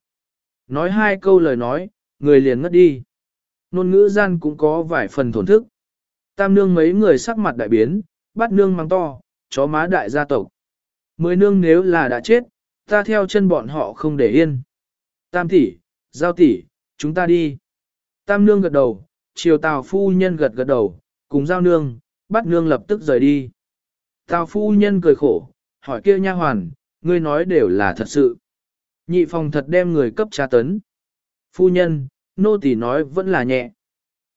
Nói hai câu lời nói, người liền ngất đi. Nôn ngữ gian cũng có vài phần thổn thức. Tam nương mấy người sắc mặt đại biến, bắt nương mang to, chó má đại gia tộc. Mười nương nếu là đã chết, ta theo chân bọn họ không để yên. Tam tỷ, giao tỷ, chúng ta đi. Tam nương gật đầu, chiều tào phu nhân gật gật đầu, cùng giao nương, bắt nương lập tức rời đi. Tào phu nhân cười khổ, hỏi kia nha hoàn, ngươi nói đều là thật sự. Nhị phòng thật đem người cấp tra tấn. Phu nhân, nô tỷ nói vẫn là nhẹ.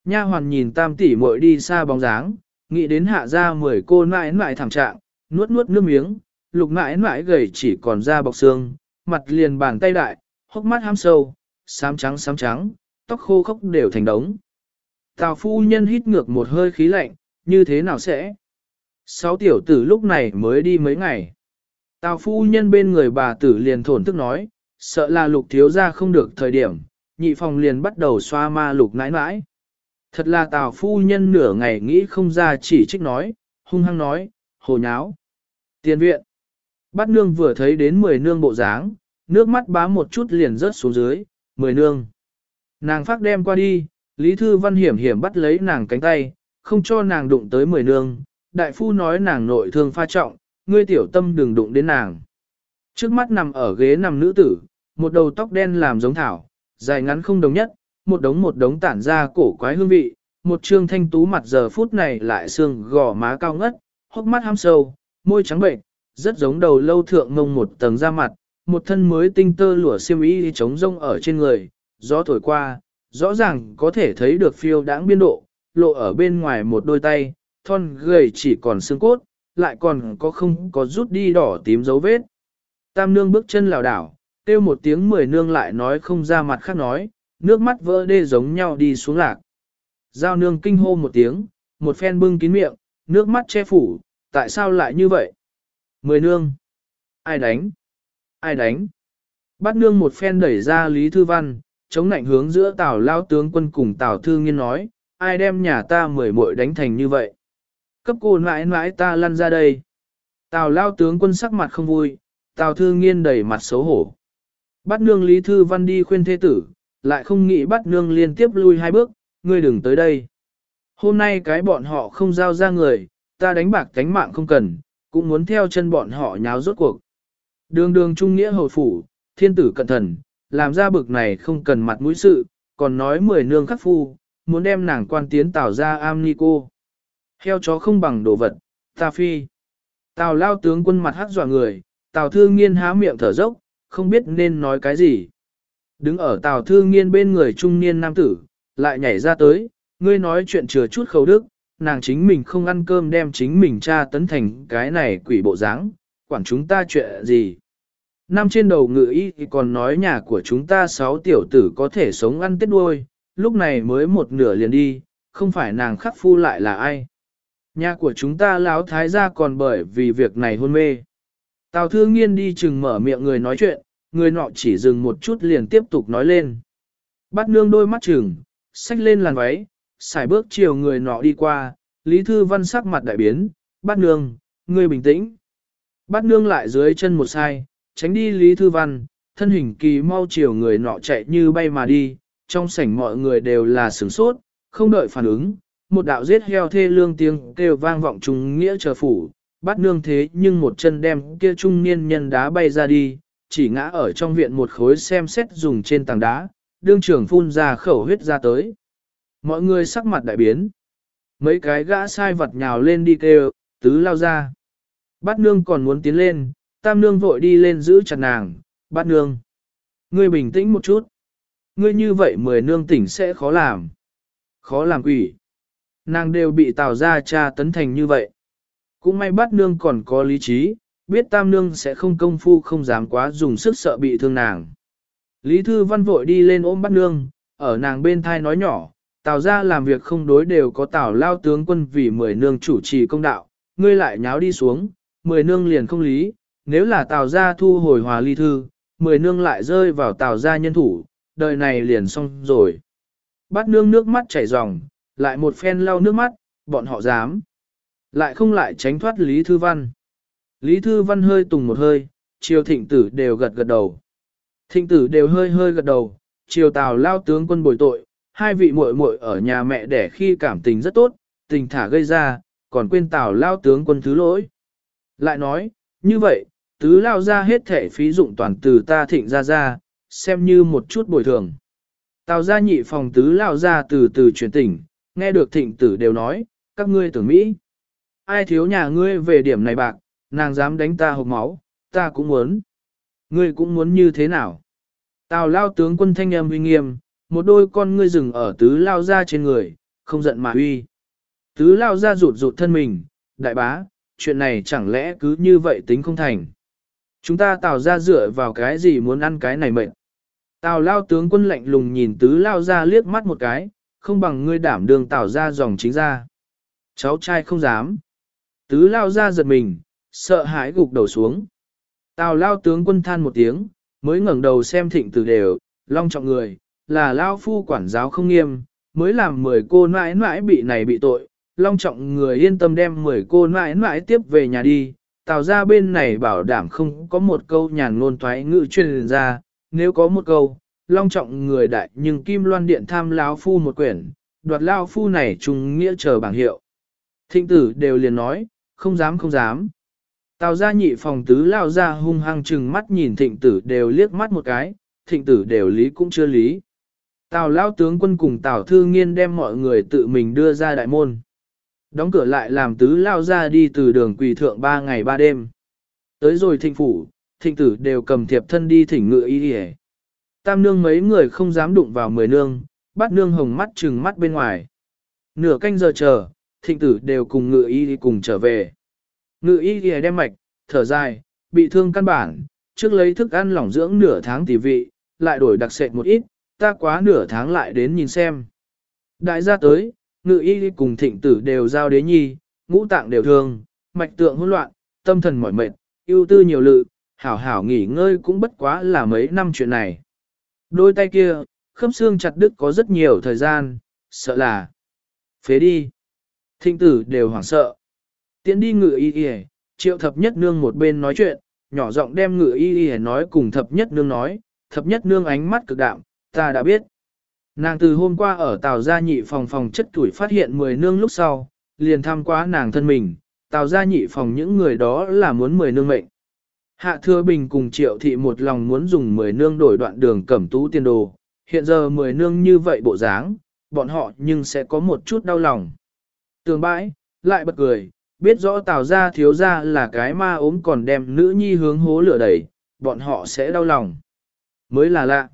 Nha hoàn nhìn tam tỷ muội đi xa bóng dáng, nghĩ đến hạ ra mười cô nãi nãi thảm trạng, nuốt nuốt nước miếng, lục nãi nãi gầy chỉ còn da bọc xương, mặt liền bàn tay đại, hốc mắt ham sâu, xám trắng xám trắng, tóc khô khốc đều thành đống. Tào phu nhân hít ngược một hơi khí lạnh, như thế nào sẽ? Sáu tiểu tử lúc này mới đi mấy ngày. Tào phu nhân bên người bà tử liền thổn thức nói, sợ là lục thiếu ra không được thời điểm, nhị phòng liền bắt đầu xoa ma lục nãi nãi. Thật là tào phu nhân nửa ngày nghĩ không ra chỉ trích nói, hung hăng nói, hồ nháo. Tiền viện. Bắt nương vừa thấy đến mười nương bộ dáng, nước mắt bá một chút liền rớt xuống dưới, mười nương. Nàng phát đem qua đi, Lý Thư Văn hiểm hiểm bắt lấy nàng cánh tay, không cho nàng đụng tới mười nương. Đại phu nói nàng nội thương pha trọng, ngươi tiểu tâm đừng đụng đến nàng. Trước mắt nằm ở ghế nằm nữ tử, một đầu tóc đen làm giống thảo, dài ngắn không đồng nhất, một đống một đống tản ra cổ quái hương vị, một trương thanh tú mặt giờ phút này lại xương gò má cao ngất, hốc mắt ham sâu, môi trắng bệnh, rất giống đầu lâu thượng ngông một tầng da mặt, một thân mới tinh tơ lụa xiêm y trống rông ở trên người, gió thổi qua, rõ ràng có thể thấy được phiêu đãng biên độ, lộ ở bên ngoài một đôi tay, thon gầy chỉ còn xương cốt, lại còn có không có rút đi đỏ tím dấu vết. Tam nương bước chân lảo đảo, kêu một tiếng mười nương lại nói không ra mặt khác nói, nước mắt vỡ đê giống nhau đi xuống lạc. Giao nương kinh hô một tiếng, một phen bưng kín miệng, nước mắt che phủ, tại sao lại như vậy? Mười nương. Ai đánh? Ai đánh? Bắt nương một phen đẩy ra Lý Thư Văn, chống nạnh hướng giữa tào lao tướng quân cùng tào thư nghiên nói, ai đem nhà ta mười muội đánh thành như vậy? Cấp cô mãi mãi ta lăn ra đây. Tào lao tướng quân sắc mặt không vui, tào thư nghiên đầy mặt xấu hổ. Bắt nương Lý Thư Văn đi khuyên thế tử, lại không nghĩ bắt nương liên tiếp lui hai bước, ngươi đừng tới đây. Hôm nay cái bọn họ không giao ra người, ta đánh bạc cánh mạng không cần, cũng muốn theo chân bọn họ nháo rốt cuộc. Đường đường trung nghĩa hầu phủ, thiên tử cẩn thần, làm ra bực này không cần mặt mũi sự, còn nói mười nương khắc phu, muốn đem nàng quan tiến tảo ra am ni cô. Heo chó không bằng đồ vật, ta phi. Tào lao tướng quân mặt hắc dọa người, tào thư nghiên há miệng thở dốc, không biết nên nói cái gì. Đứng ở tào thư nghiên bên người trung niên nam tử, lại nhảy ra tới, ngươi nói chuyện chừa chút khẩu đức, nàng chính mình không ăn cơm đem chính mình cha tấn thành cái này quỷ bộ dáng, quản chúng ta chuyện gì. Năm trên đầu ngự y thì còn nói nhà của chúng ta sáu tiểu tử có thể sống ăn tết đuôi, lúc này mới một nửa liền đi, không phải nàng khắc phu lại là ai. Nhà của chúng ta láo thái gia còn bởi vì việc này hôn mê. Tào thư nghiên đi chừng mở miệng người nói chuyện, người nọ chỉ dừng một chút liền tiếp tục nói lên. Bắt nương đôi mắt chừng, xách lên làn váy, xài bước chiều người nọ đi qua, Lý Thư Văn sắc mặt đại biến, bắt nương, người bình tĩnh. Bắt nương lại dưới chân một sai, tránh đi Lý Thư Văn, thân hình kỳ mau chiều người nọ chạy như bay mà đi, trong sảnh mọi người đều là sửng sốt, không đợi phản ứng, một đạo giết heo thê lương tiếng kêu vang vọng trùng nghĩa chờ phủ, bắt nương thế nhưng một chân đem kia trung niên nhân đá bay ra đi, chỉ ngã ở trong viện một khối xem xét dùng trên tảng đá, đương trưởng phun ra khẩu huyết ra tới. Mọi người sắc mặt đại biến. Mấy cái gã sai vật nhào lên đi kêu, tứ lao ra. Bát nương còn muốn tiến lên, tam nương vội đi lên giữ chặt nàng, bát nương. Ngươi bình tĩnh một chút. Ngươi như vậy mười nương tỉnh sẽ khó làm. Khó làm quỷ. Nàng đều bị tào ra cha tấn thành như vậy. Cũng may bát nương còn có lý trí, biết tam nương sẽ không công phu không dám quá dùng sức sợ bị thương nàng. Lý Thư Văn vội đi lên ôm bát nương, ở nàng bên thai nói nhỏ, tào ra làm việc không đối đều có tào lao tướng quân vì mười nương chủ trì công đạo, ngươi lại nháo đi xuống, mười nương liền không lý, nếu là tào ra thu hồi hòa ly thư, mười nương lại rơi vào tào ra nhân thủ, đời này liền xong rồi. Bát nương nước mắt chảy ròng, lại một phen lau nước mắt, bọn họ dám. Lại không lại tránh thoát Lý Thư Văn. Lý Thư Văn hơi tùng một hơi, triều thịnh tử đều gật gật đầu. Thịnh tử đều hơi hơi gật đầu, triều tào lao tướng quân bồi tội, hai vị muội muội ở nhà mẹ đẻ khi cảm tình rất tốt, tình thả gây ra, còn quên tào lao tướng quân thứ lỗi. Lại nói, như vậy, tứ lao ra hết thể phí dụng toàn từ ta thịnh ra ra, xem như một chút bồi thường. Tào gia nhị phòng tứ lao ra từ từ chuyển tỉnh, nghe được thịnh tử đều nói, các ngươi tưởng Mỹ. Ai thiếu nhà ngươi về điểm này bạc, nàng dám đánh ta hộp máu, ta cũng muốn. Ngươi cũng muốn như thế nào? Tào lao tướng quân thanh âm uy nghiêm, một đôi con ngươi rừng ở tứ lao ra trên người, không giận mà uy. Tứ lao ra rụt rụt thân mình, đại bá, chuyện này chẳng lẽ cứ như vậy tính không thành. Chúng ta tào ra dựa vào cái gì muốn ăn cái này mệnh. Tào lao tướng quân lạnh lùng nhìn tứ lao ra liếc mắt một cái, không bằng ngươi đảm đường tào ra dòng chính ra. Cháu trai không dám. Tứ lao ra giật mình, sợ hãi gục đầu xuống. Tào lao tướng quân than một tiếng, mới ngẩng đầu xem thịnh tử đều, long trọng người, là lao phu quản giáo không nghiêm, mới làm mười cô nãi nãi bị này bị tội, long trọng người yên tâm đem mười cô nãi nãi tiếp về nhà đi, tào ra bên này bảo đảm không có một câu nhàn ngôn thoái ngữ truyền ra, nếu có một câu, long trọng người đại nhưng kim loan điện tham lao phu một quyển, đoạt lao phu này trùng nghĩa chờ bảng hiệu. Thịnh tử đều liền nói, không dám không dám. Tào gia nhị phòng tứ lao ra hung hăng chừng mắt nhìn thịnh tử đều liếc mắt một cái, thịnh tử đều lý cũng chưa lý. Tào lao tướng quân cùng Tào thư nghiên đem mọi người tự mình đưa ra đại môn. Đóng cửa lại làm tứ lao ra đi từ đường quỳ thượng ba ngày ba đêm. Tới rồi thịnh phủ, thịnh tử đều cầm thiệp thân đi thỉnh ngựa y hề. Tam nương mấy người không dám đụng vào mười nương, bắt nương hồng mắt chừng mắt bên ngoài. Nửa canh giờ chờ, thịnh tử đều cùng Ngự y cùng trở về. Ngự y ghi đem mạch, thở dài, bị thương căn bản, trước lấy thức ăn lỏng dưỡng nửa tháng tỷ vị, lại đổi đặc sệt một ít, ta quá nửa tháng lại đến nhìn xem. Đại gia tới, ngự y cùng thịnh tử đều giao đế nhi, ngũ tạng đều thương, mạch tượng hỗn loạn, tâm thần mỏi mệt, ưu tư nhiều lự, hảo hảo nghỉ ngơi cũng bất quá là mấy năm chuyện này. Đôi tay kia, khớp xương chặt đứt có rất nhiều thời gian, sợ là phế đi. Thịnh tử đều hoảng sợ. Tiến đi ngự y y, triệu thập nhất nương một bên nói chuyện, nhỏ giọng đem ngự y y nói cùng thập nhất nương nói, thập nhất nương ánh mắt cực đạm, ta đã biết. Nàng từ hôm qua ở Tào Gia Nhị phòng phòng chất tuổi phát hiện 10 nương lúc sau, liền thăm quá nàng thân mình, Tào Gia Nhị phòng những người đó là muốn 10 nương mệnh. Hạ Thừa Bình cùng Triệu Thị một lòng muốn dùng 10 nương đổi đoạn đường cẩm tú tiên đồ, hiện giờ 10 nương như vậy bộ dáng, bọn họ nhưng sẽ có một chút đau lòng. Tường bãi, lại bật cười, biết rõ Tào Gia thiếu gia là cái ma ốm còn đem nữ nhi hướng hố lửa đẩy, bọn họ sẽ đau lòng. Mới là lạ.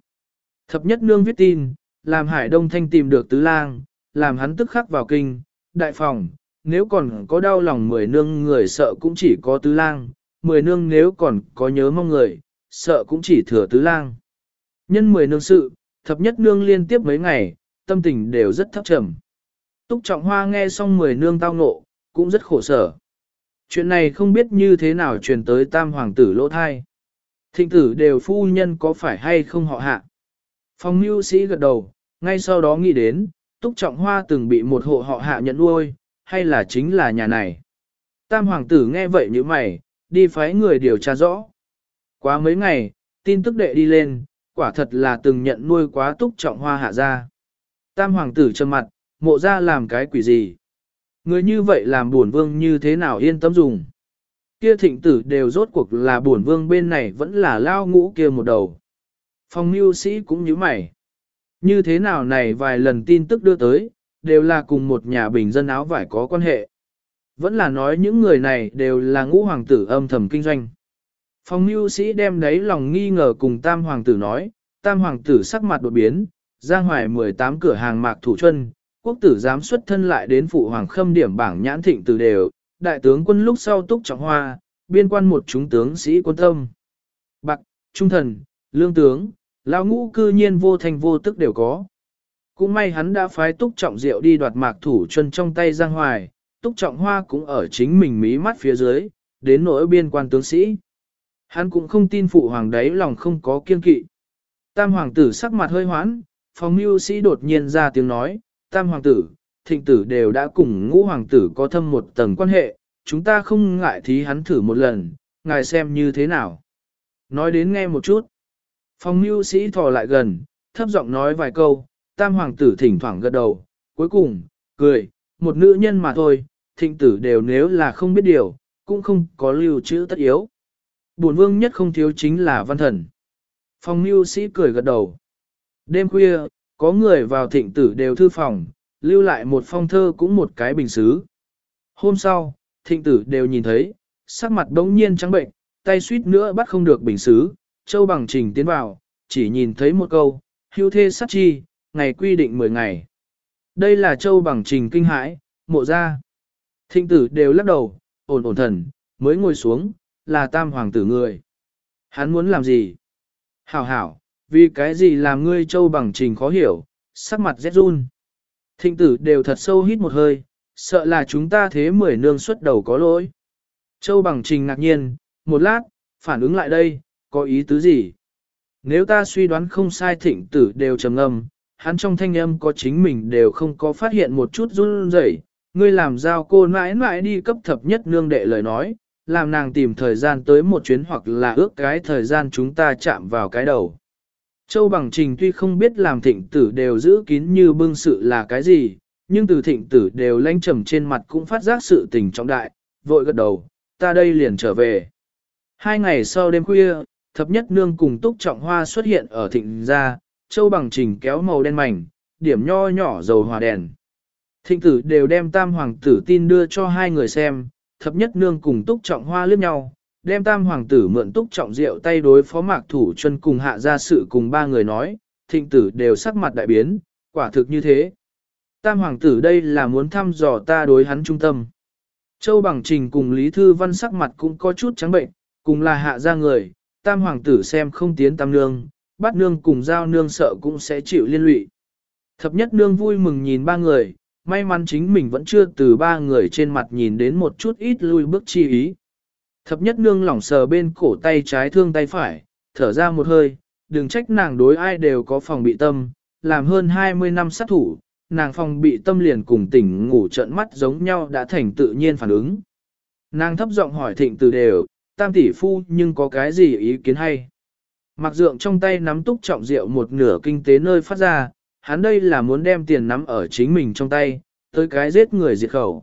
Thập nhất nương viết tin, làm Hải Đông Thanh tìm được tứ lang, làm hắn tức khắc vào kinh, đại phòng, nếu còn có đau lòng mười nương người sợ cũng chỉ có tứ lang, mười nương nếu còn có nhớ mong người, sợ cũng chỉ thừa tứ lang. Nhân mười nương sự, thập nhất nương liên tiếp mấy ngày, tâm tình đều rất thấp trầm. Túc trọng hoa nghe xong mười nương tao ngộ, cũng rất khổ sở. Chuyện này không biết như thế nào truyền tới tam hoàng tử lỗ thai. Thịnh tử đều phu nhân có phải hay không họ hạ. Phong mưu sĩ gật đầu, ngay sau đó nghĩ đến, Túc Trọng Hoa từng bị một hộ họ hạ nhận nuôi, hay là chính là nhà này. Tam hoàng tử nghe vậy như mày, đi phái người điều tra rõ. Quá mấy ngày, tin tức đệ đi lên, quả thật là từng nhận nuôi quá Túc Trọng Hoa hạ ra. Tam hoàng tử trầm mặt, mộ ra làm cái quỷ gì. Người như vậy làm buồn vương như thế nào yên tâm dùng. Kia thịnh tử đều rốt cuộc là buồn vương bên này vẫn là lao ngũ kia một đầu. Phong mưu sĩ cũng như mày. Như thế nào này vài lần tin tức đưa tới, đều là cùng một nhà bình dân áo vải có quan hệ. Vẫn là nói những người này đều là ngũ hoàng tử âm thầm kinh doanh. Phong mưu sĩ đem đấy lòng nghi ngờ cùng tam hoàng tử nói, tam hoàng tử sắc mặt đột biến, giang hoài 18 cửa hàng mạc thủ chân, quốc tử giám xuất thân lại đến phụ hoàng khâm điểm bảng nhãn thịnh từ đều, đại tướng quân lúc sau túc trọng hoa, biên quan một chúng tướng sĩ quân tâm. Bạc, trung thần, lương tướng, lao ngũ cư nhiên vô thành vô tức đều có. Cũng may hắn đã phái túc trọng diệu đi đoạt mạc thủ chân trong tay giang hoài, túc trọng hoa cũng ở chính mình mí mắt phía dưới, đến nỗi biên quan tướng sĩ. Hắn cũng không tin phụ hoàng đấy lòng không có kiên kỵ. Tam hoàng tử sắc mặt hơi hoãn, phòng mưu sĩ đột nhiên ra tiếng nói, tam hoàng tử, thịnh tử đều đã cùng ngũ hoàng tử có thâm một tầng quan hệ, chúng ta không ngại thí hắn thử một lần, ngài xem như thế nào. Nói đến nghe một chút. Phong mưu sĩ thò lại gần, thấp giọng nói vài câu, tam hoàng tử thỉnh thoảng gật đầu, cuối cùng, cười, một nữ nhân mà thôi, thịnh tử đều nếu là không biết điều, cũng không có lưu trữ tất yếu. Bổn vương nhất không thiếu chính là văn thần. Phong mưu sĩ cười gật đầu. Đêm khuya, có người vào thịnh tử đều thư phòng, lưu lại một phong thơ cũng một cái bình xứ. Hôm sau, thịnh tử đều nhìn thấy, sắc mặt đống nhiên trắng bệnh, tay suýt nữa bắt không được bình xứ, châu bằng trình tiến vào, chỉ nhìn thấy một câu, hưu thê sát chi, ngày quy định 10 ngày. Đây là châu bằng trình kinh hãi, mộ ra. Thịnh tử đều lắc đầu, ổn ổn thần, mới ngồi xuống, là tam hoàng tử người. Hắn muốn làm gì? Hảo hảo, vì cái gì làm ngươi châu bằng trình khó hiểu, sắc mặt rét run. Thịnh tử đều thật sâu hít một hơi, sợ là chúng ta thế mười nương xuất đầu có lỗi. Châu bằng trình ngạc nhiên, một lát, phản ứng lại đây, có ý tứ gì? Nếu ta suy đoán không sai thịnh tử đều trầm ngâm, hắn trong thanh âm có chính mình đều không có phát hiện một chút run rẩy. Ngươi làm giao cô mãi mãi đi cấp thập nhất nương đệ lời nói, làm nàng tìm thời gian tới một chuyến hoặc là ước cái thời gian chúng ta chạm vào cái đầu. Châu Bằng Trình tuy không biết làm thịnh tử đều giữ kín như bưng sự là cái gì, nhưng từ thịnh tử đều lanh trầm trên mặt cũng phát giác sự tình trọng đại, vội gật đầu, ta đây liền trở về. Hai ngày sau đêm khuya, thập nhất nương cùng túc trọng hoa xuất hiện ở thịnh gia, Châu Bằng Trình kéo màu đen mảnh, điểm nho nhỏ dầu hòa đèn. Thịnh tử đều đem tam hoàng tử tin đưa cho hai người xem, thập nhất nương cùng túc trọng hoa liếc nhau, đem tam hoàng tử mượn túc trọng rượu tay đối phó mạc thủ chân cùng hạ ra sự cùng ba người nói, thịnh tử đều sắc mặt đại biến, quả thực như thế. Tam hoàng tử đây là muốn thăm dò ta đối hắn trung tâm. Châu Bằng Trình cùng Lý Thư Văn sắc mặt cũng có chút trắng bệnh, cùng là hạ ra người, tam hoàng tử xem không tiến tam nương, bắt nương cùng giao nương sợ cũng sẽ chịu liên lụy. Thập nhất nương vui mừng nhìn ba người, may mắn chính mình vẫn chưa từ ba người trên mặt nhìn đến một chút ít lui bước chi ý. Thập nhất nương lỏng sờ bên cổ tay trái thương tay phải, thở ra một hơi, đừng trách nàng đối ai đều có phòng bị tâm, làm hơn 20 năm sát thủ, nàng phòng bị tâm liền cùng tỉnh ngủ trận mắt giống nhau đã thành tự nhiên phản ứng. Nàng thấp giọng hỏi thịnh từ đều, tam tỷ phu nhưng có cái gì ý kiến hay? Mặc dượng trong tay nắm túc trọng rượu một nửa kinh tế nơi phát ra, hắn đây là muốn đem tiền nắm ở chính mình trong tay, tới cái giết người diệt khẩu.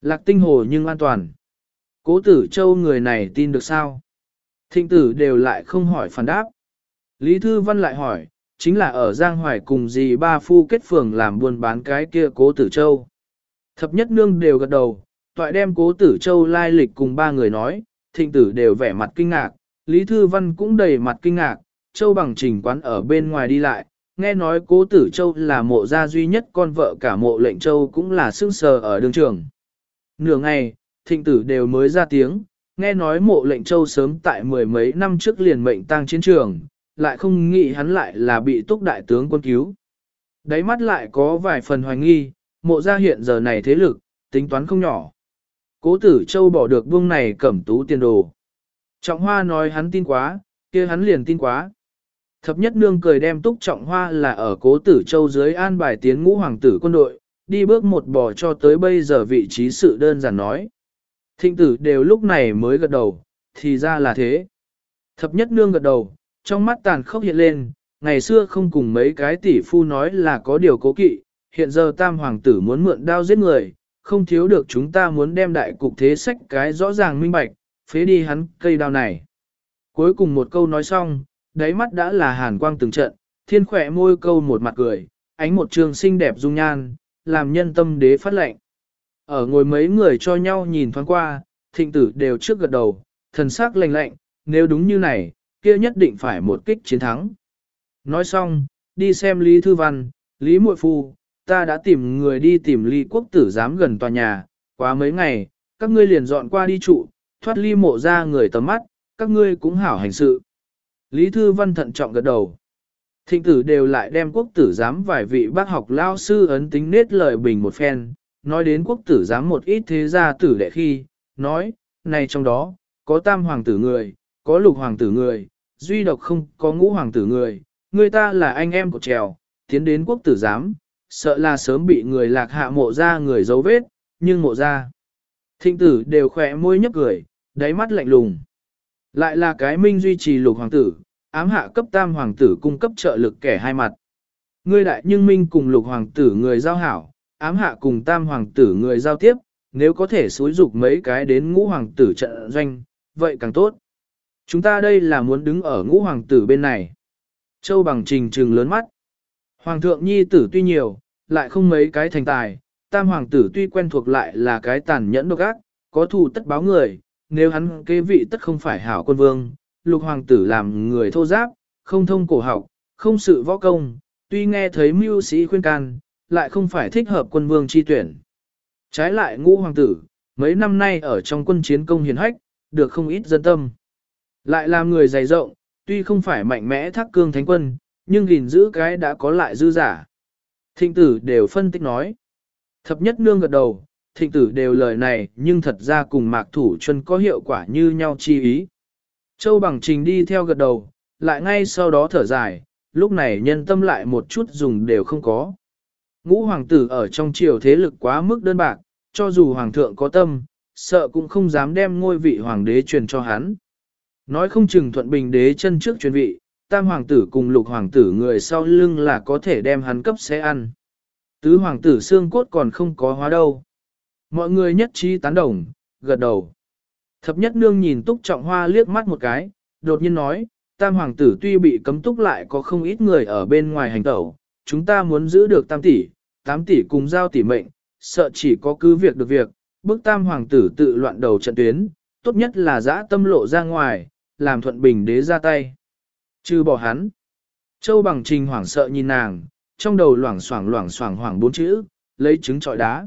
Lạc tinh hồ nhưng an toàn. Cố tử châu người này tin được sao? Thịnh tử đều lại không hỏi phản đáp. Lý Thư Văn lại hỏi, chính là ở Giang Hoài cùng dì ba phu kết phường làm buôn bán cái kia cố tử châu. Thập nhất nương đều gật đầu, toại đem cố tử châu lai lịch cùng ba người nói, thịnh tử đều vẻ mặt kinh ngạc, Lý Thư Văn cũng đầy mặt kinh ngạc, châu bằng trình quán ở bên ngoài đi lại, nghe nói cố tử châu là mộ gia duy nhất con vợ cả mộ lệnh châu cũng là sương sờ ở đường trường. Nửa ngày, thịnh tử đều mới ra tiếng, nghe nói mộ lệnh châu sớm tại mười mấy năm trước liền mệnh tăng chiến trường, lại không nghĩ hắn lại là bị túc đại tướng quân cứu. Đáy mắt lại có vài phần hoài nghi, mộ gia hiện giờ này thế lực, tính toán không nhỏ. Cố tử châu bỏ được buông này cẩm tú tiền đồ. Trọng hoa nói hắn tin quá, kia hắn liền tin quá. Thập nhất nương cười đem túc trọng hoa là ở cố tử châu dưới an bài tiến ngũ hoàng tử quân đội, đi bước một bò cho tới bây giờ vị trí sự đơn giản nói. Thịnh tử đều lúc này mới gật đầu, thì ra là thế. Thập nhất nương gật đầu, trong mắt tàn khốc hiện lên, ngày xưa không cùng mấy cái tỷ phu nói là có điều cố kỵ, hiện giờ tam hoàng tử muốn mượn đao giết người, không thiếu được chúng ta muốn đem đại cục thế sách cái rõ ràng minh bạch, phế đi hắn cây đao này. Cuối cùng một câu nói xong, đáy mắt đã là hàn quang từng trận, thiên khỏe môi câu một mặt cười, ánh một trường xinh đẹp dung nhan, làm nhân tâm đế phát lệnh. Ở ngồi mấy người cho nhau nhìn thoáng qua, thịnh tử đều trước gật đầu, thần sắc lạnh lạnh, nếu đúng như này, kia nhất định phải một kích chiến thắng. Nói xong, đi xem Lý Thư Văn, Lý Muội Phu, ta đã tìm người đi tìm Lý Quốc Tử giám gần tòa nhà, quá mấy ngày, các ngươi liền dọn qua đi trụ, thoát ly mộ ra người tầm mắt, các ngươi cũng hảo hành sự. Lý Thư Văn thận trọng gật đầu. Thịnh tử đều lại đem quốc tử giám vài vị bác học lao sư ấn tính nết lời bình một phen, nói đến quốc tử giám một ít thế gia tử đệ khi, nói, này trong đó, có tam hoàng tử người, có lục hoàng tử người, duy độc không có ngũ hoàng tử người, người ta là anh em của trèo, tiến đến quốc tử giám, sợ là sớm bị người lạc hạ mộ ra người dấu vết, nhưng mộ ra. Thịnh tử đều khỏe môi nhấp cười, đáy mắt lạnh lùng. Lại là cái minh duy trì lục hoàng tử, ám hạ cấp tam hoàng tử cung cấp trợ lực kẻ hai mặt. Ngươi đại nhưng minh cùng lục hoàng tử người giao hảo, ám hạ cùng tam hoàng tử người giao tiếp, nếu có thể xúi dục mấy cái đến ngũ hoàng tử trận doanh, vậy càng tốt. Chúng ta đây là muốn đứng ở ngũ hoàng tử bên này. Châu bằng trình trừng lớn mắt. Hoàng thượng nhi tử tuy nhiều, lại không mấy cái thành tài, tam hoàng tử tuy quen thuộc lại là cái tàn nhẫn độc ác, có thù tất báo người, nếu hắn kế vị tất không phải hảo quân vương, lục hoàng tử làm người thô giáp, không thông cổ học, không sự võ công, tuy nghe thấy mưu sĩ khuyên can, lại không phải thích hợp quân vương chi tuyển. Trái lại ngũ hoàng tử, mấy năm nay ở trong quân chiến công hiền hách, được không ít dân tâm. Lại làm người dày rộng, tuy không phải mạnh mẽ thác cương thánh quân, nhưng gìn giữ cái đã có lại dư giả. Thịnh tử đều phân tích nói. Thập nhất nương gật đầu, thịnh tử đều lời này nhưng thật ra cùng mạc thủ chân có hiệu quả như nhau chi ý. Châu bằng trình đi theo gật đầu, lại ngay sau đó thở dài, lúc này nhân tâm lại một chút dùng đều không có. Ngũ hoàng tử ở trong triều thế lực quá mức đơn bạc, cho dù hoàng thượng có tâm, sợ cũng không dám đem ngôi vị hoàng đế truyền cho hắn. Nói không chừng thuận bình đế chân trước truyền vị, tam hoàng tử cùng lục hoàng tử người sau lưng là có thể đem hắn cấp sẽ ăn. Tứ hoàng tử xương cốt còn không có hóa đâu. Mọi người nhất trí tán đồng, gật đầu. Thập nhất nương nhìn túc trọng hoa liếc mắt một cái, đột nhiên nói, tam hoàng tử tuy bị cấm túc lại có không ít người ở bên ngoài hành tẩu, chúng ta muốn giữ được tam tỷ, tám tỷ cùng giao tỷ mệnh, sợ chỉ có cứ việc được việc, bức tam hoàng tử tự loạn đầu trận tuyến, tốt nhất là giã tâm lộ ra ngoài, làm thuận bình đế ra tay. Trừ bỏ hắn. Châu bằng trình hoảng sợ nhìn nàng, trong đầu loảng xoảng loảng xoảng hoảng bốn chữ, lấy trứng trọi đá.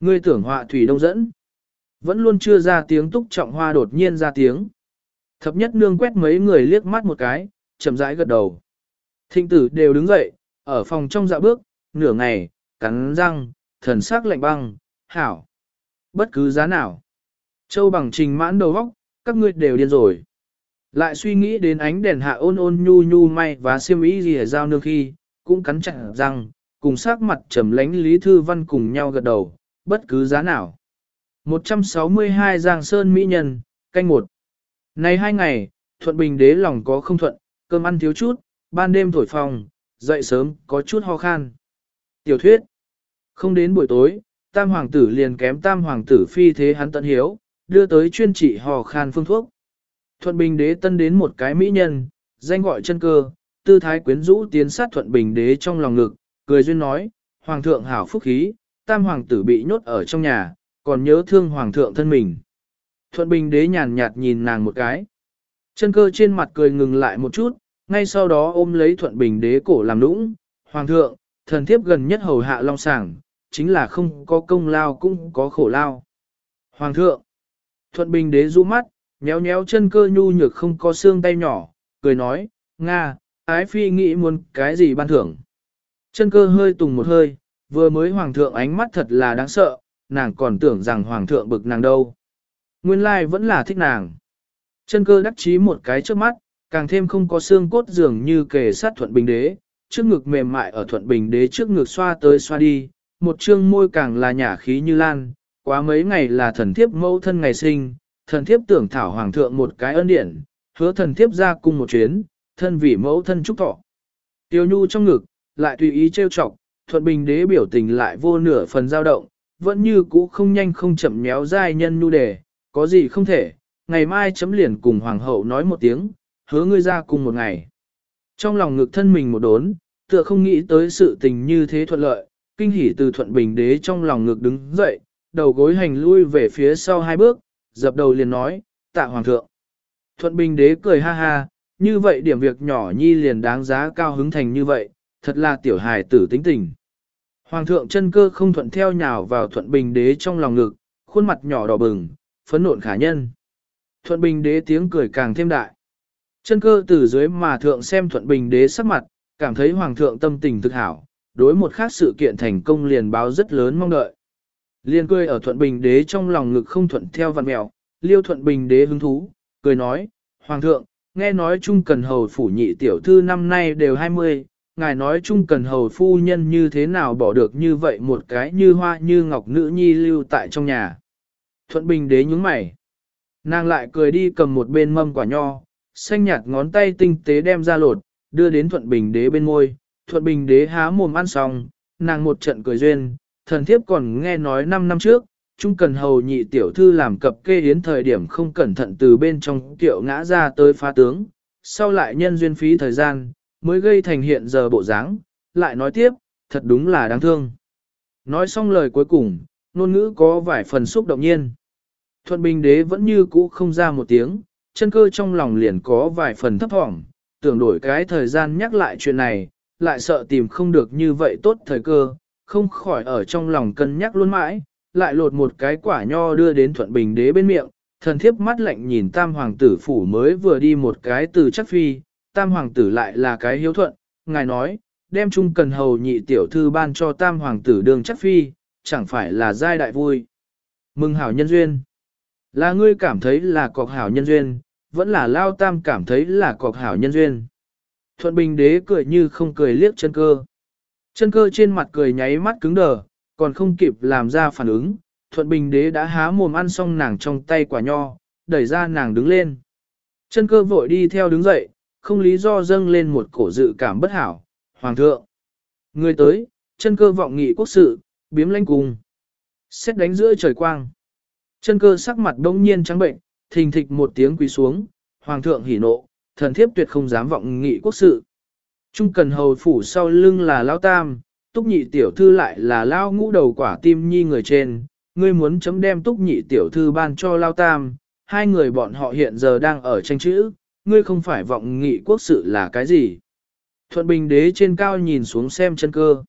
Ngươi tưởng họa thủy đông dẫn. Vẫn luôn chưa ra tiếng túc trọng hoa đột nhiên ra tiếng. Thập nhất nương quét mấy người liếc mắt một cái, chậm rãi gật đầu. Thịnh tử đều đứng dậy, ở phòng trong dạ bước, nửa ngày, cắn răng, thần sắc lạnh băng, hảo. Bất cứ giá nào. Châu bằng trình mãn đầu vóc, các ngươi đều điên rồi. Lại suy nghĩ đến ánh đèn hạ ôn ôn nhu nhu may và siêm ý gì ở giao nương khi, cũng cắn chặt răng, cùng sắc mặt trầm lánh Lý Thư Văn cùng nhau gật đầu, bất cứ giá nào. 162 Giang Sơn Mỹ Nhân, canh một. Này hai ngày, Thuận Bình đế lòng có không thuận, cơm ăn thiếu chút, ban đêm thổi phòng, Dậy sớm có chút ho khan. Tiểu thuyết. Không đến buổi tối, tam hoàng tử liền kém tam hoàng tử phi thế hắn tận hiếu, đưa tới chuyên trị ho khan phương thuốc. Thuận Bình đế tân đến một cái mỹ nhân, danh gọi chân cơ, tư thái quyến rũ tiến sát Thuận Bình đế trong lòng ngực, cười duyên nói, Hoàng thượng hảo phúc khí, tam hoàng tử bị nhốt ở trong nhà, còn nhớ thương Hoàng thượng thân mình. Thuận Bình đế nhàn nhạt nhìn nàng một cái. Chân cơ trên mặt cười ngừng lại một chút, ngay sau đó ôm lấy Thuận Bình đế cổ làm lũng Hoàng thượng, thần thiếp gần nhất hầu hạ long sàng, chính là không có công lao cũng có khổ lao. Hoàng thượng, Thuận Bình đế du mắt, nhéo nhéo chân cơ nhu nhược không có xương tay nhỏ, cười nói, Nga, ái phi nghĩ muốn cái gì ban thưởng. Chân cơ hơi tùng một hơi, vừa mới hoàng thượng ánh mắt thật là đáng sợ, nàng còn tưởng rằng hoàng thượng bực nàng đâu. Nguyên lai vẫn là thích nàng. Chân cơ đắc chí một cái trước mắt, càng thêm không có xương cốt dường như kề sát thuận bình đế, trước ngực mềm mại ở thuận bình đế trước ngực xoa tới xoa đi, một trương môi càng là nhả khí như lan, quá mấy ngày là thần thiếp mẫu thân ngày sinh, thần thiếp tưởng thảo hoàng thượng một cái ân điển, hứa thần thiếp ra cùng một chuyến, thân vì mẫu thân chúc thọ. Tiêu nhu trong ngực, lại tùy ý trêu chọc, thuận bình đế biểu tình lại vô nửa phần dao động, vẫn như cũ không nhanh không chậm méo dai nhân nhu đề, có gì không thể, ngày mai chấm liền cùng hoàng hậu nói một tiếng, hứa ngươi ra cùng một ngày. Trong lòng ngực thân mình một đốn, tựa không nghĩ tới sự tình như thế thuận lợi, kinh hỉ từ thuận bình đế trong lòng ngực đứng dậy, đầu gối hành lui về phía sau hai bước, dập đầu liền nói, tạ hoàng thượng. Thuận bình đế cười ha ha, như vậy điểm việc nhỏ nhi liền đáng giá cao hứng thành như vậy, thật là tiểu hài tử tính tình. Hoàng thượng chân cơ không thuận theo nhào vào thuận bình đế trong lòng ngực, khuôn mặt nhỏ đỏ bừng, phấn nộn khả nhân. Thuận bình đế tiếng cười càng thêm đại. Chân cơ từ dưới mà thượng xem thuận bình đế sắc mặt, cảm thấy hoàng thượng tâm tình thực hảo, đối một khác sự kiện thành công liền báo rất lớn mong đợi. Liên cười ở thuận bình đế trong lòng ngực không thuận theo văn mèo, liêu thuận bình đế hứng thú, cười nói, Hoàng thượng, nghe nói chung cần hầu phủ nhị tiểu thư năm nay đều 20, ngài nói chung cần hầu phu nhân như thế nào bỏ được như vậy một cái như hoa như ngọc nữ nhi lưu tại trong nhà. Thuận bình đế nhúng mày. Nàng lại cười đi cầm một bên mâm quả nho, xanh nhạt ngón tay tinh tế đem ra lột, đưa đến thuận bình đế bên môi. Thuận bình đế há mồm ăn xong, nàng một trận cười duyên, thần thiếp còn nghe nói 5 năm trước, Trung cần hầu nhị tiểu thư làm cập kê hiến thời điểm không cẩn thận từ bên trong tiểu ngã ra tới phá tướng, sau lại nhân duyên phí thời gian, mới gây thành hiện giờ bộ dáng, lại nói tiếp, thật đúng là đáng thương. Nói xong lời cuối cùng, ngôn ngữ có vài phần xúc động nhiên. Thuận Bình Đế vẫn như cũ không ra một tiếng, chân cơ trong lòng liền có vài phần thấp thỏm, tưởng đổi cái thời gian nhắc lại chuyện này, lại sợ tìm không được như vậy tốt thời cơ, không khỏi ở trong lòng cân nhắc luôn mãi, lại lột một cái quả nho đưa đến thuận bình đế bên miệng, thần thiếp mắt lạnh nhìn tam hoàng tử phủ mới vừa đi một cái từ chắc phi, tam hoàng tử lại là cái hiếu thuận, ngài nói, đem chung cần hầu nhị tiểu thư ban cho tam hoàng tử đường chắc phi, chẳng phải là giai đại vui. Mừng hảo nhân duyên. Là ngươi cảm thấy là cọc hảo nhân duyên, vẫn là lao tam cảm thấy là cọc hảo nhân duyên. Thuận bình đế cười như không cười liếc chân cơ. Chân cơ trên mặt cười nháy mắt cứng đờ, còn không kịp làm ra phản ứng, thuận bình đế đã há mồm ăn xong nàng trong tay quả nho, đẩy ra nàng đứng lên. Chân cơ vội đi theo đứng dậy, không lý do dâng lên một cổ dự cảm bất hảo. Hoàng thượng, người tới, chân cơ vọng nghị quốc sự, biếm lãnh cùng. Xét đánh giữa trời quang. Chân cơ sắc mặt đông nhiên trắng bệnh, thình thịch một tiếng quỳ xuống, hoàng thượng hỉ nộ, thần thiếp tuyệt không dám vọng nghị quốc sự. Trung cần hầu phủ sau lưng là lao tam, túc nhị tiểu thư lại là lao ngũ đầu quả tim nhi người trên, ngươi muốn chấm đem túc nhị tiểu thư ban cho lao tam, hai người bọn họ hiện giờ đang ở tranh chữ, ngươi không phải vọng nghị quốc sự là cái gì. Thuận bình đế trên cao nhìn xuống xem chân cơ.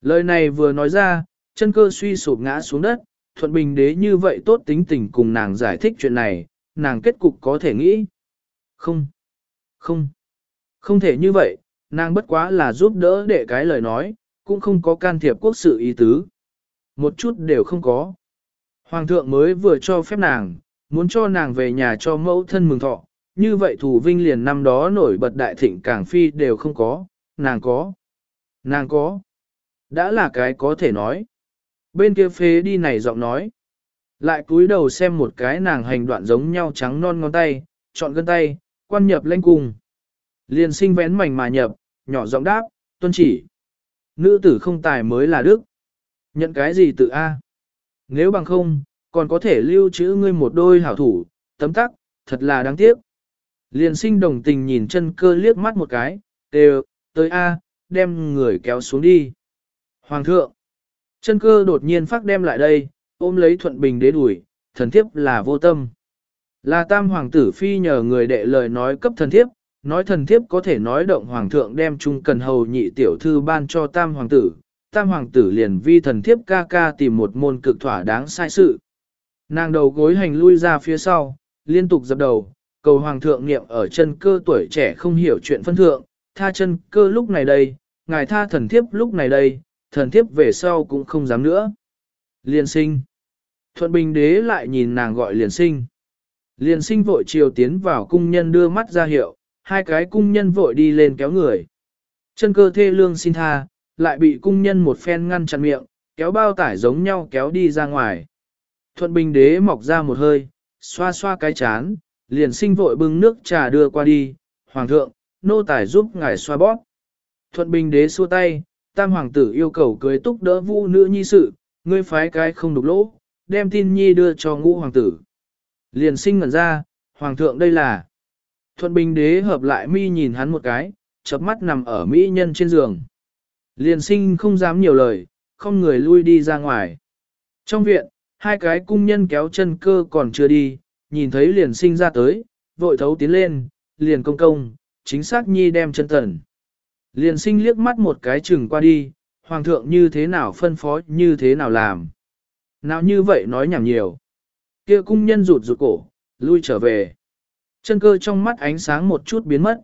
Lời này vừa nói ra, chân cơ suy sụp ngã xuống đất, thuận bình đế như vậy tốt tính tình cùng nàng giải thích chuyện này, nàng kết cục có thể nghĩ. Không, không, không thể như vậy, nàng bất quá là giúp đỡ để cái lời nói, cũng không có can thiệp quốc sự ý tứ. Một chút đều không có. Hoàng thượng mới vừa cho phép nàng, muốn cho nàng về nhà cho mẫu thân mừng thọ, như vậy thủ vinh liền năm đó nổi bật đại thịnh cảng phi đều không có, nàng có. Nàng có. Đã là cái có thể nói. Bên kia phế đi này giọng nói. Lại cúi đầu xem một cái nàng hành đoạn giống nhau trắng non ngón tay, chọn gân tay, quan nhập lên cùng. Liền sinh vén mảnh mà nhập, nhỏ giọng đáp, tuân chỉ. Nữ tử không tài mới là đức. Nhận cái gì tự A? Nếu bằng không, còn có thể lưu trữ ngươi một đôi hảo thủ, tấm tắc, thật là đáng tiếc. Liền sinh đồng tình nhìn chân cơ liếc mắt một cái, đều, tới A, đem người kéo xuống đi. Hoàng thượng, chân cơ đột nhiên phát đem lại đây, ôm lấy thuận bình đế đuổi, thần thiếp là vô tâm. Là tam hoàng tử phi nhờ người đệ lời nói cấp thần thiếp, nói thần thiếp có thể nói động hoàng thượng đem chung cần hầu nhị tiểu thư ban cho tam hoàng tử, tam hoàng tử liền vi thần thiếp ca ca tìm một môn cực thỏa đáng sai sự. Nàng đầu gối hành lui ra phía sau, liên tục dập đầu, cầu hoàng thượng niệm ở chân cơ tuổi trẻ không hiểu chuyện phân thượng, tha chân cơ lúc này đây, ngài tha thần thiếp lúc này đây, thần thiếp về sau cũng không dám nữa. Liên sinh. Thuận bình đế lại nhìn nàng gọi liền sinh. Liền sinh vội chiều tiến vào cung nhân đưa mắt ra hiệu, hai cái cung nhân vội đi lên kéo người. Chân cơ thê lương xin tha, lại bị cung nhân một phen ngăn chặn miệng, kéo bao tải giống nhau kéo đi ra ngoài. Thuận bình đế mọc ra một hơi, xoa xoa cái chán, liền sinh vội bưng nước trà đưa qua đi, hoàng thượng, nô tài giúp ngài xoa bóp. Thuận bình đế xua tay, tam hoàng tử yêu cầu cưới túc đỡ vũ nữ nhi sự, ngươi phái cái không đục lỗ, đem tin nhi đưa cho ngũ hoàng tử. Liền sinh ngẩn ra, hoàng thượng đây là. Thuận bình đế hợp lại mi nhìn hắn một cái, chớp mắt nằm ở mỹ nhân trên giường. Liền sinh không dám nhiều lời, không người lui đi ra ngoài. Trong viện, hai cái cung nhân kéo chân cơ còn chưa đi, nhìn thấy liền sinh ra tới, vội thấu tiến lên, liền công công, chính xác nhi đem chân tần. Liền sinh liếc mắt một cái chừng qua đi, hoàng thượng như thế nào phân phó như thế nào làm. Nào như vậy nói nhảm nhiều. kia cung nhân rụt rụt cổ, lui trở về. Chân cơ trong mắt ánh sáng một chút biến mất.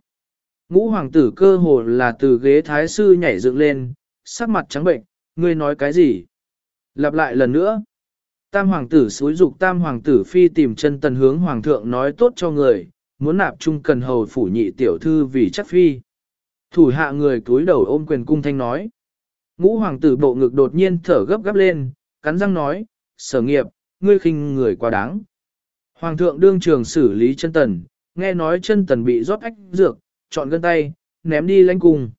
Ngũ hoàng tử cơ hồ là từ ghế thái sư nhảy dựng lên, sắc mặt trắng bệnh, ngươi nói cái gì? Lặp lại lần nữa. Tam hoàng tử xúi dục tam hoàng tử phi tìm chân tần hướng hoàng thượng nói tốt cho người, muốn nạp trung cần hầu phủ nhị tiểu thư vì chắc phi. Thủ hạ người túi đầu ôm quyền cung thanh nói. Ngũ hoàng tử bộ ngực đột nhiên thở gấp gáp lên, cắn răng nói, sở nghiệp, ngươi khinh người quá đáng. Hoàng thượng đương trường xử lý chân tần, nghe nói chân tần bị rót ách dược, chọn gân tay, ném đi lãnh cung.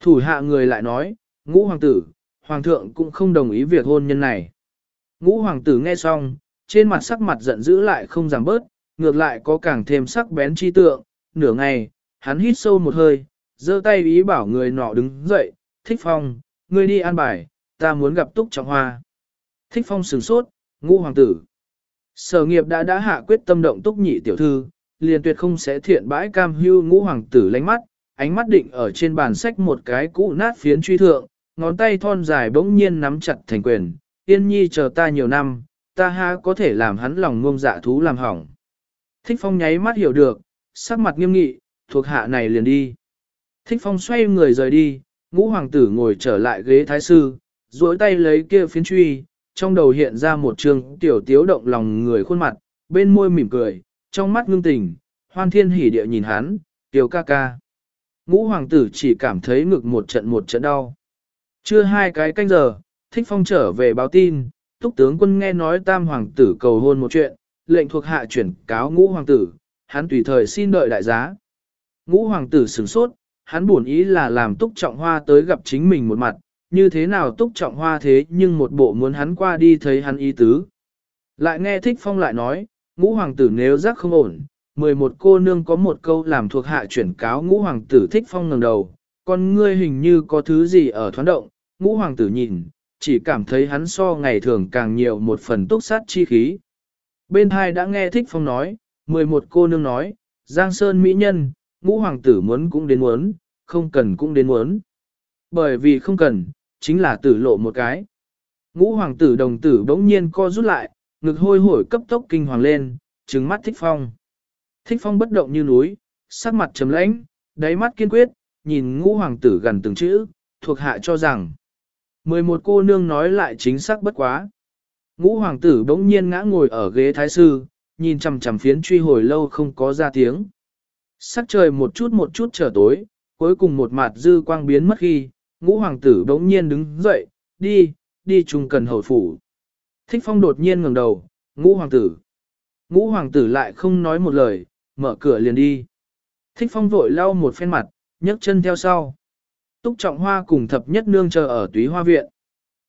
Thủ hạ người lại nói, ngũ hoàng tử, hoàng thượng cũng không đồng ý việc hôn nhân này. Ngũ hoàng tử nghe xong, trên mặt sắc mặt giận dữ lại không giảm bớt, ngược lại có càng thêm sắc bén chi tượng, nửa ngày, hắn hít sâu một hơi, giơ tay ý bảo người nọ đứng dậy, thích phong, ngươi đi an bài, ta muốn gặp túc trọng hoa. Thích phong sửng sốt, ngũ hoàng tử. Sở nghiệp đã đã hạ quyết tâm động túc nhị tiểu thư, liền tuyệt không sẽ thiện bãi cam hưu ngũ hoàng tử lánh mắt, ánh mắt định ở trên bàn sách một cái cũ nát phiến truy thượng, ngón tay thon dài bỗng nhiên nắm chặt thành quyền, yên nhi chờ ta nhiều năm, ta ha có thể làm hắn lòng ngông dạ thú làm hỏng. Thích phong nháy mắt hiểu được, sắc mặt nghiêm nghị, thuộc hạ này liền đi. Thích phong xoay người rời đi, ngũ hoàng tử ngồi trở lại ghế thái sư, duỗi tay lấy kia phiến truy, trong đầu hiện ra một trường tiểu tiếu động lòng người khuôn mặt, bên môi mỉm cười, trong mắt ngưng tình, hoan thiên hỉ địa nhìn hắn, tiểu ca ca. Ngũ hoàng tử chỉ cảm thấy ngực một trận một trận đau. Chưa hai cái canh giờ, thích phong trở về báo tin, túc tướng quân nghe nói tam hoàng tử cầu hôn một chuyện, lệnh thuộc hạ chuyển cáo ngũ hoàng tử, hắn tùy thời xin đợi đại giá. Ngũ hoàng tử sửng sốt, hắn buồn ý là làm túc trọng hoa tới gặp chính mình một mặt, như thế nào túc trọng hoa thế nhưng một bộ muốn hắn qua đi thấy hắn ý tứ. Lại nghe thích phong lại nói, ngũ hoàng tử nếu giác không ổn, 11 cô nương có một câu làm thuộc hạ chuyển cáo ngũ hoàng tử thích phong ngẩng đầu, con ngươi hình như có thứ gì ở thoáng động, ngũ hoàng tử nhìn, chỉ cảm thấy hắn so ngày thường càng nhiều một phần túc sát chi khí. Bên hai đã nghe thích phong nói, 11 cô nương nói, Giang Sơn Mỹ Nhân, ngũ hoàng tử muốn cũng đến muốn, không cần cũng đến muốn. Bởi vì không cần, chính là tử lộ một cái. Ngũ hoàng tử đồng tử bỗng nhiên co rút lại, ngực hôi hổi cấp tốc kinh hoàng lên, trừng mắt thích phong. Thích phong bất động như núi, sắc mặt trầm lãnh, đáy mắt kiên quyết, nhìn ngũ hoàng tử gần từng chữ, thuộc hạ cho rằng. mười một cô nương nói lại chính xác bất quá. Ngũ hoàng tử bỗng nhiên ngã ngồi ở ghế thái sư, nhìn chằm chằm phiến truy hồi lâu không có ra tiếng. Sắc trời một chút một chút trở tối, cuối cùng một mặt dư quang biến mất khi, ngũ hoàng tử bỗng nhiên đứng dậy, đi, đi chung cần hầu phủ. Thích phong đột nhiên ngẩng đầu, ngũ hoàng tử. Ngũ hoàng tử lại không nói một lời, mở cửa liền đi. Thích phong vội lau một phen mặt, nhấc chân theo sau. Túc Trọng Hoa cùng thập nhất nương chờ ở túy hoa viện.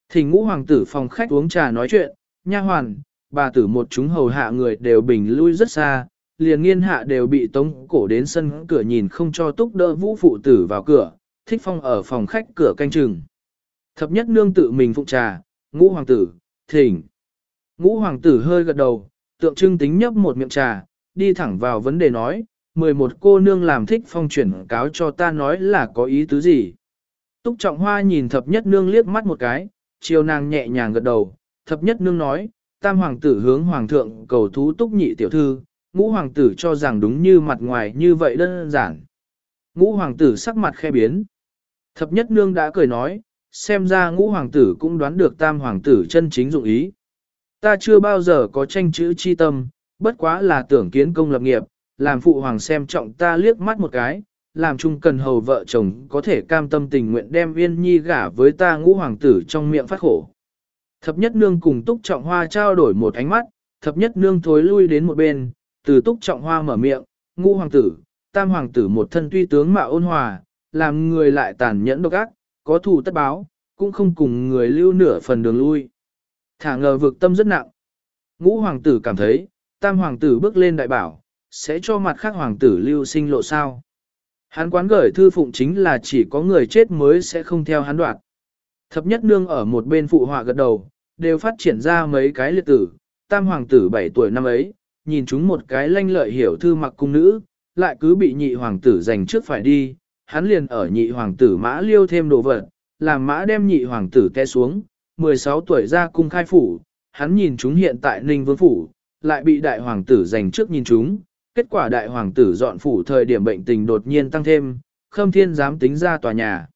thì ngũ hoàng tử phòng khách uống trà nói chuyện, nha hoàn, bà tử một chúng hầu hạ người đều bình lui rất xa, liền nghiên hạ đều bị tống cổ đến sân cửa nhìn không cho túc đỡ vũ phụ tử vào cửa, thích phong ở phòng khách cửa canh chừng. Thập nhất nương tự mình phụng trà, ngũ hoàng tử, thỉnh. Ngũ hoàng tử hơi gật đầu, tượng trưng tính nhấp một miệng trà, đi thẳng vào vấn đề nói, 11 cô nương làm thích phong chuyển cáo cho ta nói là có ý tứ gì. Túc trọng hoa nhìn thập nhất nương liếc mắt một cái, chiều nàng nhẹ nhàng gật đầu, thập nhất nương nói, tam hoàng tử hướng hoàng thượng cầu thú túc nhị tiểu thư, ngũ hoàng tử cho rằng đúng như mặt ngoài như vậy đơn giản. Ngũ hoàng tử sắc mặt khe biến. Thập nhất nương đã cười nói, xem ra ngũ hoàng tử cũng đoán được tam hoàng tử chân chính dụng ý. Ta chưa bao giờ có tranh chữ chi tâm, bất quá là tưởng kiến công lập nghiệp, làm phụ hoàng xem trọng ta liếc mắt một cái, làm chung cần hầu vợ chồng có thể cam tâm tình nguyện đem viên nhi gả với ta ngũ hoàng tử trong miệng phát khổ. Thập nhất nương cùng túc trọng hoa trao đổi một ánh mắt, thập nhất nương thối lui đến một bên, từ túc trọng hoa mở miệng, ngũ hoàng tử, tam hoàng tử một thân tuy tướng mạo ôn hòa, làm người lại tàn nhẫn độc ác, có thù tất báo, cũng không cùng người lưu nửa phần đường lui. Thả ngờ vực tâm rất nặng. Ngũ hoàng tử cảm thấy, tam hoàng tử bước lên đại bảo, sẽ cho mặt khác hoàng tử lưu sinh lộ sao. Hắn quán gửi thư phụng chính là chỉ có người chết mới sẽ không theo hắn đoạt. Thập nhất nương ở một bên phụ họa gật đầu, đều phát triển ra mấy cái liệt tử, tam hoàng tử 7 tuổi năm ấy, nhìn chúng một cái lanh lợi hiểu thư mặc cung nữ, lại cứ bị nhị hoàng tử giành trước phải đi, hắn liền ở nhị hoàng tử mã liêu thêm đồ vật, làm mã đem nhị hoàng tử té xuống, 16 tuổi ra cung khai phủ, hắn nhìn chúng hiện tại ninh vương phủ, lại bị đại hoàng tử giành trước nhìn chúng, kết quả đại hoàng tử dọn phủ thời điểm bệnh tình đột nhiên tăng thêm, khâm thiên dám tính ra tòa nhà.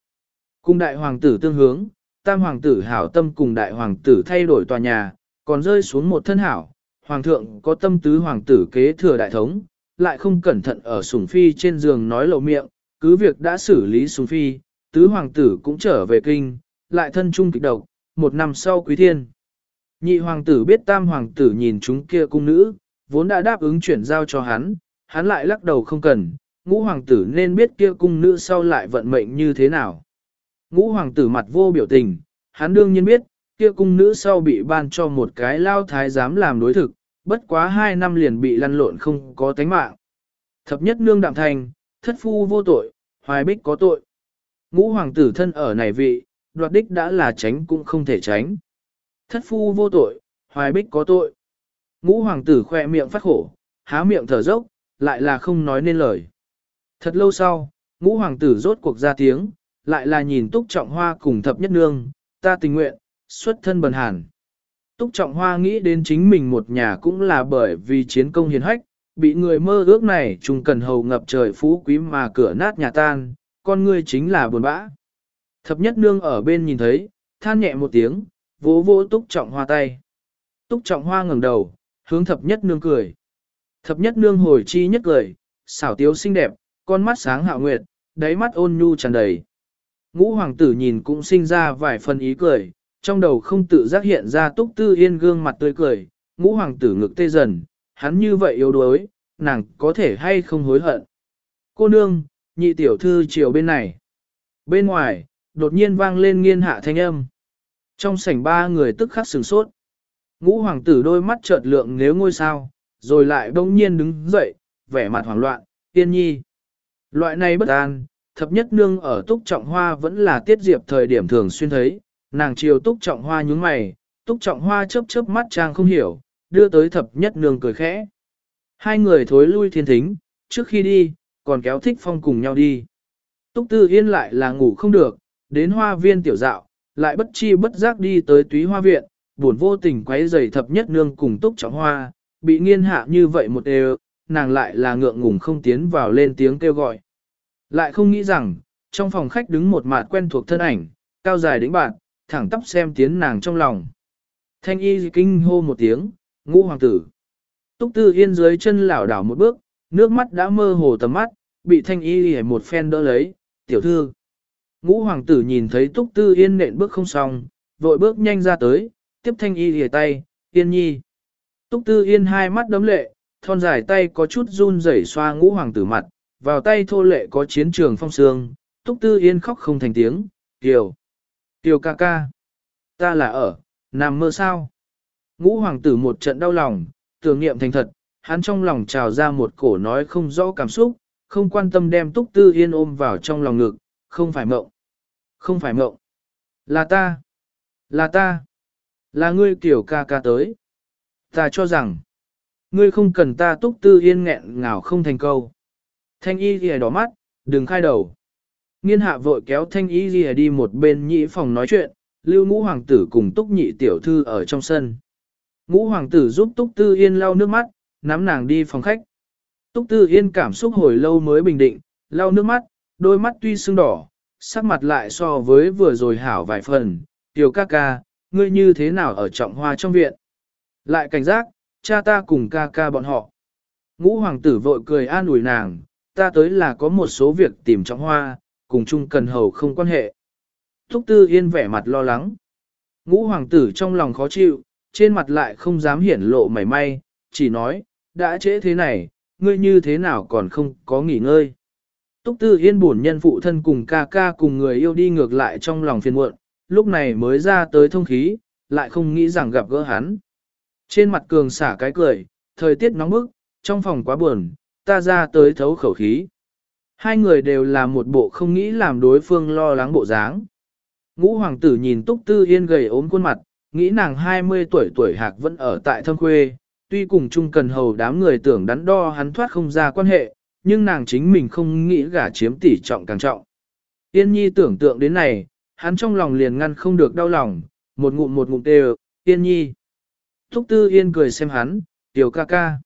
Cùng đại hoàng tử tương hướng, tam hoàng tử hảo tâm cùng đại hoàng tử thay đổi tòa nhà, còn rơi xuống một thân hảo, hoàng thượng có tâm tứ hoàng tử kế thừa đại thống, lại không cẩn thận ở sủng phi trên giường nói lộ miệng, cứ việc đã xử lý sủng phi, tứ hoàng tử cũng trở về kinh, lại thân trung kịch độc, một năm sau quý thiên. Nhị hoàng tử biết tam hoàng tử nhìn chúng kia cung nữ, vốn đã đáp ứng chuyển giao cho hắn, hắn lại lắc đầu không cần, ngũ hoàng tử nên biết kia cung nữ sau lại vận mệnh như thế nào. Ngũ hoàng tử mặt vô biểu tình, hắn đương nhiên biết, kia cung nữ sau bị ban cho một cái lao thái giám làm đối thực, bất quá hai năm liền bị lăn lộn không có tánh mạng. Thập nhất nương đạm thành, thất phu vô tội, hoài bích có tội. Ngũ hoàng tử thân ở này vị, đoạt đích đã là tránh cũng không thể tránh. Thất phu vô tội, hoài bích có tội. Ngũ hoàng tử khoe miệng phát khổ, há miệng thở dốc, lại là không nói nên lời. Thật lâu sau, ngũ hoàng tử rốt cuộc ra tiếng, lại là nhìn túc trọng hoa cùng thập nhất nương, ta tình nguyện, xuất thân bần hàn. Túc trọng hoa nghĩ đến chính mình một nhà cũng là bởi vì chiến công hiền hách, bị người mơ ước này trùng cần hầu ngập trời phú quý mà cửa nát nhà tan, con ngươi chính là buồn bã. Thập nhất nương ở bên nhìn thấy, than nhẹ một tiếng, vỗ vỗ túc trọng hoa tay. Túc trọng hoa ngẩng đầu, hướng thập nhất nương cười. Thập nhất nương hồi chi nhất cười, xảo tiếu xinh đẹp, con mắt sáng hạo nguyệt, đáy mắt ôn nhu tràn đầy. Ngũ hoàng tử nhìn cũng sinh ra vài phần ý cười, trong đầu không tự giác hiện ra túc tư yên gương mặt tươi cười, ngũ hoàng tử ngực tê dần, hắn như vậy yếu đuối, nàng có thể hay không hối hận. Cô nương, nhị tiểu thư chiều bên này. Bên ngoài, đột nhiên vang lên nghiên hạ thanh âm. Trong sảnh ba người tức khắc sửng sốt. Ngũ hoàng tử đôi mắt chợt lượng nếu ngôi sao, rồi lại bỗng nhiên đứng dậy, vẻ mặt hoảng loạn, tiên nhi. Loại này bất an, thập nhất nương ở túc trọng hoa vẫn là tiết diệp thời điểm thường xuyên thấy, nàng chiều túc trọng hoa nhúng mày, túc trọng hoa chớp chớp mắt trang không hiểu, đưa tới thập nhất nương cười khẽ. Hai người thối lui thiên thính, trước khi đi, còn kéo thích phong cùng nhau đi. Túc tư yên lại là ngủ không được, đến hoa viên tiểu dạo, lại bất chi bất giác đi tới túy hoa viện, buồn vô tình quấy giày thập nhất nương cùng túc trọng hoa, bị nghiên hạ như vậy một đều, nàng lại là ngượng ngùng không tiến vào lên tiếng kêu gọi. Lại không nghĩ rằng, trong phòng khách đứng một mặt quen thuộc thân ảnh, cao dài đĩnh bạn, thẳng tắp xem tiến nàng trong lòng. Thanh y kinh hô một tiếng, ngũ hoàng tử. Túc tư yên dưới chân lảo đảo một bước, nước mắt đã mơ hồ tầm mắt, bị thanh y một phen đỡ lấy, tiểu thư. Ngũ hoàng tử nhìn thấy túc tư yên nện bước không xong, vội bước nhanh ra tới, tiếp thanh y hề tay, yên nhi. Túc tư yên hai mắt đấm lệ, thon dài tay có chút run rẩy xoa ngũ hoàng tử mặt, vào tay thô lệ có chiến trường phong sương, Túc Tư Yên khóc không thành tiếng, Kiều, Tiêu ca ca, ta là ở, nằm mơ sao. Ngũ hoàng tử một trận đau lòng, tưởng niệm thành thật, hắn trong lòng trào ra một cổ nói không rõ cảm xúc, không quan tâm đem Túc Tư Yên ôm vào trong lòng ngực, không phải mộng, không phải mộng, là ta, là ta, là ngươi kiểu ca ca tới. Ta cho rằng, ngươi không cần ta Túc Tư Yên nghẹn ngào không thành câu. Thanh y ghi đỏ mắt, đừng khai đầu. Nghiên hạ vội kéo thanh y ghi đi một bên nhị phòng nói chuyện, lưu ngũ hoàng tử cùng túc nhị tiểu thư ở trong sân. Ngũ hoàng tử giúp túc tư yên lau nước mắt, nắm nàng đi phòng khách. Túc tư yên cảm xúc hồi lâu mới bình định, lau nước mắt, đôi mắt tuy sưng đỏ, sắc mặt lại so với vừa rồi hảo vài phần. Tiểu ca ca, ngươi như thế nào ở trọng hoa trong viện? Lại cảnh giác, cha ta cùng ca ca bọn họ. Ngũ hoàng tử vội cười an ủi nàng, ta tới là có một số việc tìm trọng hoa, cùng chung cần hầu không quan hệ. Thúc tư yên vẻ mặt lo lắng. Ngũ hoàng tử trong lòng khó chịu, trên mặt lại không dám hiển lộ mảy may, chỉ nói, đã trễ thế này, ngươi như thế nào còn không có nghỉ ngơi. Túc Tư Yên buồn nhân phụ thân cùng ca ca cùng người yêu đi ngược lại trong lòng phiền muộn, lúc này mới ra tới thông khí, lại không nghĩ rằng gặp gỡ hắn. Trên mặt cường xả cái cười, thời tiết nóng bức, trong phòng quá buồn, ta ra tới thấu khẩu khí. Hai người đều là một bộ không nghĩ làm đối phương lo lắng bộ dáng. Ngũ hoàng tử nhìn Túc Tư Yên gầy ốm khuôn mặt, nghĩ nàng 20 tuổi tuổi hạc vẫn ở tại thâm khuê, tuy cùng chung cần hầu đám người tưởng đắn đo hắn thoát không ra quan hệ, nhưng nàng chính mình không nghĩ gả chiếm tỷ trọng càng trọng. Yên nhi tưởng tượng đến này, hắn trong lòng liền ngăn không được đau lòng, một ngụm một ngụm đều, Yên nhi. Thúc Tư Yên cười xem hắn, tiểu ca ca.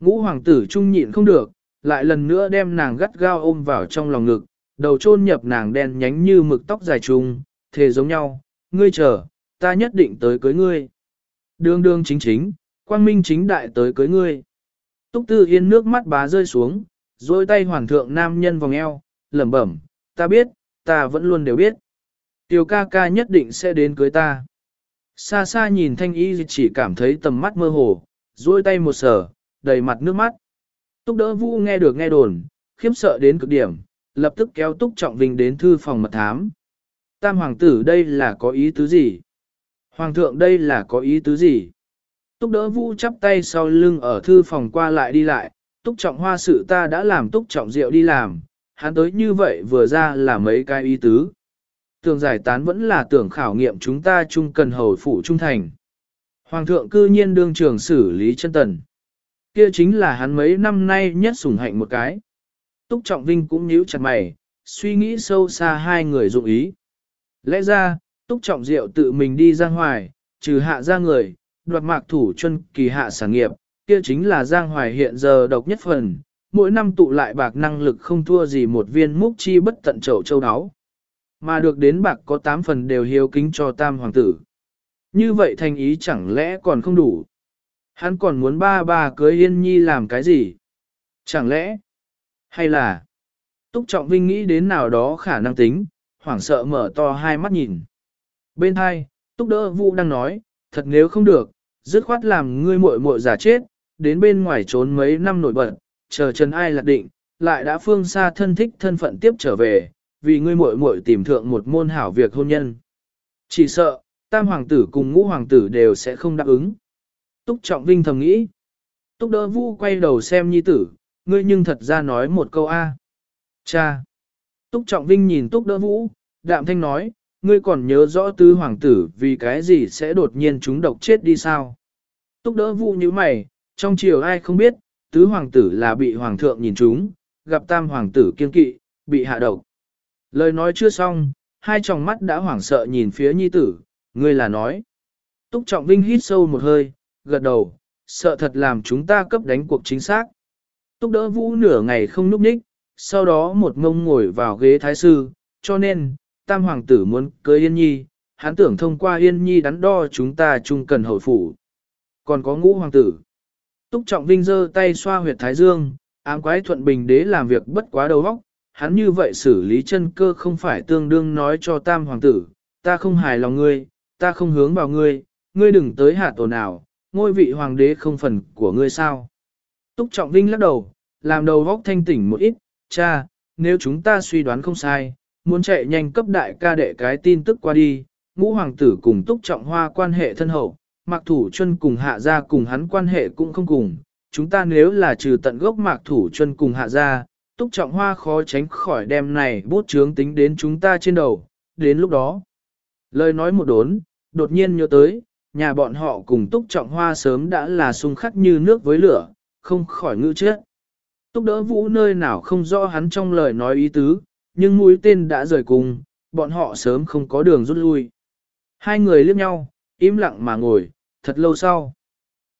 Ngũ hoàng tử trung nhịn không được, lại lần nữa đem nàng gắt gao ôm vào trong lòng ngực, đầu chôn nhập nàng đen nhánh như mực tóc dài trùng, thề giống nhau, ngươi chờ, ta nhất định tới cưới ngươi. Đường đường chính chính, quang minh chính đại tới cưới ngươi. Túc Tư Yên nước mắt bá rơi xuống, rồi tay hoàn thượng nam nhân vòng eo, lẩm bẩm, ta biết, ta vẫn luôn đều biết. Tiểu ca ca nhất định sẽ đến cưới ta. Xa xa nhìn thanh y chỉ cảm thấy tầm mắt mơ hồ, duỗi tay một sở, đầy mặt nước mắt. Túc đỡ vũ nghe được nghe đồn, khiếp sợ đến cực điểm, lập tức kéo Túc Trọng Vinh đến thư phòng mật thám. Tam hoàng tử đây là có ý tứ gì? Hoàng thượng đây là có ý tứ gì? Túc đỡ vũ chắp tay sau lưng ở thư phòng qua lại đi lại, Túc Trọng hoa sự ta đã làm Túc Trọng Diệu đi làm, hắn tới như vậy vừa ra là mấy cái ý tứ. Tưởng giải tán vẫn là tưởng khảo nghiệm chúng ta chung cần hầu phụ trung thành. Hoàng thượng cư nhiên đương trường xử lý chân tần. Kia chính là hắn mấy năm nay nhất sủng hạnh một cái. Túc Trọng Vinh cũng nhíu chặt mày, suy nghĩ sâu xa hai người dụng ý. Lẽ ra, Túc Trọng Diệu tự mình đi ra ngoài, trừ hạ ra người, đoạt mạc thủ chân kỳ hạ sản nghiệp, kia chính là Giang Hoài hiện giờ độc nhất phần, mỗi năm tụ lại bạc năng lực không thua gì một viên múc chi bất tận chậu châu áo. Mà được đến bạc có 8 phần đều hiếu kính cho tam hoàng tử. Như vậy thành ý chẳng lẽ còn không đủ. Hắn còn muốn ba ba cưới Yên Nhi làm cái gì? Chẳng lẽ? Hay là? Túc Trọng Vinh nghĩ đến nào đó khả năng tính, hoảng sợ mở to hai mắt nhìn. Bên hai, Túc Đỡ Vũ đang nói, thật nếu không được, dứt khoát làm ngươi muội muội giả chết, đến bên ngoài trốn mấy năm nổi bật, chờ chân ai lạc định, lại đã phương xa thân thích thân phận tiếp trở về, vì ngươi muội muội tìm thượng một môn hảo việc hôn nhân. Chỉ sợ, tam hoàng tử cùng ngũ hoàng tử đều sẽ không đáp ứng. Túc Trọng Vinh thầm nghĩ. Túc Đỡ Vũ quay đầu xem nhi tử, ngươi nhưng thật ra nói một câu A. Cha. Túc Trọng Vinh nhìn Túc Đỡ Vũ, đạm thanh nói, ngươi còn nhớ rõ tứ hoàng tử vì cái gì sẽ đột nhiên chúng độc chết đi sao? Túc Đỡ Vũ như mày, trong chiều ai không biết, tứ hoàng tử là bị hoàng thượng nhìn chúng, gặp tam hoàng tử kiên kỵ, bị hạ độc. Lời nói chưa xong, hai tròng mắt đã hoảng sợ nhìn phía nhi tử, ngươi là nói. Túc Trọng Vinh hít sâu một hơi, gật đầu, sợ thật làm chúng ta cấp đánh cuộc chính xác. Túc đỡ vũ nửa ngày không núp ních, sau đó một ngông ngồi vào ghế thái sư, cho nên, tam hoàng tử muốn cưới Yên Nhi, hắn tưởng thông qua Yên Nhi đắn đo chúng ta chung cần hồi phủ. Còn có ngũ hoàng tử. Túc trọng vinh giơ tay xoa huyệt thái dương, ám quái thuận bình đế làm việc bất quá đầu óc, hắn như vậy xử lý chân cơ không phải tương đương nói cho tam hoàng tử, ta không hài lòng ngươi, ta không hướng vào ngươi, ngươi đừng tới hạ tổ nào, ngôi vị hoàng đế không phần của ngươi sao. Túc Trọng Vinh lắc đầu, làm đầu góc thanh tỉnh một ít, cha, nếu chúng ta suy đoán không sai, muốn chạy nhanh cấp đại ca đệ cái tin tức qua đi, ngũ hoàng tử cùng túc trọng hoa quan hệ thân hậu, mạc thủ chân cùng hạ gia cùng hắn quan hệ cũng không cùng, chúng ta nếu là trừ tận gốc mạc thủ chân cùng hạ gia, túc trọng hoa khó tránh khỏi đem này bút chướng tính đến chúng ta trên đầu, đến lúc đó. Lời nói một đốn, đột nhiên nhớ tới, nhà bọn họ cùng túc trọng hoa sớm đã là xung khắc như nước với lửa, không khỏi ngữ chết. Túc đỡ vũ nơi nào không rõ hắn trong lời nói ý tứ, nhưng mũi tên đã rời cùng, bọn họ sớm không có đường rút lui. Hai người liếc nhau, im lặng mà ngồi, thật lâu sau.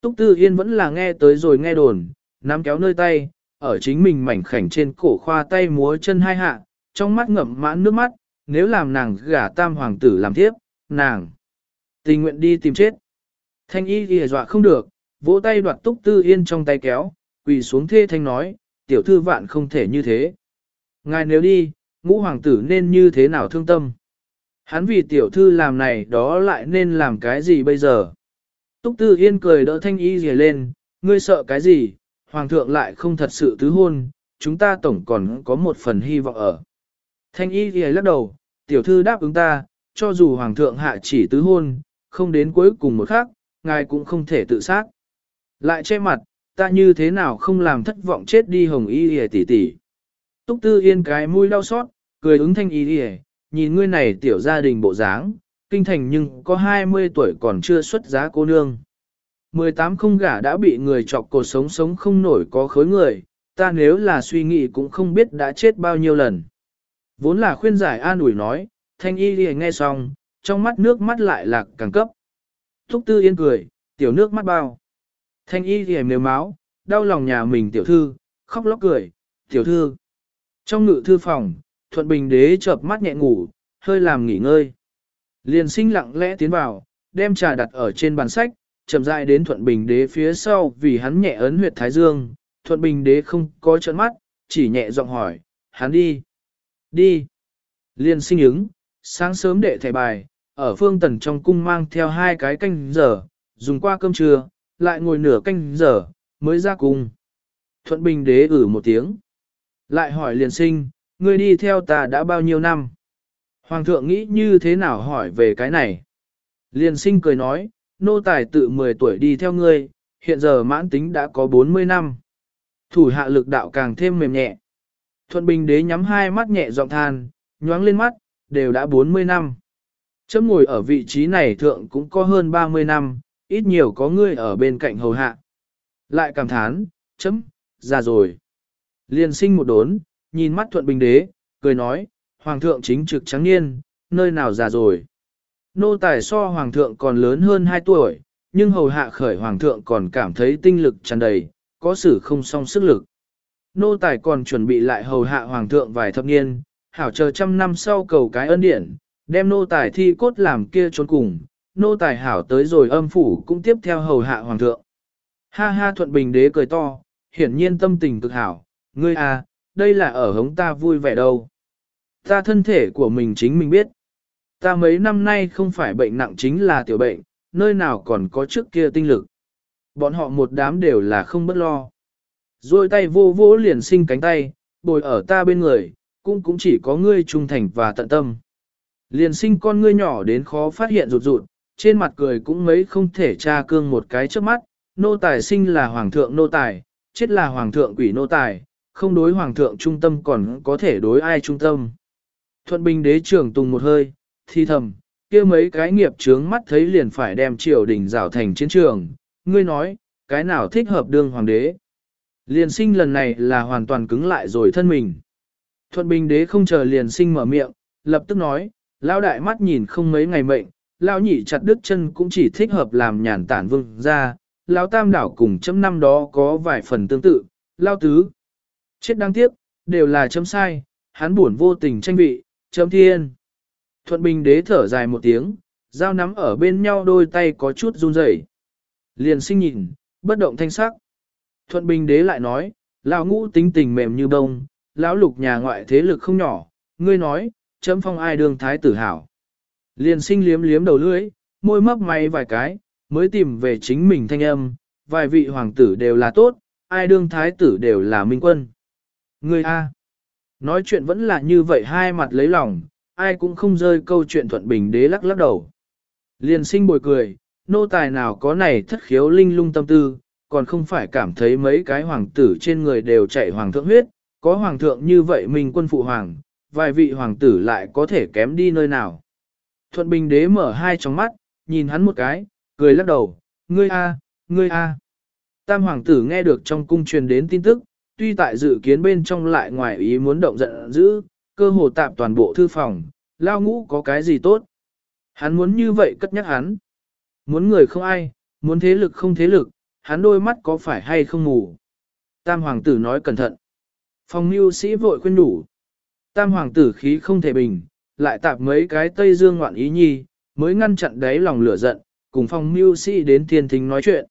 Túc Tư Yên vẫn là nghe tới rồi nghe đồn, nắm kéo nơi tay, ở chính mình mảnh khảnh trên cổ khoa tay múa chân hai hạ, trong mắt ngậm mãn nước mắt, nếu làm nàng gả tam hoàng tử làm thiếp, nàng tình nguyện đi tìm chết. Thanh y ghi dọa không được, vỗ tay đoạt Túc Tư Yên trong tay kéo, quỳ xuống thê thanh nói, tiểu thư vạn không thể như thế. Ngài nếu đi, ngũ hoàng tử nên như thế nào thương tâm? Hắn vì tiểu thư làm này đó lại nên làm cái gì bây giờ? Túc Tư Yên cười đỡ thanh y ghi lên, ngươi sợ cái gì, hoàng thượng lại không thật sự tứ hôn, chúng ta tổng còn có một phần hy vọng ở. Thanh y ghi lắc đầu, tiểu thư đáp ứng ta, cho dù hoàng thượng hạ chỉ tứ hôn, không đến cuối cùng một khắc, ngài cũng không thể tự sát. Lại che mặt, ta như thế nào không làm thất vọng chết đi hồng y rìa tỷ tỷ. Túc Tư Yên cái mũi đau xót, cười ứng thanh y rìa, nhìn ngươi này tiểu gia đình bộ dáng, kinh thành nhưng có 20 tuổi còn chưa xuất giá cô nương. 18 không gả đã bị người chọc cổ sống sống không nổi có khối người, ta nếu là suy nghĩ cũng không biết đã chết bao nhiêu lần. Vốn là khuyên giải an ủi nói, thanh y đi nghe xong, trong mắt nước mắt lại lạc càng cấp. Thúc tư yên cười, tiểu nước mắt bao. Thanh y thì nếu máu, đau lòng nhà mình tiểu thư, khóc lóc cười, tiểu thư. Trong ngự thư phòng, thuận bình đế chợp mắt nhẹ ngủ, hơi làm nghỉ ngơi. Liền sinh lặng lẽ tiến vào, đem trà đặt ở trên bàn sách, chậm rãi đến Thuận Bình Đế phía sau vì hắn nhẹ ấn huyệt Thái Dương. Thuận Bình Đế không có trận mắt, chỉ nhẹ giọng hỏi, hắn đi. Đi. Liên sinh ứng, sáng sớm đệ thẻ bài, ở phương tần trong cung mang theo hai cái canh giờ, dùng qua cơm trưa, lại ngồi nửa canh giờ, mới ra cung. Thuận Bình Đế ử một tiếng. Lại hỏi liền sinh, ngươi đi theo ta đã bao nhiêu năm? Hoàng thượng nghĩ như thế nào hỏi về cái này? Liên sinh cười nói, nô tài tự 10 tuổi đi theo ngươi, hiện giờ mãn tính đã có 40 năm. Thủ hạ lực đạo càng thêm mềm nhẹ. Thuận Bình đế nhắm hai mắt nhẹ giọng than, nhoáng lên mắt, đều đã 40 năm. Chấm ngồi ở vị trí này thượng cũng có hơn 30 năm, ít nhiều có ngươi ở bên cạnh hầu hạ. Lại cảm thán, chấm, già rồi. liền sinh một đốn, nhìn mắt Thuận Bình đế, cười nói, Hoàng thượng chính trực trắng niên, nơi nào già rồi. Nô tài so Hoàng thượng còn lớn hơn 2 tuổi, nhưng hầu hạ khởi Hoàng thượng còn cảm thấy tinh lực tràn đầy, có sự không song sức lực. Nô tài còn chuẩn bị lại hầu hạ Hoàng thượng vài thập niên, hảo chờ trăm năm sau cầu cái ân điển, đem nô tài thi cốt làm kia trốn cùng, nô tài hảo tới rồi âm phủ cũng tiếp theo hầu hạ Hoàng thượng. Ha ha thuận bình đế cười to, hiển nhiên tâm tình cực hảo, ngươi à, đây là ở hống ta vui vẻ đâu. Ta thân thể của mình chính mình biết. Ta mấy năm nay không phải bệnh nặng chính là tiểu bệnh, nơi nào còn có trước kia tinh lực. Bọn họ một đám đều là không bất lo. Rồi tay vô vỗ liền sinh cánh tay, bồi ở ta bên người, cũng cũng chỉ có ngươi trung thành và tận tâm. Liền sinh con ngươi nhỏ đến khó phát hiện rụt rụt, trên mặt cười cũng mấy không thể tra cương một cái trước mắt, nô tài sinh là hoàng thượng nô tài, chết là hoàng thượng quỷ nô tài, không đối hoàng thượng trung tâm còn có thể đối ai trung tâm. Thuận Bình đế trưởng tùng một hơi, thi thầm, kia mấy cái nghiệp trướng mắt thấy liền phải đem triều đình rào thành chiến trường, ngươi nói, cái nào thích hợp đương hoàng đế. Liền sinh lần này là hoàn toàn cứng lại rồi thân mình. Thuận Bình đế không chờ liền sinh mở miệng, lập tức nói, Lão đại mắt nhìn không mấy ngày mệnh, lão nhị chặt đứt chân cũng chỉ thích hợp làm nhàn tản vương ra, Lão tam đảo cùng chấm năm đó có vài phần tương tự, Lão tứ. Chết đáng tiếc, đều là chấm sai, hắn buồn vô tình tranh vị, chấm thiên. Thuận Bình đế thở dài một tiếng, dao nắm ở bên nhau đôi tay có chút run rẩy. Liền sinh nhìn, bất động thanh sắc. Thuận Bình đế lại nói, lão ngũ tính tình mềm như bông, lão lục nhà ngoại thế lực không nhỏ, ngươi nói, chấm phong ai đương thái tử hảo. Liền sinh liếm liếm đầu lưỡi, môi mấp máy vài cái, mới tìm về chính mình thanh âm, vài vị hoàng tử đều là tốt, ai đương thái tử đều là minh quân. người A. Nói chuyện vẫn là như vậy hai mặt lấy lòng, ai cũng không rơi câu chuyện thuận bình đế lắc lắc đầu. Liền sinh bồi cười, nô tài nào có này thất khiếu linh lung tâm tư, còn không phải cảm thấy mấy cái hoàng tử trên người đều chạy hoàng thượng huyết, có hoàng thượng như vậy mình quân phụ hoàng, vài vị hoàng tử lại có thể kém đi nơi nào. Thuận bình đế mở hai tròng mắt, nhìn hắn một cái, cười lắc đầu, ngươi a, ngươi a. Tam hoàng tử nghe được trong cung truyền đến tin tức, tuy tại dự kiến bên trong lại ngoài ý muốn động giận dữ, cơ hồ tạm toàn bộ thư phòng, lao ngũ có cái gì tốt. Hắn muốn như vậy cất nhắc hắn. Muốn người không ai, muốn thế lực không thế lực, hắn đôi mắt có phải hay không ngủ Tam hoàng tử nói cẩn thận. Phòng mưu sĩ vội khuyên đủ. Tam hoàng tử khí không thể bình, lại tạp mấy cái tây dương ngoạn ý nhi, mới ngăn chặn đáy lòng lửa giận, cùng phòng mưu sĩ đến thiên thính nói chuyện.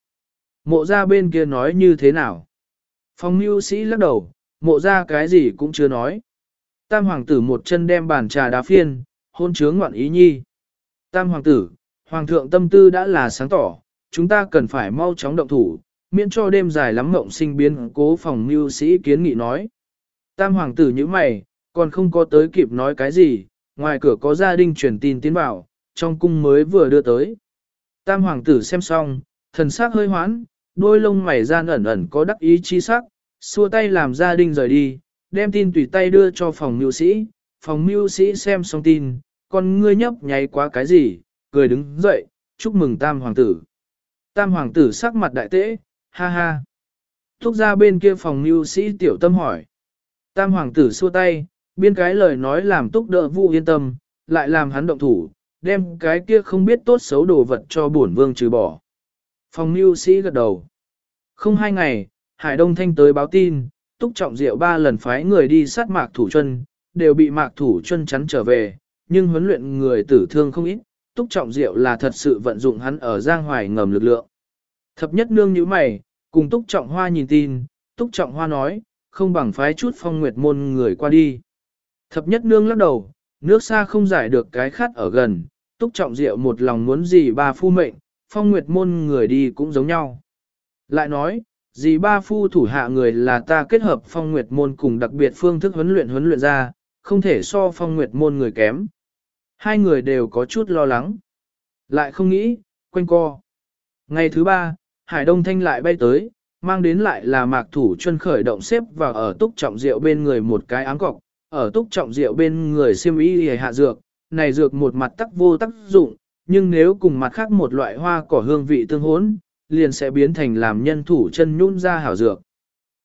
Mộ ra bên kia nói như thế nào? Phòng mưu sĩ lắc đầu, mộ ra cái gì cũng chưa nói. Tam hoàng tử một chân đem bàn trà đá phiên, hôn chướng ngoạn ý nhi. Tam hoàng tử, hoàng thượng tâm tư đã là sáng tỏ, chúng ta cần phải mau chóng động thủ, miễn cho đêm dài lắm mộng sinh biến cố phòng mưu sĩ kiến nghị nói. Tam hoàng tử như mày, còn không có tới kịp nói cái gì, ngoài cửa có gia đình truyền tin tiến vào, trong cung mới vừa đưa tới. Tam hoàng tử xem xong, thần sắc hơi hoán, đôi lông mày gian ẩn ẩn có đắc ý chi sắc, xua tay làm gia đình rời đi, đem tin tùy tay đưa cho phòng mưu sĩ, phòng mưu sĩ xem xong tin, con ngươi nhấp nháy quá cái gì, cười đứng dậy, chúc mừng tam hoàng tử. Tam hoàng tử sắc mặt đại tễ, ha ha. Thúc ra bên kia phòng mưu sĩ tiểu tâm hỏi. Tam hoàng tử xua tay, biên cái lời nói làm túc đỡ vụ yên tâm, lại làm hắn động thủ, đem cái kia không biết tốt xấu đồ vật cho bổn vương trừ bỏ. Phòng mưu sĩ gật đầu. Không hai ngày, Hải Đông Thanh tới báo tin, Túc Trọng Diệu ba lần phái người đi sát mạc thủ chân, đều bị mạc thủ chân chắn trở về, nhưng huấn luyện người tử thương không ít, Túc Trọng Diệu là thật sự vận dụng hắn ở Giang Hoài ngầm lực lượng. Thập nhất nương như mày, cùng Túc Trọng Hoa nhìn tin, Túc Trọng Hoa nói, không bằng phái chút phong nguyệt môn người qua đi. Thập nhất nương lắc đầu, nước xa không giải được cái khát ở gần, Túc Trọng Diệu một lòng muốn gì ba phu mệnh, phong nguyệt môn người đi cũng giống nhau. Lại nói, gì ba phu thủ hạ người là ta kết hợp phong nguyệt môn cùng đặc biệt phương thức huấn luyện huấn luyện ra, không thể so phong nguyệt môn người kém. Hai người đều có chút lo lắng. Lại không nghĩ, quanh co. Ngày thứ ba, Hải Đông Thanh lại bay tới, mang đến lại là mạc thủ chân khởi động xếp và ở túc trọng rượu bên người một cái áng cọc, ở túc trọng rượu bên người siêm y hề hạ dược, này dược một mặt tắc vô tác dụng, nhưng nếu cùng mặt khác một loại hoa cỏ hương vị tương hỗn, liền sẽ biến thành làm nhân thủ chân nhún ra hảo dược.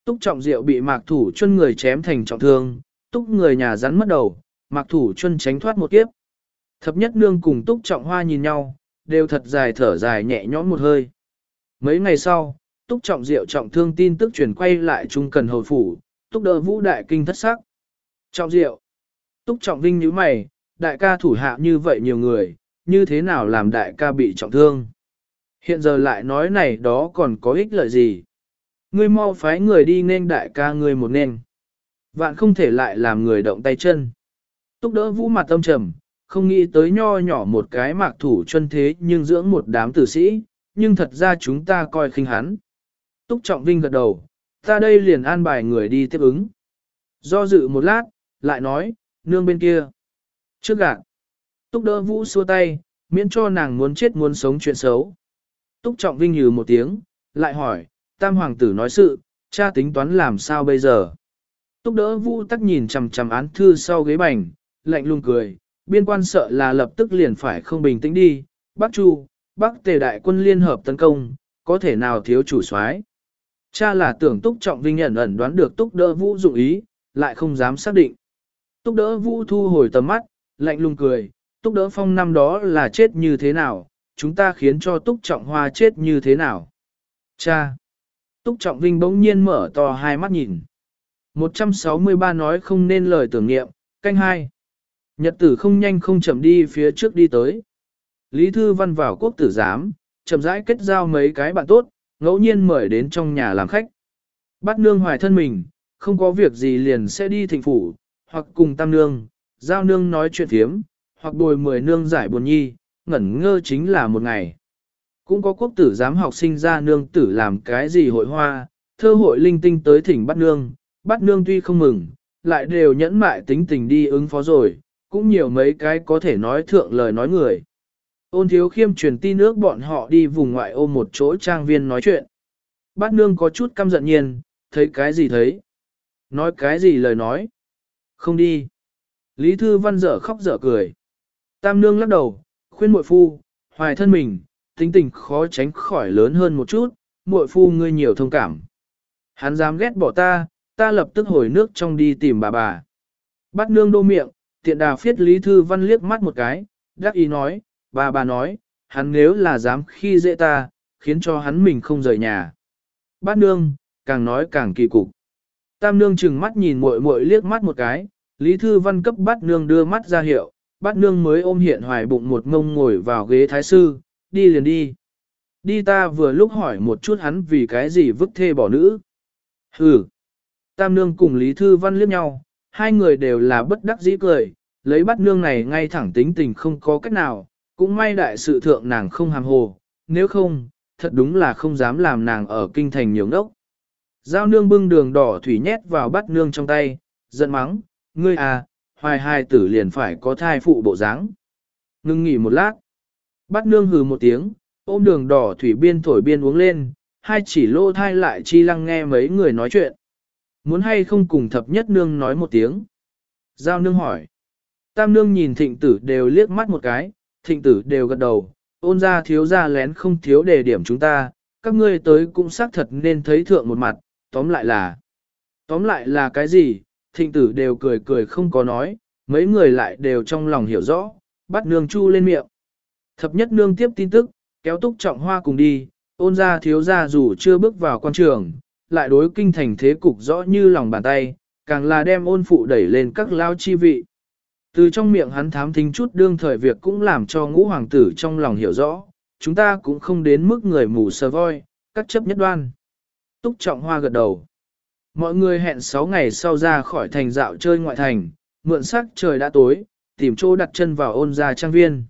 Túc trọng rượu bị mạc thủ chân người chém thành trọng thương, túc người nhà rắn mất đầu, mạc thủ chân tránh thoát một kiếp. Thập nhất nương cùng túc trọng hoa nhìn nhau, đều thật dài thở dài nhẹ nhõm một hơi. Mấy ngày sau, túc trọng diệu trọng thương tin tức truyền quay lại trung cần hồi phủ, túc đỡ vũ đại kinh thất sắc. Trọng diệu, túc trọng vinh như mày, đại ca thủ hạ như vậy nhiều người, như thế nào làm đại ca bị trọng thương. Hiện giờ lại nói này đó còn có ích lợi gì. Ngươi mau phái người đi nên đại ca ngươi một nên. Vạn không thể lại làm người động tay chân. Túc đỡ vũ mặt tâm trầm, không nghĩ tới nho nhỏ một cái mạc thủ chân thế nhưng dưỡng một đám tử sĩ, nhưng thật ra chúng ta coi khinh hắn. Túc Trọng Vinh gật đầu, ta đây liền an bài người đi tiếp ứng. Do dự một lát, lại nói, nương bên kia. Trước gạt, Túc đỡ vũ xua tay, miễn cho nàng muốn chết muốn sống chuyện xấu. Túc Trọng Vinh nhừ một tiếng, lại hỏi, tam hoàng tử nói sự, cha tính toán làm sao bây giờ. Túc đỡ vũ tắc nhìn chằm chằm án thư sau ghế bành, lạnh lùng cười, biên quan sợ là lập tức liền phải không bình tĩnh đi, Bắc Chu, Bắc Tề đại quân liên hợp tấn công, có thể nào thiếu chủ soái? Cha là tưởng Túc Trọng Vinh nhận ẩn đoán được Túc Đỡ Vũ dụng ý, lại không dám xác định. Túc Đỡ Vũ thu hồi tầm mắt, lạnh lùng cười, Túc Đỡ Phong năm đó là chết như thế nào, chúng ta khiến cho Túc Trọng Hoa chết như thế nào? Cha! Túc Trọng Vinh bỗng nhiên mở to hai mắt nhìn. 163 nói không nên lời tưởng nghiệm, canh hai. Nhật tử không nhanh không chậm đi phía trước đi tới. Lý Thư Văn vào quốc tử giám, chậm rãi kết giao mấy cái bạn tốt, ngẫu nhiên mời đến trong nhà làm khách. Bắt nương hoài thân mình, không có việc gì liền sẽ đi thịnh phủ, hoặc cùng tam nương, giao nương nói chuyện thiếm, hoặc bồi mười nương giải buồn nhi, ngẩn ngơ chính là một ngày. Cũng có quốc tử giám học sinh ra nương tử làm cái gì hội hoa, thơ hội linh tinh tới thỉnh bắt nương, bắt nương tuy không mừng, lại đều nhẫn mại tính tình đi ứng phó rồi, cũng nhiều mấy cái có thể nói thượng lời nói người. Ôn thiếu khiêm truyền tin nước bọn họ đi vùng ngoại ô một chỗ trang viên nói chuyện. Bát nương có chút căm giận nhiên, thấy cái gì thấy? Nói cái gì lời nói? Không đi. Lý Thư Văn dở khóc dở cười. Tam nương lắc đầu, khuyên muội phu, hoài thân mình, tính tình khó tránh khỏi lớn hơn một chút, muội phu ngươi nhiều thông cảm. Hắn dám ghét bỏ ta, ta lập tức hồi nước trong đi tìm bà bà. Bắt nương đô miệng, tiện đà phiết Lý Thư Văn liếc mắt một cái, đắc ý nói, bà bà nói, hắn nếu là dám khi dễ ta, khiến cho hắn mình không rời nhà. Bát nương, càng nói càng kỳ cục. Tam nương chừng mắt nhìn muội muội liếc mắt một cái, Lý Thư Văn cấp bát nương đưa mắt ra hiệu, bát nương mới ôm hiện hoài bụng một ngông ngồi vào ghế thái sư, đi liền đi. Đi ta vừa lúc hỏi một chút hắn vì cái gì vứt thê bỏ nữ. Hừ. Tam nương cùng Lý Thư Văn liếc nhau, hai người đều là bất đắc dĩ cười, lấy bắt nương này ngay thẳng tính tình không có cách nào, cũng may đại sự thượng nàng không hàm hồ, nếu không, thật đúng là không dám làm nàng ở kinh thành nhiều ngốc. Giao nương bưng đường đỏ thủy nhét vào bắt nương trong tay, giận mắng, ngươi à, hoài hai tử liền phải có thai phụ bộ dáng. Ngưng nghỉ một lát, bắt nương hừ một tiếng, ôm đường đỏ thủy biên thổi biên uống lên, hai chỉ lô thai lại chi lăng nghe mấy người nói chuyện. Muốn hay không cùng thập nhất nương nói một tiếng. Giao nương hỏi. Tam nương nhìn thịnh tử đều liếc mắt một cái, thịnh tử đều gật đầu, ôn ra thiếu ra lén không thiếu đề điểm chúng ta, các ngươi tới cũng xác thật nên thấy thượng một mặt, tóm lại là. Tóm lại là cái gì, thịnh tử đều cười cười không có nói, mấy người lại đều trong lòng hiểu rõ, bắt nương chu lên miệng. Thập nhất nương tiếp tin tức, kéo túc trọng hoa cùng đi, ôn ra thiếu ra dù chưa bước vào quan trường, lại đối kinh thành thế cục rõ như lòng bàn tay, càng là đem ôn phụ đẩy lên các lao chi vị. Từ trong miệng hắn thám thính chút đương thời việc cũng làm cho ngũ hoàng tử trong lòng hiểu rõ, chúng ta cũng không đến mức người mù sờ voi, các chấp nhất đoan. Túc trọng hoa gật đầu. Mọi người hẹn 6 ngày sau ra khỏi thành dạo chơi ngoại thành, mượn sắc trời đã tối, tìm chỗ đặt chân vào ôn gia trang viên.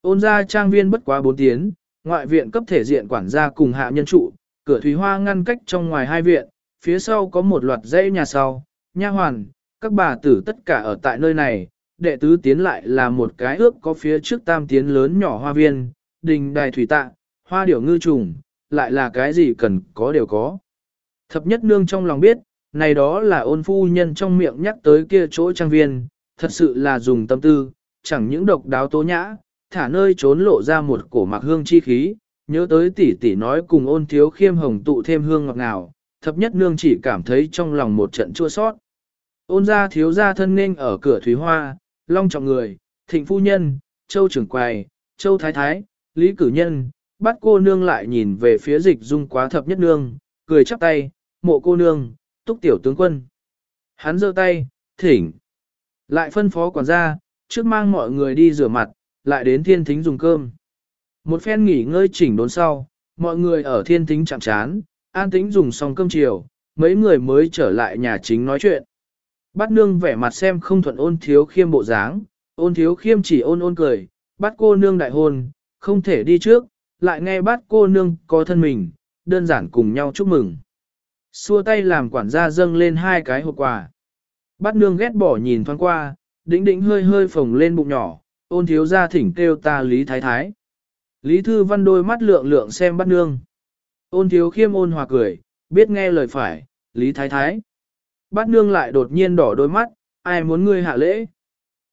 Ôn gia trang viên bất quá 4 tiếng, ngoại viện cấp thể diện quản gia cùng hạ nhân trụ, cửa thủy hoa ngăn cách trong ngoài hai viện, phía sau có một loạt dãy nhà sau, nha hoàn, các bà tử tất cả ở tại nơi này, đệ tứ tiến lại là một cái ước có phía trước tam tiến lớn nhỏ hoa viên, đình đài thủy tạ, hoa điểu ngư trùng, lại là cái gì cần có đều có. Thập nhất nương trong lòng biết, này đó là ôn phu nhân trong miệng nhắc tới kia chỗ trang viên, thật sự là dùng tâm tư, chẳng những độc đáo tố nhã, thả nơi trốn lộ ra một cổ mạc hương chi khí, nhớ tới tỷ tỷ nói cùng ôn thiếu khiêm hồng tụ thêm hương ngọt ngào, thập nhất nương chỉ cảm thấy trong lòng một trận chua sót. Ôn ra thiếu ra thân nên ở cửa thúy hoa, long trọng người, thịnh phu nhân, châu trưởng quài châu thái thái, lý cử nhân, bắt cô nương lại nhìn về phía dịch dung quá thập nhất nương, cười chắp tay, mộ cô nương, túc tiểu tướng quân. Hắn giơ tay, thỉnh. Lại phân phó quản gia, trước mang mọi người đi rửa mặt, lại đến thiên thính dùng cơm. Một phen nghỉ ngơi chỉnh đốn sau, mọi người ở thiên thính chạm chán, an tĩnh dùng xong cơm chiều, mấy người mới trở lại nhà chính nói chuyện. Bát nương vẻ mặt xem không thuận ôn thiếu khiêm bộ dáng, ôn thiếu khiêm chỉ ôn ôn cười, bắt cô nương đại hôn, không thể đi trước, lại nghe bát cô nương có thân mình, đơn giản cùng nhau chúc mừng. Xua tay làm quản gia dâng lên hai cái hộp quà. Bát nương ghét bỏ nhìn thoáng qua, đĩnh đĩnh hơi hơi phồng lên bụng nhỏ, ôn thiếu gia thỉnh kêu ta lý thái thái. Lý thư văn đôi mắt lượng lượng xem bát nương. Ôn thiếu khiêm ôn hòa cười, biết nghe lời phải, lý thái thái. Bát nương lại đột nhiên đỏ đôi mắt, ai muốn ngươi hạ lễ?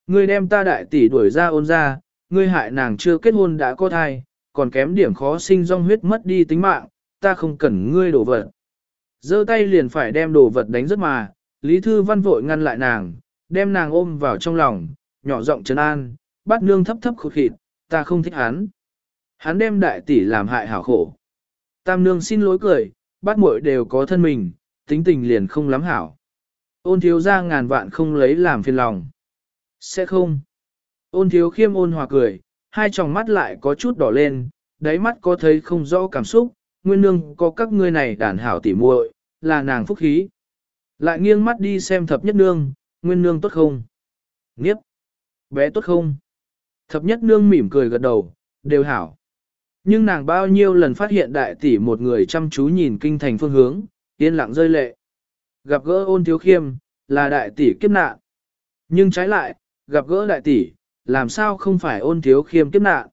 Ngươi đem ta đại tỷ đuổi ra ôn ra, ngươi hại nàng chưa kết hôn đã có thai, còn kém điểm khó sinh rong huyết mất đi tính mạng, ta không cần ngươi đổ vật. giơ tay liền phải đem đồ vật đánh rất mà, Lý Thư Văn vội ngăn lại nàng, đem nàng ôm vào trong lòng, nhỏ giọng trấn an, bắt nương thấp thấp khụt khịt, ta không thích hắn. Hắn đem đại tỷ làm hại hảo khổ. Tam nương xin lỗi cười, bắt muội đều có thân mình, tính tình liền không lắm hảo. Ôn thiếu ra ngàn vạn không lấy làm phiền lòng. Sẽ không. Ôn thiếu khiêm ôn hòa cười, hai tròng mắt lại có chút đỏ lên, đáy mắt có thấy không rõ cảm xúc, nguyên nương có các ngươi này đàn hảo tỉ muội, là nàng phúc khí. Lại nghiêng mắt đi xem thập nhất nương, nguyên nương tốt không? Nghiếp! Bé tốt không? Thập nhất nương mỉm cười gật đầu, đều hảo. Nhưng nàng bao nhiêu lần phát hiện đại tỷ một người chăm chú nhìn kinh thành phương hướng, yên lặng rơi lệ. Gặp gỡ ôn thiếu khiêm, là đại tỷ kiếp nạn. Nhưng trái lại, gặp gỡ đại tỷ, làm sao không phải ôn thiếu khiêm kiếp nạn.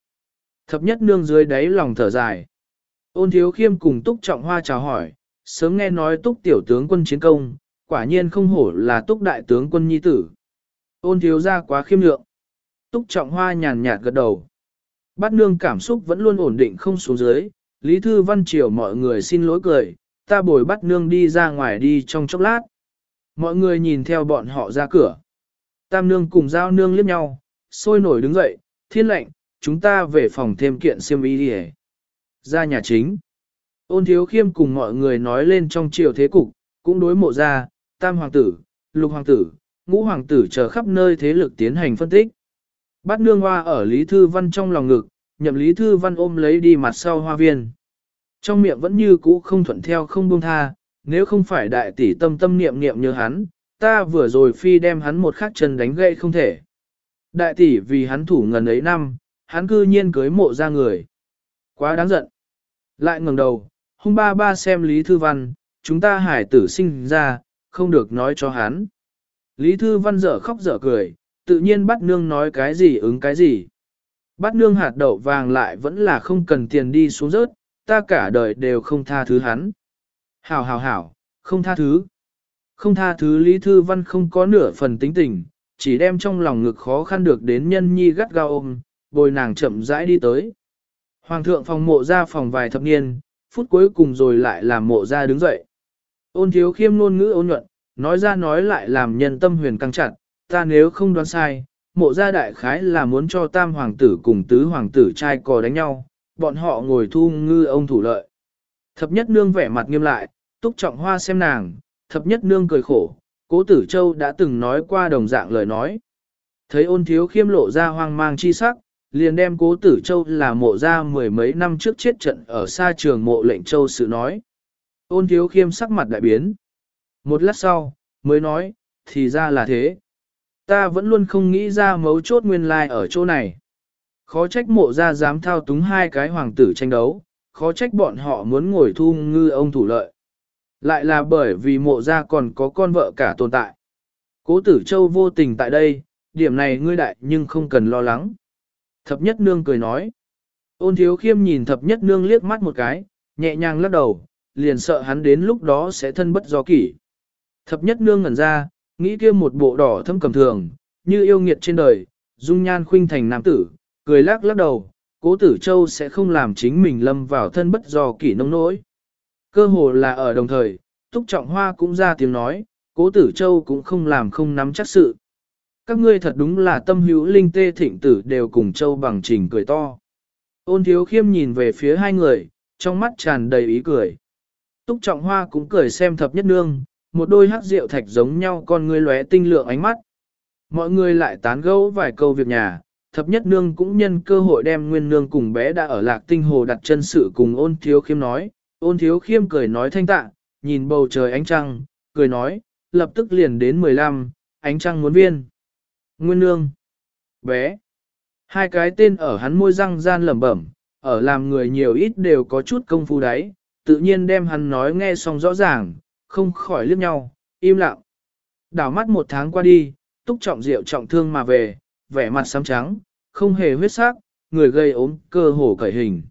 Thập nhất nương dưới đáy lòng thở dài. Ôn thiếu khiêm cùng túc trọng hoa chào hỏi, sớm nghe nói túc tiểu tướng quân chiến công, quả nhiên không hổ là túc đại tướng quân nhi tử. Ôn thiếu ra quá khiêm lượng. Túc trọng hoa nhàn nhạt gật đầu. Bát nương cảm xúc vẫn luôn ổn định không xuống dưới, Lý Thư Văn Triều mọi người xin lỗi cười, ta bồi bắt nương đi ra ngoài đi trong chốc lát. Mọi người nhìn theo bọn họ ra cửa. Tam nương cùng giao nương liếc nhau, sôi nổi đứng dậy, thiên lệnh, chúng ta về phòng thêm kiện siêm y đi Ra nhà chính. Ôn thiếu khiêm cùng mọi người nói lên trong triều thế cục, cũng đối mộ ra, tam hoàng tử, lục hoàng tử, ngũ hoàng tử chờ khắp nơi thế lực tiến hành phân tích. Bát nương hoa ở Lý Thư Văn trong lòng ngực, nhậm Lý Thư Văn ôm lấy đi mặt sau hoa viên. Trong miệng vẫn như cũ không thuận theo không buông tha, nếu không phải đại tỷ tâm tâm niệm niệm như hắn, ta vừa rồi phi đem hắn một khắc chân đánh gậy không thể. Đại tỷ vì hắn thủ ngần ấy năm, hắn cư nhiên cưới mộ ra người. Quá đáng giận. Lại ngẩng đầu, hung ba ba xem Lý Thư Văn, chúng ta hải tử sinh ra, không được nói cho hắn. Lý Thư Văn dở khóc dở cười, tự nhiên bắt nương nói cái gì ứng cái gì. Bắt nương hạt đậu vàng lại vẫn là không cần tiền đi xuống rớt, ta cả đời đều không tha thứ hắn. Hảo hảo hảo, không tha thứ. Không tha thứ Lý Thư Văn không có nửa phần tính tình, chỉ đem trong lòng ngực khó khăn được đến nhân nhi gắt gao ôm, bồi nàng chậm rãi đi tới. Hoàng thượng phòng mộ ra phòng vài thập niên, phút cuối cùng rồi lại làm mộ ra đứng dậy. Ôn thiếu khiêm ngôn ngữ ôn nhuận, nói ra nói lại làm nhân tâm huyền căng chặt, ta nếu không đoán sai, mộ gia đại khái là muốn cho tam hoàng tử cùng tứ hoàng tử trai cò đánh nhau, bọn họ ngồi thu ngư ông thủ lợi. Thập nhất nương vẻ mặt nghiêm lại, túc trọng hoa xem nàng, thập nhất nương cười khổ, cố tử châu đã từng nói qua đồng dạng lời nói. Thấy ôn thiếu khiêm lộ ra hoang mang chi sắc, liền đem cố tử châu là mộ ra mười mấy năm trước chết trận ở xa trường mộ lệnh châu sự nói. Ôn thiếu khiêm sắc mặt đại biến. Một lát sau, mới nói, thì ra là thế. Ta vẫn luôn không nghĩ ra mấu chốt nguyên lai ở chỗ này. Khó trách mộ ra dám thao túng hai cái hoàng tử tranh đấu, khó trách bọn họ muốn ngồi thu ngư ông thủ lợi. Lại là bởi vì mộ ra còn có con vợ cả tồn tại. Cố tử châu vô tình tại đây, điểm này ngươi đại nhưng không cần lo lắng. Thập nhất nương cười nói. Ôn thiếu khiêm nhìn thập nhất nương liếc mắt một cái, nhẹ nhàng lắc đầu, liền sợ hắn đến lúc đó sẽ thân bất do kỷ. Thập nhất nương ngẩn ra, nghĩ kia một bộ đỏ thâm cầm thường, như yêu nghiệt trên đời, dung nhan khuynh thành nam tử, cười lắc lắc đầu, cố tử châu sẽ không làm chính mình lâm vào thân bất do kỷ nông nỗi. Cơ hồ là ở đồng thời, Túc Trọng Hoa cũng ra tiếng nói, cố tử châu cũng không làm không nắm chắc sự. Các ngươi thật đúng là tâm hữu linh tê thịnh tử đều cùng châu bằng trình cười to. Ôn thiếu khiêm nhìn về phía hai người, trong mắt tràn đầy ý cười. Túc Trọng Hoa cũng cười xem thập nhất nương, một đôi hắc rượu thạch giống nhau con ngươi lóe tinh lượng ánh mắt. Mọi người lại tán gẫu vài câu việc nhà, thập nhất nương cũng nhân cơ hội đem nguyên nương cùng bé đã ở lạc tinh hồ đặt chân sự cùng ôn thiếu khiêm nói, ôn thiếu khiêm cười nói thanh tạ, nhìn bầu trời ánh trăng, cười nói, lập tức liền đến 15, ánh trăng muốn viên. Nguyên nương, bé, hai cái tên ở hắn môi răng gian lẩm bẩm, ở làm người nhiều ít đều có chút công phu đấy, tự nhiên đem hắn nói nghe xong rõ ràng, không khỏi liếc nhau, im lặng. Đảo mắt một tháng qua đi, túc trọng rượu trọng thương mà về, vẻ mặt xám trắng, không hề huyết sắc, người gây ốm, cơ hồ cởi hình.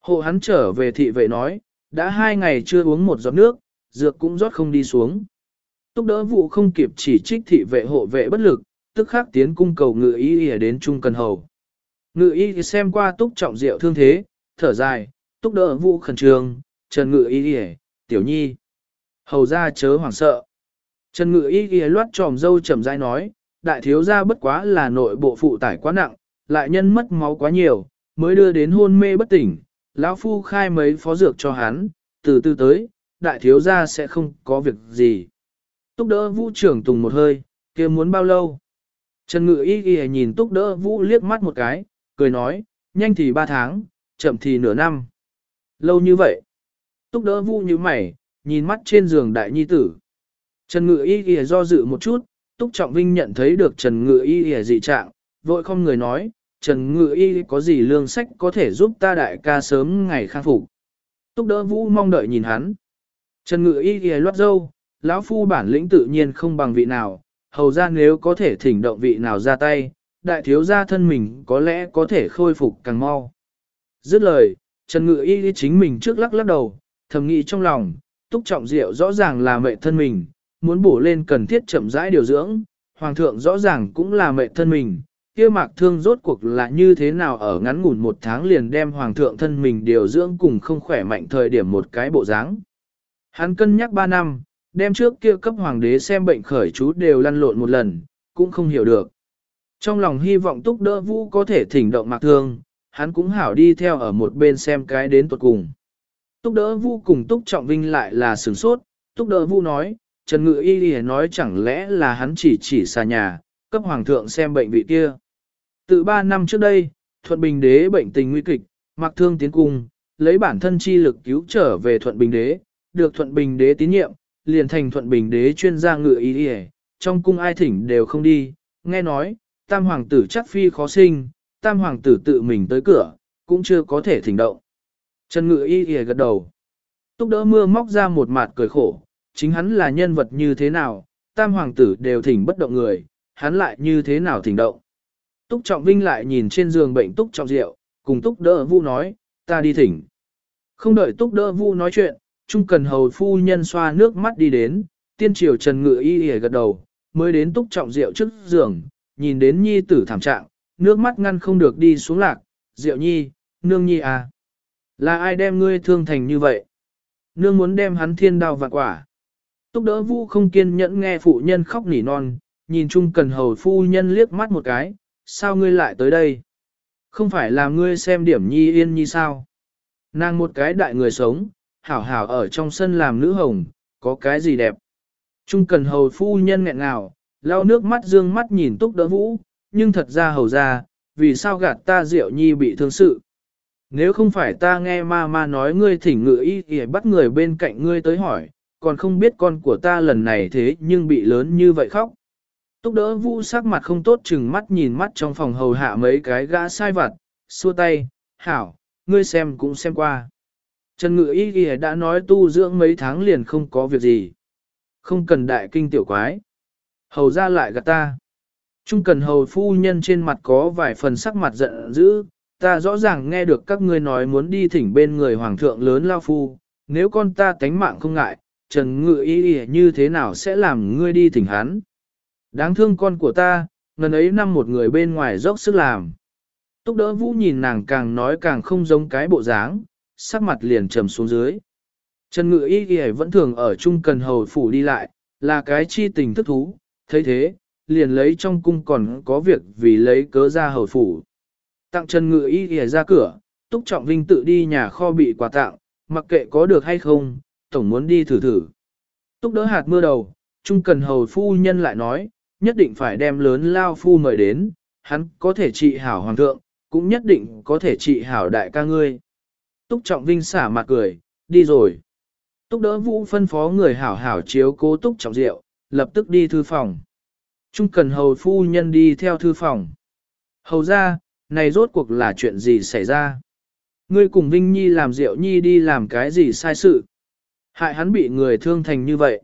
Hộ hắn trở về thị vệ nói, đã hai ngày chưa uống một giọt nước, dược cũng rót không đi xuống. Túc đỡ vụ không kịp chỉ trích thị vệ hộ vệ bất lực, tức khắc tiến cung cầu ngự y y đến trung cần hầu. Ngự y xem qua túc trọng rượu thương thế, thở dài, túc đỡ vụ khẩn trương, trần ngự y y, tiểu nhi. Hầu ra chớ hoảng sợ. Trần ngự y y loát tròm dâu chậm rãi nói, đại thiếu gia bất quá là nội bộ phụ tải quá nặng, lại nhân mất máu quá nhiều, mới đưa đến hôn mê bất tỉnh. Lão phu khai mấy phó dược cho hắn, từ từ tới, đại thiếu gia sẽ không có việc gì. Túc đỡ vũ trưởng tùng một hơi, kia muốn bao lâu? Trần ngự y y nhìn túc đỡ vũ liếc mắt một cái, cười nói, nhanh thì ba tháng, chậm thì nửa năm. Lâu như vậy. Túc đỡ vũ như mày, nhìn mắt trên giường đại nhi tử. Trần ngự y y do dự một chút, Túc Trọng Vinh nhận thấy được Trần ngự y y dị trạng, vội không người nói, Trần ngự y có gì lương sách có thể giúp ta đại ca sớm ngày khang phục. Túc đỡ vũ mong đợi nhìn hắn. Trần ngự y y loát dâu, lão phu bản lĩnh tự nhiên không bằng vị nào, hầu ra nếu có thể thỉnh động vị nào ra tay, đại thiếu gia thân mình có lẽ có thể khôi phục càng mau. Dứt lời, Trần Ngự Y chính mình trước lắc lắc đầu, thầm nghĩ trong lòng, túc trọng diệu rõ ràng là mẹ thân mình, muốn bổ lên cần thiết chậm rãi điều dưỡng, hoàng thượng rõ ràng cũng là mẹ thân mình, kia mạc thương rốt cuộc là như thế nào ở ngắn ngủn một tháng liền đem hoàng thượng thân mình điều dưỡng cùng không khỏe mạnh thời điểm một cái bộ dáng. Hắn cân nhắc ba năm, đem trước kia cấp hoàng đế xem bệnh khởi chú đều lăn lộn một lần, cũng không hiểu được. Trong lòng hy vọng túc đỡ vũ có thể thỉnh động mạc thương, hắn cũng hảo đi theo ở một bên xem cái đến tuột cùng. Túc đỡ vũ cùng túc trọng vinh lại là sửng sốt, túc đỡ vũ nói, Trần Ngự Y Ghi nói chẳng lẽ là hắn chỉ chỉ xa nhà, cấp hoàng thượng xem bệnh vị kia. Từ ba năm trước đây, Thuận Bình Đế bệnh tình nguy kịch, mặc thương tiến cung, lấy bản thân chi lực cứu trở về Thuận Bình Đế, được Thuận Bình Đế tín nhiệm, liền thành Thuận Bình Đế chuyên gia ngựa y y, trong cung ai thỉnh đều không đi, nghe nói, tam hoàng tử chắc phi khó sinh, tam hoàng tử tự mình tới cửa, cũng chưa có thể thỉnh động. Trần Ngựa y y gật đầu. Túc đỡ mưa móc ra một mặt cười khổ, chính hắn là nhân vật như thế nào, tam hoàng tử đều thỉnh bất động người, hắn lại như thế nào thỉnh động. Túc Trọng Vinh lại nhìn trên giường bệnh Túc Trọng Diệu, cùng Túc Đỡ Vu nói, ta đi thỉnh. Không đợi Túc Đỡ Vu nói chuyện, Trung Cần Hầu Phu Nhân xoa nước mắt đi đến, tiên triều Trần Ngự Y hề gật đầu, mới đến Túc Trọng Diệu trước giường, nhìn đến Nhi tử thảm trạng, nước mắt ngăn không được đi xuống lạc, Diệu Nhi, Nương Nhi à. Là ai đem ngươi thương thành như vậy? Nương muốn đem hắn thiên đao vạn quả. Túc đỡ Vu không kiên nhẫn nghe phụ nhân khóc nỉ non, nhìn Trung Cần Hầu Phu Nhân liếc mắt một cái, sao ngươi lại tới đây? Không phải là ngươi xem điểm nhi yên nhi sao? Nàng một cái đại người sống, hảo hảo ở trong sân làm nữ hồng, có cái gì đẹp? Trung cần hầu phu nhân nghẹn ngào, lau nước mắt dương mắt nhìn túc đỡ vũ, nhưng thật ra hầu ra, vì sao gạt ta diệu nhi bị thương sự? Nếu không phải ta nghe ma ma nói ngươi thỉnh ngự y thì bắt người bên cạnh ngươi tới hỏi, còn không biết con của ta lần này thế nhưng bị lớn như vậy khóc. Túc đỡ vũ sắc mặt không tốt chừng mắt nhìn mắt trong phòng hầu hạ mấy cái gã sai vặt, xua tay, hảo, ngươi xem cũng xem qua. Trần Ngự Y kìa đã nói tu dưỡng mấy tháng liền không có việc gì. Không cần đại kinh tiểu quái. Hầu ra lại gạt ta. Trung cần hầu phu nhân trên mặt có vài phần sắc mặt giận dữ, ta rõ ràng nghe được các ngươi nói muốn đi thỉnh bên người hoàng thượng lớn lao phu, nếu con ta tánh mạng không ngại, Trần Ngự Y như thế nào sẽ làm ngươi đi thỉnh hắn? Đáng thương con của ta, ngần ấy năm một người bên ngoài dốc sức làm. Túc đỡ vũ nhìn nàng càng nói càng không giống cái bộ dáng, sắc mặt liền trầm xuống dưới. Trần ngự y ghi vẫn thường ở chung cần hầu phủ đi lại, là cái chi tình thức thú, thấy thế, liền lấy trong cung còn có việc vì lấy cớ ra hầu phủ. Tặng Trần ngự y ghi ra cửa, Túc Trọng Vinh tự đi nhà kho bị quà tặng, mặc kệ có được hay không, tổng muốn đi thử thử. Túc đỡ hạt mưa đầu, Trung cần hầu phu nhân lại nói, nhất định phải đem lớn lao phu mời đến, hắn có thể trị hảo hoàng thượng, cũng nhất định có thể trị hảo đại ca ngươi. Túc Trọng Vinh xả mặt cười, đi rồi. Túc đỡ vũ phân phó người hảo hảo chiếu cố Túc Trọng Diệu, lập tức đi thư phòng. Trung cần hầu phu nhân đi theo thư phòng. Hầu ra, này rốt cuộc là chuyện gì xảy ra? Ngươi cùng Vinh Nhi làm Diệu Nhi đi làm cái gì sai sự? Hại hắn bị người thương thành như vậy.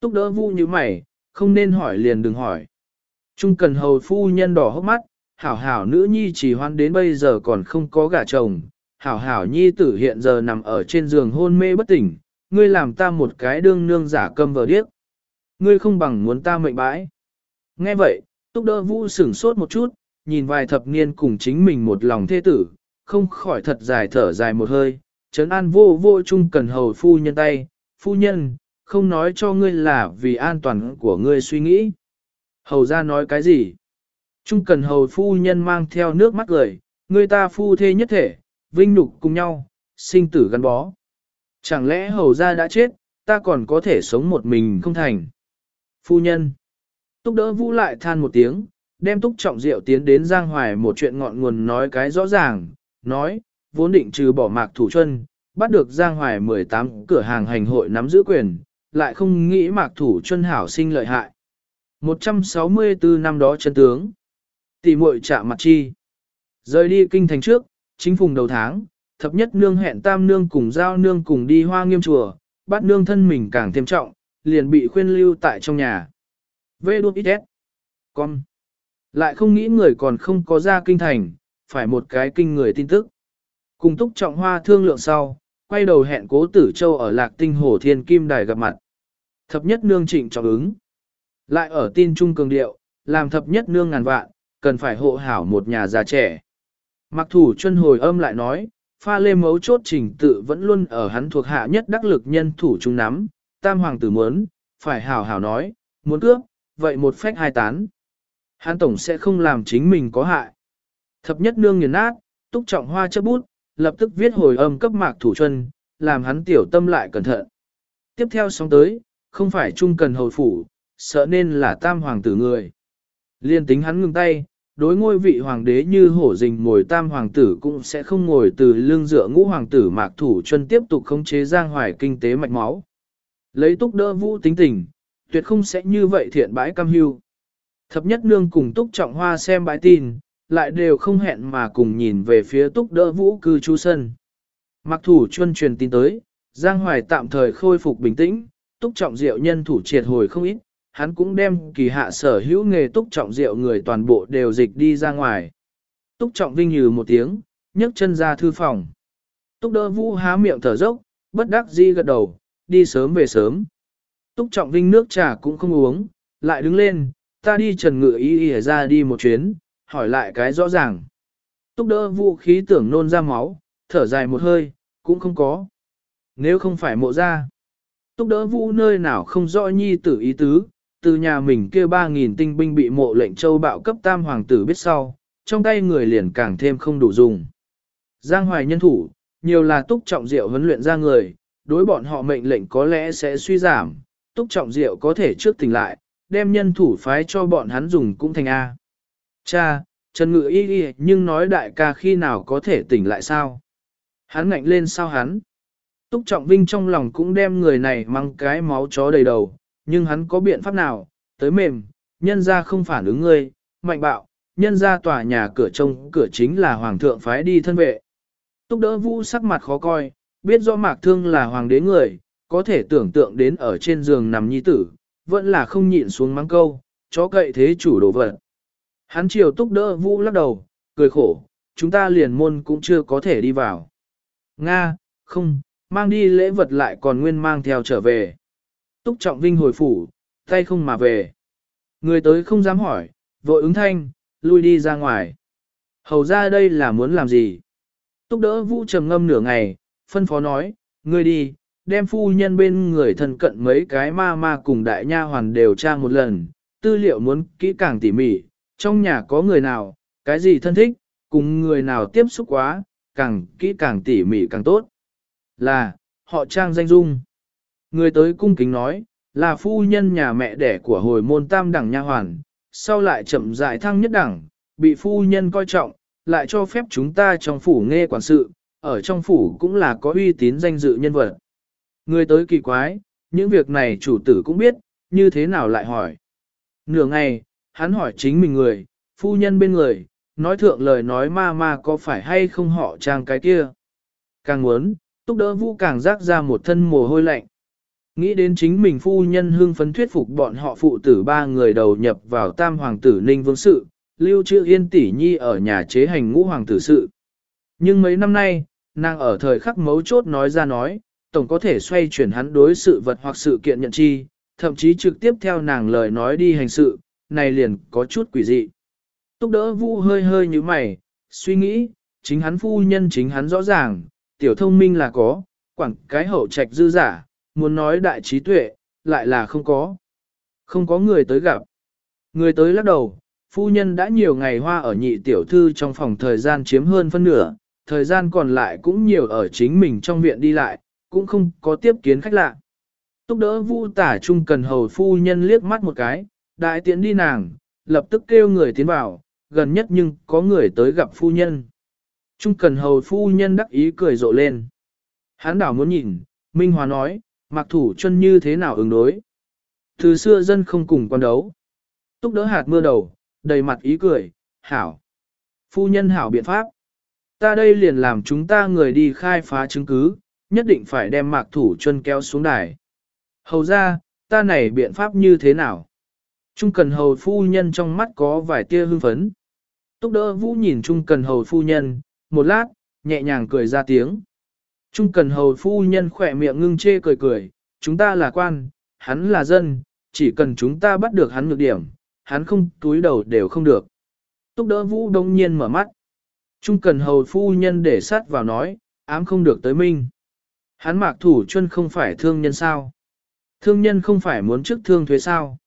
Túc đỡ vũ như mày, không nên hỏi liền đừng hỏi. Trung cần hầu phu nhân đỏ hốc mắt, hảo hảo nữ nhi chỉ hoan đến bây giờ còn không có gả chồng, hảo hảo nhi tử hiện giờ nằm ở trên giường hôn mê bất tỉnh, ngươi làm ta một cái đương nương giả câm vờ điếc. Ngươi không bằng muốn ta mệnh bãi. Nghe vậy, túc đỡ vũ sửng sốt một chút, nhìn vài thập niên cùng chính mình một lòng thê tử, không khỏi thật dài thở dài một hơi, trấn an vô vô chung cần hầu phu nhân tay, phu nhân, không nói cho ngươi là vì an toàn của ngươi suy nghĩ. Hầu ra nói cái gì? Trung cần hầu phu nhân mang theo nước mắt gửi, người ta phu thê nhất thể, vinh nhục cùng nhau, sinh tử gắn bó. Chẳng lẽ hầu ra đã chết, ta còn có thể sống một mình không thành? Phu nhân. Túc đỡ vũ lại than một tiếng, đem túc trọng rượu tiến đến Giang Hoài một chuyện ngọn nguồn nói cái rõ ràng, nói, vốn định trừ bỏ mạc thủ chân, bắt được Giang Hoài 18 cửa hàng hành hội nắm giữ quyền, lại không nghĩ mạc thủ chân hảo sinh lợi hại. 164 năm đó chân tướng. Tỷ muội chạm mặt chi. Rời đi kinh thành trước, chính phùng đầu tháng, thập nhất nương hẹn tam nương cùng giao nương cùng đi hoa nghiêm chùa, bát nương thân mình càng thêm trọng, liền bị khuyên lưu tại trong nhà. Vê đuốc ít Con. Lại không nghĩ người còn không có ra kinh thành, phải một cái kinh người tin tức. Cùng túc trọng hoa thương lượng sau, quay đầu hẹn cố tử châu ở lạc tinh hồ thiên kim đài gặp mặt. Thập nhất nương trịnh trọng ứng. Lại ở tin trung cường điệu, làm thập nhất nương ngàn vạn, cần phải hộ hảo một nhà già trẻ. Mặc thủ chân hồi âm lại nói, pha lê mấu chốt trình tự vẫn luôn ở hắn thuộc hạ nhất đắc lực nhân thủ trung nắm, tam hoàng tử muốn, phải hảo hảo nói, muốn cướp, vậy một phách hai tán. Hắn tổng sẽ không làm chính mình có hại. Thập nhất nương nghiền nát, túc trọng hoa chấp bút, lập tức viết hồi âm cấp mạc thủ chân, làm hắn tiểu tâm lại cẩn thận. Tiếp theo sóng tới, không phải trung cần hồi phủ, sợ nên là tam hoàng tử người. Liên tính hắn ngừng tay, đối ngôi vị hoàng đế như hổ rình ngồi tam hoàng tử cũng sẽ không ngồi từ lưng dựa ngũ hoàng tử mạc thủ chân tiếp tục khống chế giang hoài kinh tế mạch máu. Lấy túc đỡ vũ tính tình, tuyệt không sẽ như vậy thiện bãi cam hưu. Thập nhất nương cùng túc trọng hoa xem bãi tin, lại đều không hẹn mà cùng nhìn về phía túc đỡ vũ cư chu sân. Mặc thủ chuân truyền tin tới, Giang Hoài tạm thời khôi phục bình tĩnh, túc trọng diệu nhân thủ triệt hồi không ít, hắn cũng đem kỳ hạ sở hữu nghề túc trọng diệu người toàn bộ đều dịch đi ra ngoài. Túc trọng vinh như một tiếng, nhấc chân ra thư phòng. Túc đỡ vũ há miệng thở dốc, bất đắc di gật đầu, đi sớm về sớm. Túc trọng vinh nước trà cũng không uống, lại đứng lên, ta đi trần ngự y y ra đi một chuyến, hỏi lại cái rõ ràng. Túc đỡ vũ khí tưởng nôn ra máu, thở dài một hơi, cũng không có. Nếu không phải mộ ra, túc đỡ vũ nơi nào không rõ nhi tử ý tứ, từ nhà mình kia 3.000 tinh binh bị mộ lệnh châu bạo cấp tam hoàng tử biết sau, trong tay người liền càng thêm không đủ dùng. Giang hoài nhân thủ, nhiều là túc trọng diệu huấn luyện ra người, đối bọn họ mệnh lệnh có lẽ sẽ suy giảm, túc trọng diệu có thể trước tỉnh lại, đem nhân thủ phái cho bọn hắn dùng cũng thành A. Cha, Trần Ngự y y nhưng nói đại ca khi nào có thể tỉnh lại sao? Hắn ngạnh lên sao hắn? Túc Trọng Vinh trong lòng cũng đem người này mang cái máu chó đầy đầu, nhưng hắn có biện pháp nào, tới mềm, nhân ra không phản ứng ngươi, mạnh bạo, nhân ra tòa nhà cửa trông cửa chính là hoàng thượng phái đi thân vệ. Túc đỡ vũ sắc mặt khó coi, biết rõ mạc thương là hoàng đế người, có thể tưởng tượng đến ở trên giường nằm nhi tử, vẫn là không nhịn xuống mắng câu, chó cậy thế chủ đồ vật. Hắn chiều túc đỡ vũ lắc đầu, cười khổ, chúng ta liền môn cũng chưa có thể đi vào. Nga, không, mang đi lễ vật lại còn nguyên mang theo trở về. Túc trọng vinh hồi phủ, tay không mà về. Người tới không dám hỏi, vội ứng thanh, lui đi ra ngoài. Hầu ra đây là muốn làm gì? Túc đỡ vũ trầm ngâm nửa ngày, phân phó nói, ngươi đi, đem phu nhân bên người thân cận mấy cái ma ma cùng đại nha hoàn đều tra một lần, tư liệu muốn kỹ càng tỉ mỉ, trong nhà có người nào, cái gì thân thích, cùng người nào tiếp xúc quá, càng kỹ càng tỉ mỉ càng tốt. Là, họ trang danh dung. Người tới cung kính nói, là phu nhân nhà mẹ đẻ của hồi môn tam đẳng nha hoàn, sau lại chậm dại thăng nhất đẳng, bị phu nhân coi trọng, lại cho phép chúng ta trong phủ nghe quản sự, ở trong phủ cũng là có uy tín danh dự nhân vật. Người tới kỳ quái, những việc này chủ tử cũng biết, như thế nào lại hỏi. Nửa ngày, hắn hỏi chính mình người, phu nhân bên người, nói thượng lời nói ma ma có phải hay không họ trang cái kia. Càng muốn, túc đỡ vũ càng rác ra một thân mồ hôi lạnh. Nghĩ đến chính mình phu nhân hương phấn thuyết phục bọn họ phụ tử ba người đầu nhập vào tam hoàng tử ninh vương sự, lưu trữ yên tỷ nhi ở nhà chế hành ngũ hoàng tử sự. Nhưng mấy năm nay, nàng ở thời khắc mấu chốt nói ra nói, tổng có thể xoay chuyển hắn đối sự vật hoặc sự kiện nhận chi, thậm chí trực tiếp theo nàng lời nói đi hành sự, này liền có chút quỷ dị. Túc đỡ vũ hơi hơi như mày, suy nghĩ, chính hắn phu nhân chính hắn rõ ràng, tiểu thông minh là có, quảng cái hậu trạch dư giả, muốn nói đại trí tuệ, lại là không có. Không có người tới gặp. Người tới lắc đầu, phu nhân đã nhiều ngày hoa ở nhị tiểu thư trong phòng thời gian chiếm hơn phân nửa, thời gian còn lại cũng nhiều ở chính mình trong viện đi lại, cũng không có tiếp kiến khách lạ. Túc đỡ vu tả trung cần hầu phu nhân liếc mắt một cái, đại tiện đi nàng, lập tức kêu người tiến vào, gần nhất nhưng có người tới gặp phu nhân. Trung cần hầu phu nhân đắc ý cười rộ lên. Hán đảo muốn nhìn, Minh Hòa nói, mặc thủ chân như thế nào ứng đối. Từ xưa dân không cùng quan đấu. Túc đỡ hạt mưa đầu, đầy mặt ý cười, hảo. Phu nhân hảo biện pháp. Ta đây liền làm chúng ta người đi khai phá chứng cứ, nhất định phải đem mạc thủ chân kéo xuống đài. Hầu ra, ta này biện pháp như thế nào? Trung cần hầu phu nhân trong mắt có vài tia hưng phấn. Túc đỡ vũ nhìn Trung cần hầu phu nhân, một lát, nhẹ nhàng cười ra tiếng. Trung cần hầu phu nhân khỏe miệng ngưng chê cười cười, chúng ta là quan, hắn là dân, chỉ cần chúng ta bắt được hắn nhược điểm, hắn không túi đầu đều không được. Túc đỡ vũ đông nhiên mở mắt. Trung cần hầu phu nhân để sát vào nói, ám không được tới minh. Hắn mạc thủ chân không phải thương nhân sao. Thương nhân không phải muốn trước thương thuế sao.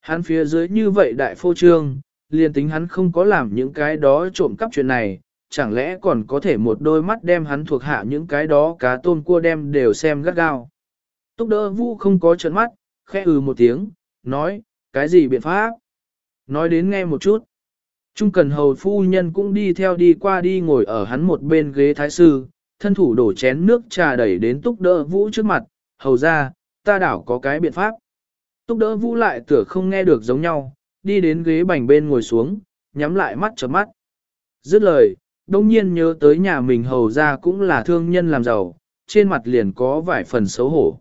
Hắn phía dưới như vậy đại phô trương, liền tính hắn không có làm những cái đó trộm cắp chuyện này, chẳng lẽ còn có thể một đôi mắt đem hắn thuộc hạ những cái đó cá tôm cua đem đều xem gắt gao. Túc đỡ vũ không có trận mắt, khẽ ừ một tiếng, nói, cái gì biện pháp? Nói đến nghe một chút. Trung cần hầu phu nhân cũng đi theo đi qua đi ngồi ở hắn một bên ghế thái sư, thân thủ đổ chén nước trà đẩy đến túc đỡ vũ trước mặt, hầu ra, ta đảo có cái biện pháp. Túc đỡ vũ lại tựa không nghe được giống nhau, đi đến ghế bành bên ngồi xuống, nhắm lại mắt chớp mắt. Dứt lời, đông nhiên nhớ tới nhà mình hầu ra cũng là thương nhân làm giàu, trên mặt liền có vài phần xấu hổ.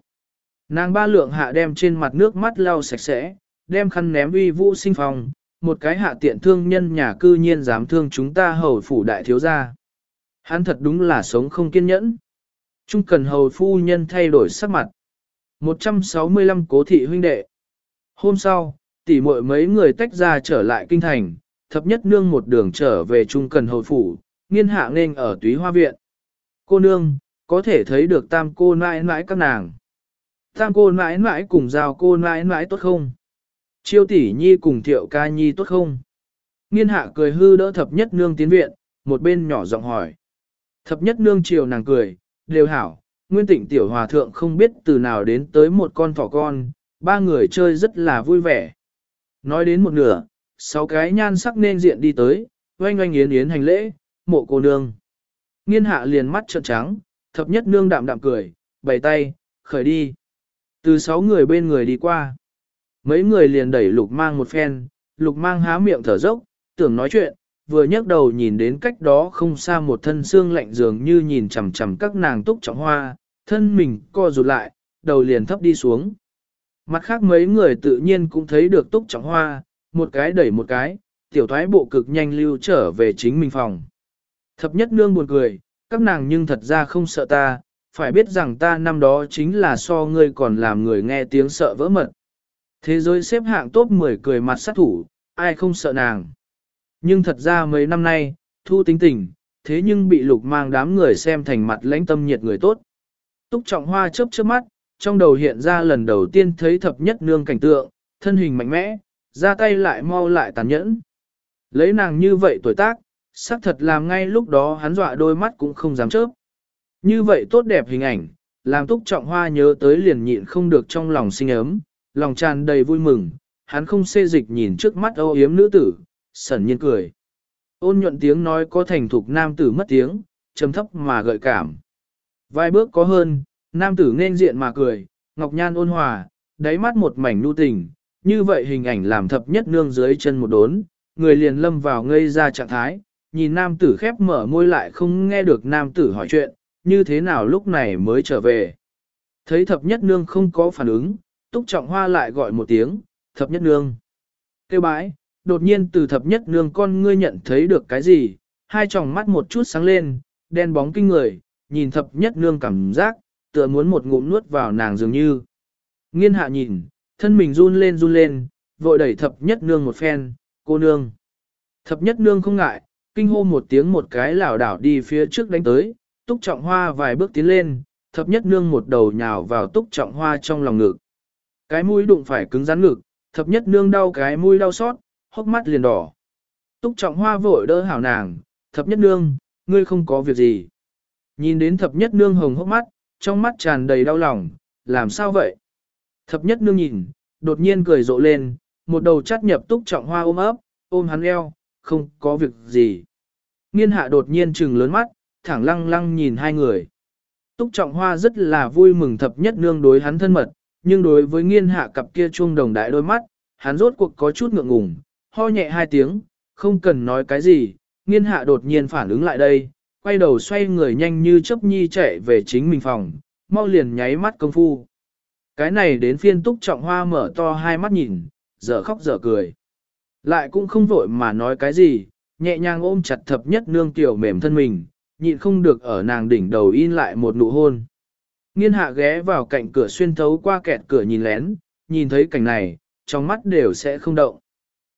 Nàng ba lượng hạ đem trên mặt nước mắt lau sạch sẽ, đem khăn ném uy vũ sinh phòng, một cái hạ tiện thương nhân nhà cư nhiên dám thương chúng ta hầu phủ đại thiếu gia. Hắn thật đúng là sống không kiên nhẫn. Trung cần hầu phu nhân thay đổi sắc mặt. 165 cố thị huynh đệ. Hôm sau, tỷ muội mấy người tách ra trở lại kinh thành, thập nhất nương một đường trở về trung cần hầu phủ, nghiên hạ nên ở túy hoa viện. Cô nương, có thể thấy được tam cô nãi nãi các nàng. Tam cô nãi nãi cùng giao cô nãi nãi tốt không? Chiêu tỷ nhi cùng thiệu ca nhi tốt không? Nghiên hạ cười hư đỡ thập nhất nương tiến viện, một bên nhỏ giọng hỏi. Thập nhất nương chiều nàng cười, đều hảo, nguyên tịnh tiểu hòa thượng không biết từ nào đến tới một con thỏ con, ba người chơi rất là vui vẻ. Nói đến một nửa, sáu cái nhan sắc nên diện đi tới, oanh oanh yến yến hành lễ, mộ cô nương. Nghiên hạ liền mắt trợn trắng, thập nhất nương đạm đạm cười, bày tay, khởi đi. Từ sáu người bên người đi qua. Mấy người liền đẩy lục mang một phen, lục mang há miệng thở dốc, tưởng nói chuyện, vừa nhấc đầu nhìn đến cách đó không xa một thân xương lạnh dường như nhìn chằm chằm các nàng túc trọng hoa, thân mình co rụt lại, đầu liền thấp đi xuống. Mặt khác mấy người tự nhiên cũng thấy được túc trọng hoa, một cái đẩy một cái, tiểu thoái bộ cực nhanh lưu trở về chính mình phòng. Thập nhất nương buồn cười, các nàng nhưng thật ra không sợ ta, phải biết rằng ta năm đó chính là so ngươi còn làm người nghe tiếng sợ vỡ mật. Thế giới xếp hạng top 10 cười mặt sát thủ, ai không sợ nàng. Nhưng thật ra mấy năm nay, thu tính tình, thế nhưng bị lục mang đám người xem thành mặt lãnh tâm nhiệt người tốt. Túc trọng hoa chớp chớp mắt, trong đầu hiện ra lần đầu tiên thấy thập nhất nương cảnh tượng, thân hình mạnh mẽ, ra tay lại mau lại tàn nhẫn. Lấy nàng như vậy tuổi tác, xác thật làm ngay lúc đó hắn dọa đôi mắt cũng không dám chớp. Như vậy tốt đẹp hình ảnh, làm túc trọng hoa nhớ tới liền nhịn không được trong lòng sinh ấm, lòng tràn đầy vui mừng, hắn không xê dịch nhìn trước mắt âu yếm nữ tử, sẩn nhiên cười. Ôn nhuận tiếng nói có thành thục nam tử mất tiếng, trầm thấp mà gợi cảm. Vài bước có hơn, nam tử nên diện mà cười, ngọc nhan ôn hòa, đáy mắt một mảnh nu tình, như vậy hình ảnh làm thập nhất nương dưới chân một đốn, người liền lâm vào ngây ra trạng thái, nhìn nam tử khép mở môi lại không nghe được nam tử hỏi chuyện, như thế nào lúc này mới trở về. Thấy thập nhất nương không có phản ứng, túc trọng hoa lại gọi một tiếng, thập nhất nương. Kêu bãi, đột nhiên từ thập nhất nương con ngươi nhận thấy được cái gì, hai tròng mắt một chút sáng lên, đen bóng kinh người, nhìn thập nhất nương cảm giác, tựa muốn một ngụm nuốt vào nàng dường như. Nghiên hạ nhìn, thân mình run lên run lên, vội đẩy thập nhất nương một phen, cô nương. Thập nhất nương không ngại, kinh hô một tiếng một cái lảo đảo đi phía trước đánh tới, túc trọng hoa vài bước tiến lên, thập nhất nương một đầu nhào vào túc trọng hoa trong lòng ngực. Cái mũi đụng phải cứng rắn ngực, thập nhất nương đau cái mũi đau xót, hốc mắt liền đỏ. Túc trọng hoa vội đỡ hảo nàng, thập nhất nương, ngươi không có việc gì. Nhìn đến thập nhất nương hồng hốc mắt, trong mắt tràn đầy đau lòng, làm sao vậy? Thập nhất nương nhìn, đột nhiên cười rộ lên, một đầu chắt nhập túc trọng hoa ôm ấp, ôm hắn eo, không có việc gì. Nghiên hạ đột nhiên trừng lớn mắt, thẳng lăng lăng nhìn hai người. Túc trọng hoa rất là vui mừng thập nhất nương đối hắn thân mật, nhưng đối với nghiên hạ cặp kia chuông đồng đại đôi mắt, hắn rốt cuộc có chút ngượng ngùng, ho nhẹ hai tiếng, không cần nói cái gì, nghiên hạ đột nhiên phản ứng lại đây, quay đầu xoay người nhanh như chớp nhi chạy về chính mình phòng, mau liền nháy mắt công phu. Cái này đến phiên túc trọng hoa mở to hai mắt nhìn, dở khóc dở cười. Lại cũng không vội mà nói cái gì, nhẹ nhàng ôm chặt thập nhất nương tiểu mềm thân mình, nhịn không được ở nàng đỉnh đầu in lại một nụ hôn. Nghiên hạ ghé vào cạnh cửa xuyên thấu qua kẹt cửa nhìn lén, nhìn thấy cảnh này, trong mắt đều sẽ không động.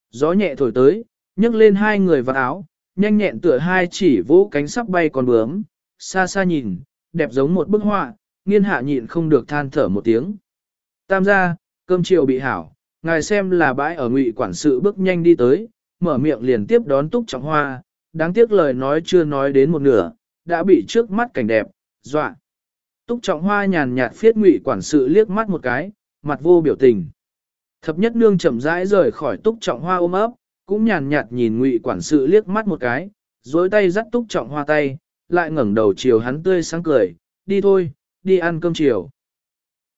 Gió nhẹ thổi tới, nhấc lên hai người vào áo, nhanh nhẹn tựa hai chỉ vỗ cánh sắp bay còn bướm, xa xa nhìn, đẹp giống một bức họa, nghiên hạ nhịn không được than thở một tiếng. Tam gia, cơm chiều bị hảo, ngài xem là bãi ở ngụy quản sự bước nhanh đi tới, mở miệng liền tiếp đón túc trọng hoa, đáng tiếc lời nói chưa nói đến một nửa, đã bị trước mắt cảnh đẹp, dọa. Túc trọng hoa nhàn nhạt phiết ngụy quản sự liếc mắt một cái, mặt vô biểu tình. Thập nhất nương chậm rãi rời khỏi túc trọng hoa ôm ấp, cũng nhàn nhạt nhìn ngụy quản sự liếc mắt một cái, dối tay dắt túc trọng hoa tay, lại ngẩng đầu chiều hắn tươi sáng cười, đi thôi, đi ăn cơm chiều.